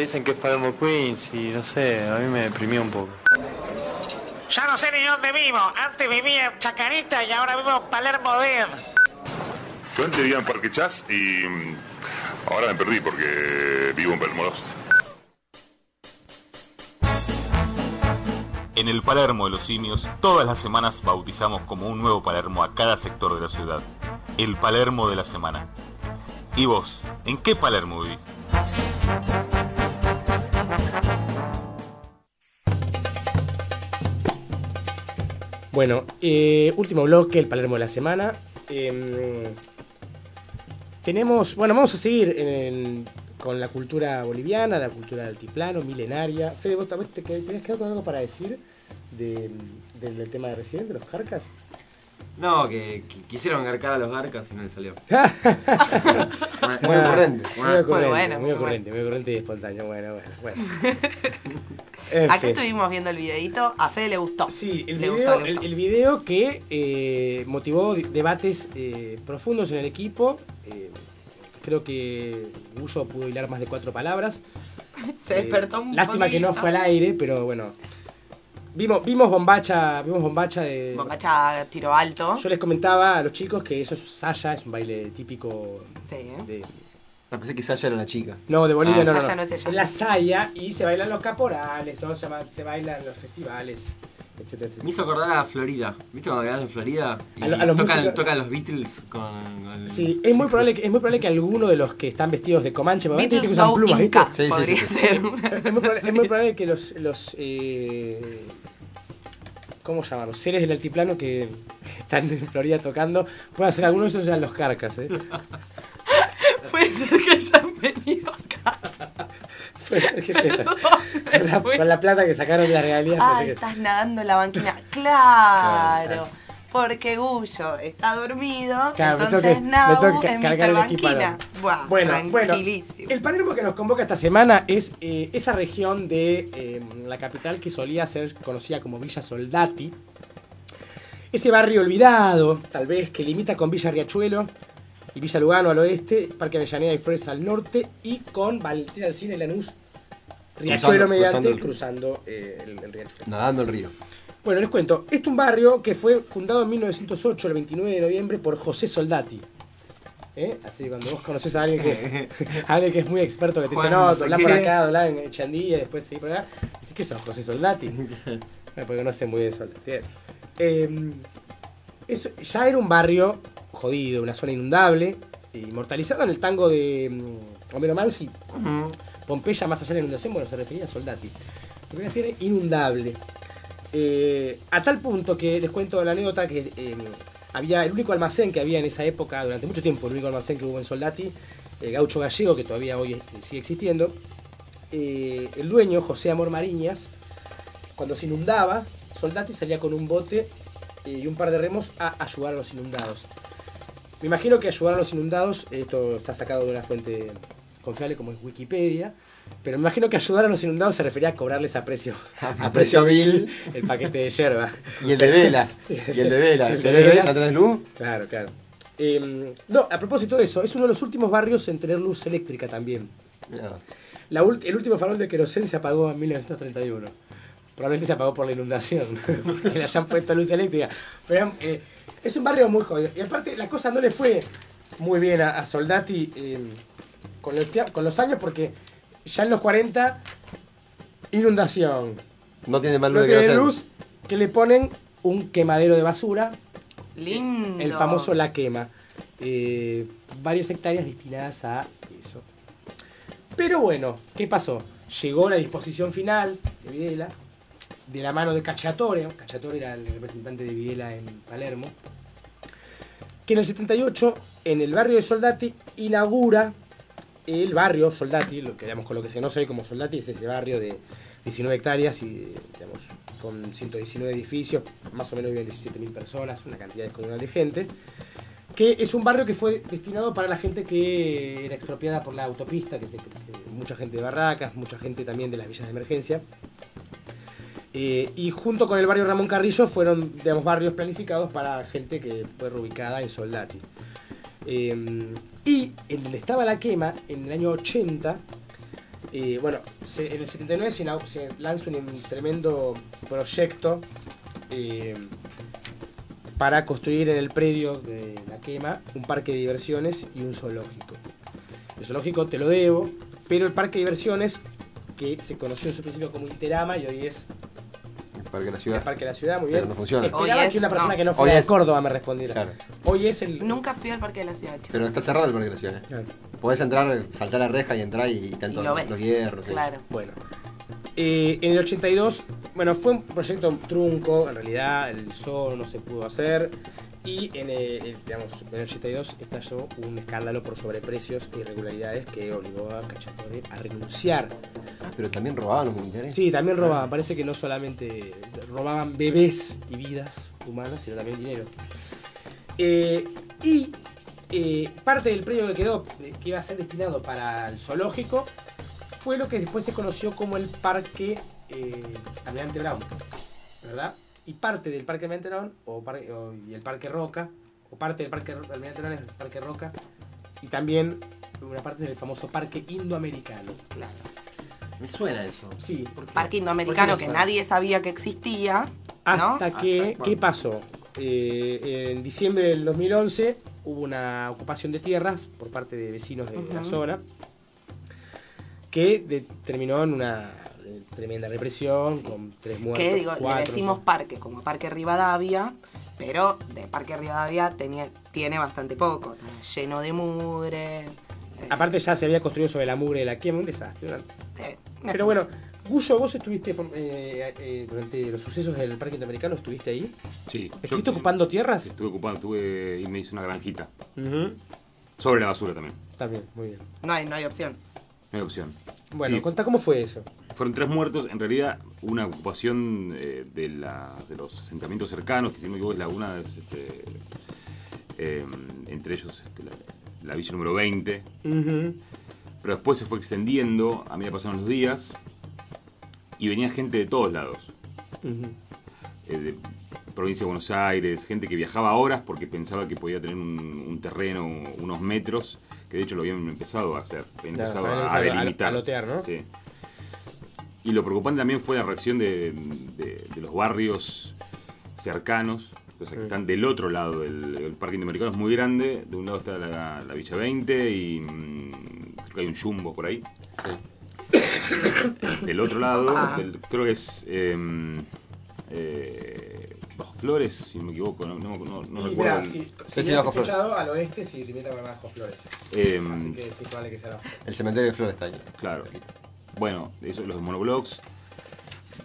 dicen que es Palermo Queens y no sé, a mí me deprimió un poco. Ya no sé ni dónde vivo. Antes vivía en Chacarita y ahora vivo en Palermo Dead. Yo antes vivía en Parque Chas y mm, ahora me perdí porque vivo en Palermo Lost. En el Palermo de los Simios, todas las semanas bautizamos como un nuevo Palermo a cada sector de la ciudad. El Palermo de la semana. ¿Y vos? ¿En qué Palermo vivís? Bueno, eh, último bloque, el Palermo de la semana. Em, tenemos, bueno, vamos a seguir con la cultura boliviana, la cultura del altiplano, milenaria. Fede, ¿vos te tenías quedado con algo para decir de- del, del tema de recién, de los carcas? No, que, que quisieron garcar a los garcas y no les salió. Muy ocurrente. Muy Muy ocurrente, bueno, muy muy ocurrente, muy ocurrente y espontáneo. Bueno, bueno, bueno. En Acá fin. estuvimos viendo el videito, a Fede le gustó. Sí, el le video, gustó, le el, gustó. el video que eh, motivó de- debates eh, profundos en el equipo. Eh, creo que Gullo pudo hilar más de cuatro palabras. Se despertó un Lástima que no fue al aire, pero bueno. Vimos, vimos bombacha, vimos bombacha de. Bombacha tiro alto. Yo les comentaba a los chicos que eso es Saya, es un baile típico Sí. de, Ah, pensé que Saya era la chica. No, de Bolivia Ah. no, no, no. no es ella. la saya y se bailan los caporales, todo se, se bailan los festivales, etcétera, etcétera. Me hizo acordar a Florida. ¿Viste cuando quedas en Florida? Y A lo- a los tocan, músicos- tocan los Beatles con. con- Sí, es muy probable que, es muy probable que alguno de los que están vestidos de Comanche, porque Beatles que usan plumas, ¿viste? Sí, sí, podría sí. ser. Es muy probable, es muy probable que los, los eh, ¿cómo llaman? Los seres del altiplano que están en Florida tocando, pueden ser algunos de esos sean los carcas, ¿eh? Puede ser que hayan venido acá. Con, la, con la plata que sacaron de regalías. puede Ah, que- estás nadando en la banquina. Claro. Porque Gullo está dormido, Claro, me entonces me Nau tengo que es cargar Banquina. Buah, Bueno, bueno, el Palermo que nos convoca esta semana es eh, esa región de eh, la capital que solía ser conocida como Villa Soldati. Ese barrio olvidado, tal vez, que limita con Villa Riachuelo y Villa Lugano al oeste, Parque Avellaneda y Flores al norte y con Valentín Alcina y Lanús, Riachuelo mediante, cruzando eh, el, el Riachuelo. Nadando el río. Bueno, les cuento. Este es un barrio que fue fundado en 1908, el 29 de noviembre, por José Soldati. ¿Eh? Así que cuando vos conocés a alguien que, a alguien que es muy experto, que te dice, no, doblá por qué". acá, doblá en Chandía, y después sí por acá. Dices, ¿qué sos, José Soldati? Porque no sé muy bien Soldati. Eh, eso, ya era un barrio jodido, una zona inundable, inmortalizado en el tango de mm, Homero Mansi. Pompeya, más allá de la inundación, bueno, se refería a Soldati. Lo que refiere inundable. Eh, a tal punto que les cuento la anécdota que eh, había el único almacén que había en esa época, durante mucho tiempo, el único almacén que hubo en Soldati, el Gaucho Gallego, que todavía hoy eh, sigue existiendo. eh, el dueño, José Amor Mariñas, cuando se inundaba, Soldati salía con un bote eh, y un par de remos a ayudar a los inundados. Me imagino que ayudar a los inundados, esto está sacado de una fuente confiable como es Wikipedia, pero me imagino que ayudar a los inundados se refería a cobrarles a precio, a precio vil el paquete de yerba. Y el de vela. Y el de vela. El de. ¿No tenés luz? Claro, claro. Eh, no, a propósito de eso, es uno de los últimos barrios en tener luz eléctrica también. Mirá. La el último farol de querosén se apagó en 1931. Probablemente se apagó por la inundación, que le hayan puesto luz eléctrica. Pero eh, es un barrio muy jodido. Y aparte, la cosa no le fue muy bien a, a Soldati eh, con, los, tia- con los años, porque ya en los 40, inundación. No tiene más luz No de tiene luz, que le ponen un quemadero de basura, Lindo. el famoso La Quema. Eh, varias hectáreas destinadas a eso. Pero bueno, ¿qué pasó? Llegó la disposición final de Videla, de la mano de Cacciatore. Cacciatore era el representante de Videla en Palermo. Que en el 78, en el barrio de Soldati, inaugura el barrio Soldati, lo que con lo que se conoce hoy como Soldati, es ese barrio de 19 hectáreas y digamos con 119 edificios, más o menos viven 17.000 personas, una cantidad descomunal de gente, que es un barrio que fue destinado para la gente que era expropiada por la autopista, que, mucha gente de Barracas, mucha gente también de las villas de emergencia. Eh, y junto con el barrio Ramón Carrillo fueron, barrios planificados para gente que fue reubicada en Soldati. Eh, y en donde estaba la quema, en el año 80, eh, bueno, en el 79 se, se lanza un tremendo proyecto eh, para construir en el predio de la quema un parque de diversiones y un zoológico. El zoológico te lo debo, pero el parque de diversiones, que se conoció en su principio como Interama y hoy es Parque de la Ciudad. el Parque de la Ciudad, muy bien. Pero no funciona. Esperaba Hoy es- que una persona no. que no fuera de es- Córdoba me respondiera. Claro. Hoy es el... Nunca fui al Parque de la Ciudad. Pero está cerrado el Parque de la Ciudad. ¿eh? Claro. Podés entrar, saltar la reja y entrar y tanto Y lo ves. los hierros. sí. Claro. Bueno. Eh, en el 82, bueno, fue un proyecto trunco, en realidad el zoo no se pudo hacer. Y en el, digamos, en el 82 estalló un escándalo por sobreprecios e irregularidades que obligó a Cacciatore a renunciar. Ah, pero también robaban los militares. Sí, también robaban. Parece que no solamente robaban bebés y vidas humanas, sino también dinero. Eh, y eh, parte del predio que quedó, eh, que iba a ser destinado para el zoológico, fue lo que después se conoció como el Parque eh, Almirante Brown, ¿verdad? Y parte del Parque Almirante o, par- o- y el Parque Roca, o parte del Parque Almirante es el Parque Roca, y también una parte del famoso Parque Indoamericano. Claro. Me suena eso. Sí, Parque Indoamericano ¿Por qué que nadie sabía que existía. ¿no? Hasta que. ¿qué pasó? Eh, en diciembre del 2011 hubo una ocupación de tierras por parte de vecinos de la zona que de- terminó en una tremenda represión con tres muertos. Que digo, cuatro, le decimos parque, como Parque Rivadavia, pero de Parque Rivadavia tenía, tiene bastante poco, lleno de mugre. Aparte ya se había construido sobre la mugre de la quema, un desastre. una- Pero bueno, Gullo, vos estuviste eh, eh, durante los sucesos del Parque Interamericano, ¿estuviste ahí? Sí. ¿Estuviste ocupando tierras? Estuve ocupando, estuve y me hice una granjita. Sobre la basura también. También, muy bien. No hay, no hay opción. No hay opción. Bueno, Sí, contá cómo fue eso. Fueron tres muertos, en realidad una ocupación eh, de, la, de los asentamientos cercanos, que si no me equivoco es la una, es, este, eh, entre ellos este, la, la villa número 20, pero después se fue extendiendo, a medida que pasaron los días, y venía gente de todos lados, eh, de provincia de Buenos Aires, gente que viajaba horas porque pensaba que podía tener un, un terreno, unos metros, que de hecho lo habían empezado a hacer, habían Claro, empezado habían a, a- delimitar. a lotear, ¿no? Sí. Y lo preocupante también fue la reacción de, de- de los barrios cercanos, o sea, que están del otro lado. del el parque interamericano es muy grande. De un lado está la, la Villa 20 y mm, creo que hay un jumbo por ahí. Del otro lado, Ah. del- creo que es em, eh, Bajo Flores, si no me equivoco, no, no- no- no recuerdo. mirá, el- si, Sí, si sí, me has Bajo Flores. escuchado, al oeste sí limita con Bajo Flores. Em, Así que sí, probable que sea Bajo. El cementerio de Flores está ahí. Claro. Bueno, eso, los monoblocks.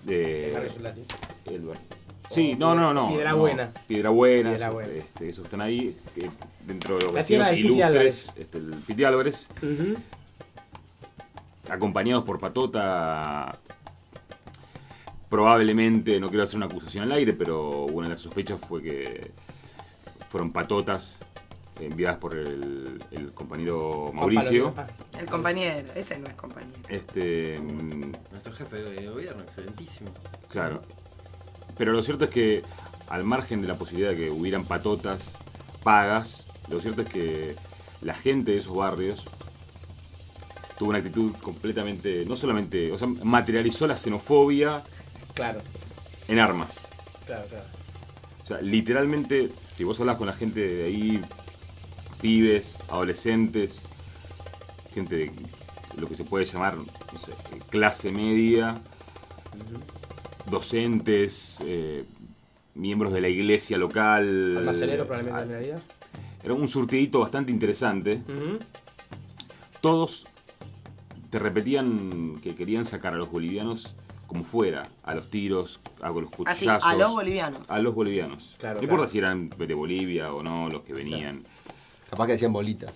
El Sí, no, no, no. Piedra no. Buena. Piedra Buena. Piedra esos, Buena. este, esos están ahí. que dentro de Piti ilustres. Este, el Piti Álvarez. Acompañados por Patota. Probablemente, no quiero hacer una acusación al aire, pero una de las sospechas fue que fueron patotas enviadas por el, el compañero Mauricio. El compañero, ese no es compañero. Este. mm, Nuestro jefe de gobierno, excelentísimo. Claro. Pero lo cierto es que, al margen de la posibilidad de que hubieran patotas pagas, lo cierto es que la gente de esos barrios tuvo una actitud completamente, no solamente, o sea, materializó la xenofobia Claro, en armas. claro, claro. O sea, literalmente, si vos hablas con la gente de ahí, pibes, adolescentes, gente de lo que se puede llamar, no sé, clase media, docentes, eh, miembros de la iglesia local. Almacenero probablemente ah, en realidad. Era un surtidito bastante interesante. Todos te repetían que querían sacar a los bolivianos como fuera, a los tiros, a los Ah, cuchillazos. a los bolivianos. A los bolivianos. Claro, no claro. importa si eran de Bolivia o no, los que venían. Capaz que decían bolitas.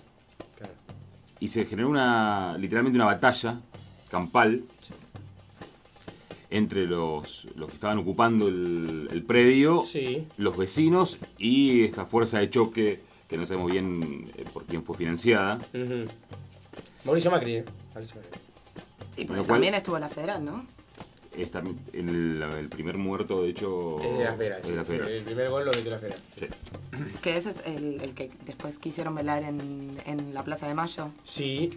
Y se generó una, literalmente una batalla campal entre los, los que estaban ocupando el, el predio, los vecinos y esta fuerza de choque que no sabemos bien eh, por quién fue financiada. Ujú. Mauricio Macri, eh. Mauricio Macri. Sí, porque cual- también estuvo la federal, ¿no? Esta- en el, el primer muerto, de hecho, Es de las Veras. es de Las sí. Veras. El primer gol lo metió la Fera. Sí. Que ese es el, el que después quisieron velar en, en la Plaza de Mayo. Sí,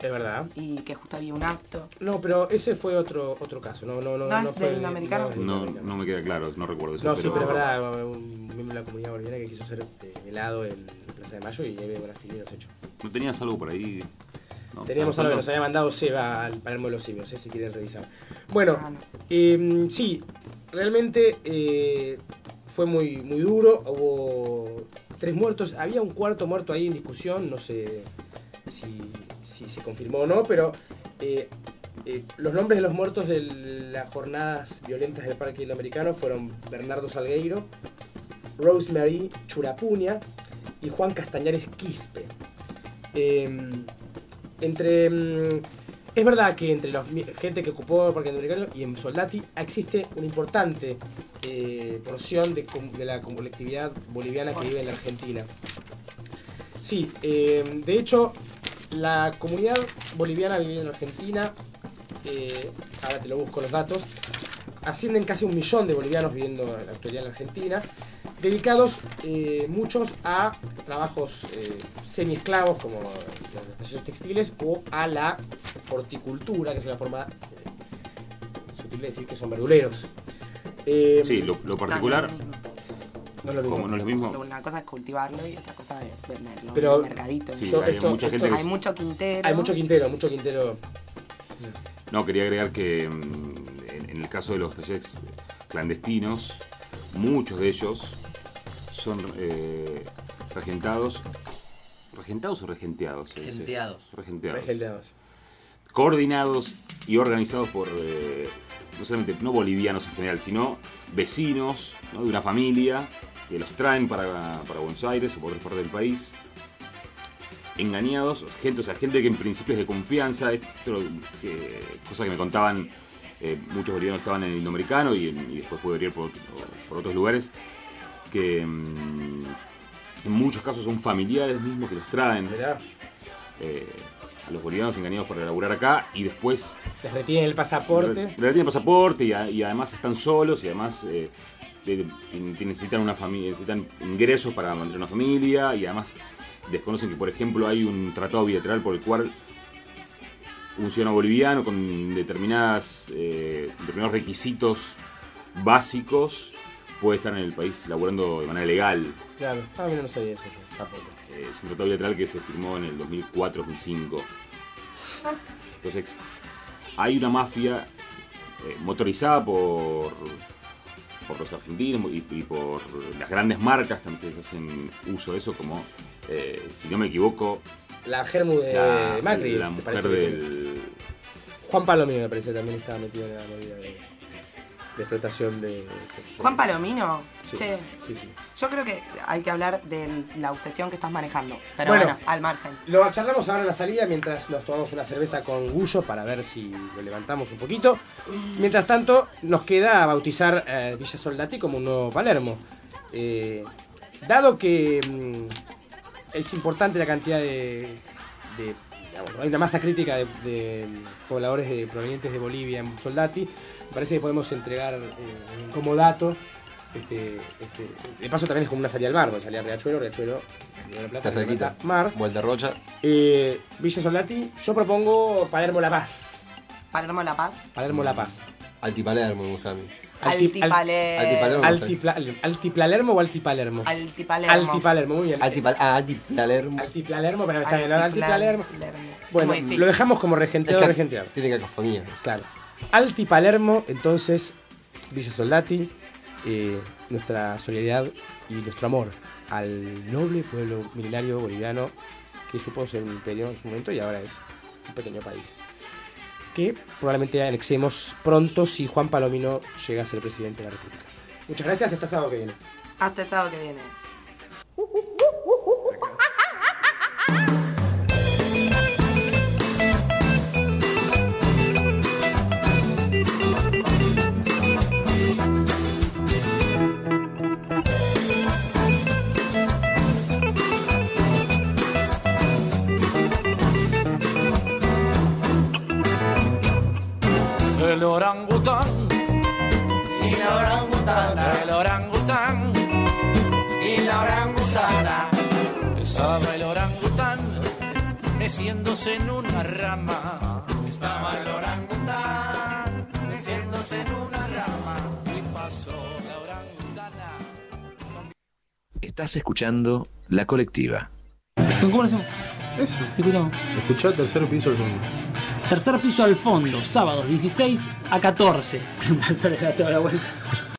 es verdad. Y que justo había un acto. No, pero ese fue otro otro caso. No, no, no, ¿No no es fue del el- americano? no No, no me queda claro, no recuerdo eso. No, sí, pero es verdad, un miembro de la comunidad boliviana que quiso ser eh, velado en la Plaza de Mayo y ahí veo brasileños hechos. ¿No tenías algo por ahí? No, Teníamos ¿estás algo que nos había mandado Seba al Palermo de los Simios, eh, si quieren revisar. Bueno, eh, sí, realmente eh, fue muy, muy duro. Hubo tres muertos. Había un cuarto muerto ahí en discusión, no sé si, si se confirmó o no, pero eh, eh, los nombres de los muertos de las jornadas violentas del Parque Indo-Americano fueron Bernardo Salgueiro, Rosemary Churapunia y Juan Castañares Quispe. Entre. mm, es verdad que entre la gente que ocupó el Parque Americano y en Soldati existe una importante eh, porción de la colectividad boliviana que vive en la Argentina. Sí, eh, de hecho, la comunidad boliviana viviendo en Argentina, eh, ahora te lo busco los datos, ascienden casi un millón de bolivianos viviendo en la actualidad en la Argentina, dedicados eh, muchos a trabajos eh, semi-esclavos como los talleres textiles o a la horticultura, que es una forma eh, sutil de decir que son verduleros. Eh, Sí, lo, lo particular. No es lo mismo. como no es lo mismo. Una cosa es cultivarlo y otra cosa es venderlo Pero- en el mercadito. Sí, hay esto- mucha gente esto- que Hay mucho quintero. Hay mucho quintero, mucho quintero. No, quería agregar que mm, en, el caso de los talleres clandestinos, muchos de ellos son eh, regentados. ¿Regentados o regenteados? Regenteados. Regenteados. Regenteados. Coordinados y organizados por, eh, no solamente no bolivianos en general, sino vecinos ¿no? de una familia que los traen para, para Buenos Aires o por otras partes del país engañados, gente, o sea, gente que en principio es de confianza, esto, que, cosa que me contaban eh, muchos bolivianos estaban en el Indoamericano y, después pude venir por, por otros lugares, que mm, en muchos casos son familiares mismos que los traen. eh, a los bolivianos engañados para laburar acá y después Les retienen el pasaporte. le retienen pasaporte y, a- y además están solos y además eh, necesitan una familia, necesitan ingresos para mantener una familia y además desconocen que por ejemplo hay un tratado bilateral por el cual un ciudadano boliviano con determinadas eh, determinados requisitos básicos puede estar en el país laburando de manera legal. Claro. Ah, mira, no sabía eso yo, tampoco. Eh, es un tratado bilateral que se firmó en el 2004-2005. Entonces, hay una mafia eh, motorizada por, por los argentinos y, y por las grandes marcas también que hacen uso de eso, como, si no me equivoco, La Germu de la, Macri. la me mujer parece que tiene. del... Juan Palomino me parece también estaba metido en la movida de, de explotación de. de- Juan Palomino. Sí, Che, sí, sí. yo creo que hay que hablar de la obsesión que estás manejando. Pero Bueno. bueno, al margen. Lo charlamos ahora en la salida mientras nos tomamos una cerveza con Gullo para ver si lo levantamos un poquito. Mientras tanto, nos queda bautizar eh, Villa Soldati como un nuevo Palermo. Eh, dado que mm, es importante la cantidad de. de, digamos, hay una masa crítica de, de pobladores de- provenientes de Bolivia en Soldati, me parece que podemos entregar eh, como dato. Este, este, de paso también es como una salida al mar, porque salía a Riachuelo, Riachuelo, Río de la Plata, Está. Plata, mar. Vuelta Rocha. Eh, Villa Soldati, yo propongo Palermo La Paz. Palermo La Paz. Palermo La Paz. Altipalermo me gusta a mí. Alti- al- Altipalermo. ¿Altipalermo o Altipalermo? Altipalermo. Altipalermo, muy bien. Altipal- ah, Altipalermo. Altipalermo, pero está bien, ¿no? Altipalermo. Altipalermo. Bueno, lo dejamos como regenteado, regenteado. Tiene cacofonía. Claro. Altipalermo, entonces, Villa Soldati, eh, nuestra solidaridad y nuestro amor al noble pueblo milenario boliviano que supo ser un imperio en su momento y ahora es un pequeño país. Que probablemente anexemos pronto si Juan Palomino llega a ser presidente de la República. Muchas gracias, hasta sábado que viene. Hasta el sábado que viene. El orangután y la orangutana, el orangután y la orangutana. Estaba el orangután meciéndose en una rama. Estaba el orangután meciéndose en una rama. Y pasó la orangutana. Estás escuchando La Colectiva. ¿Cómo lo hacemos? Eso. Escuchamos. Escuchá tercer piso del fondo. Tercer piso al fondo, sábados 16 a 14.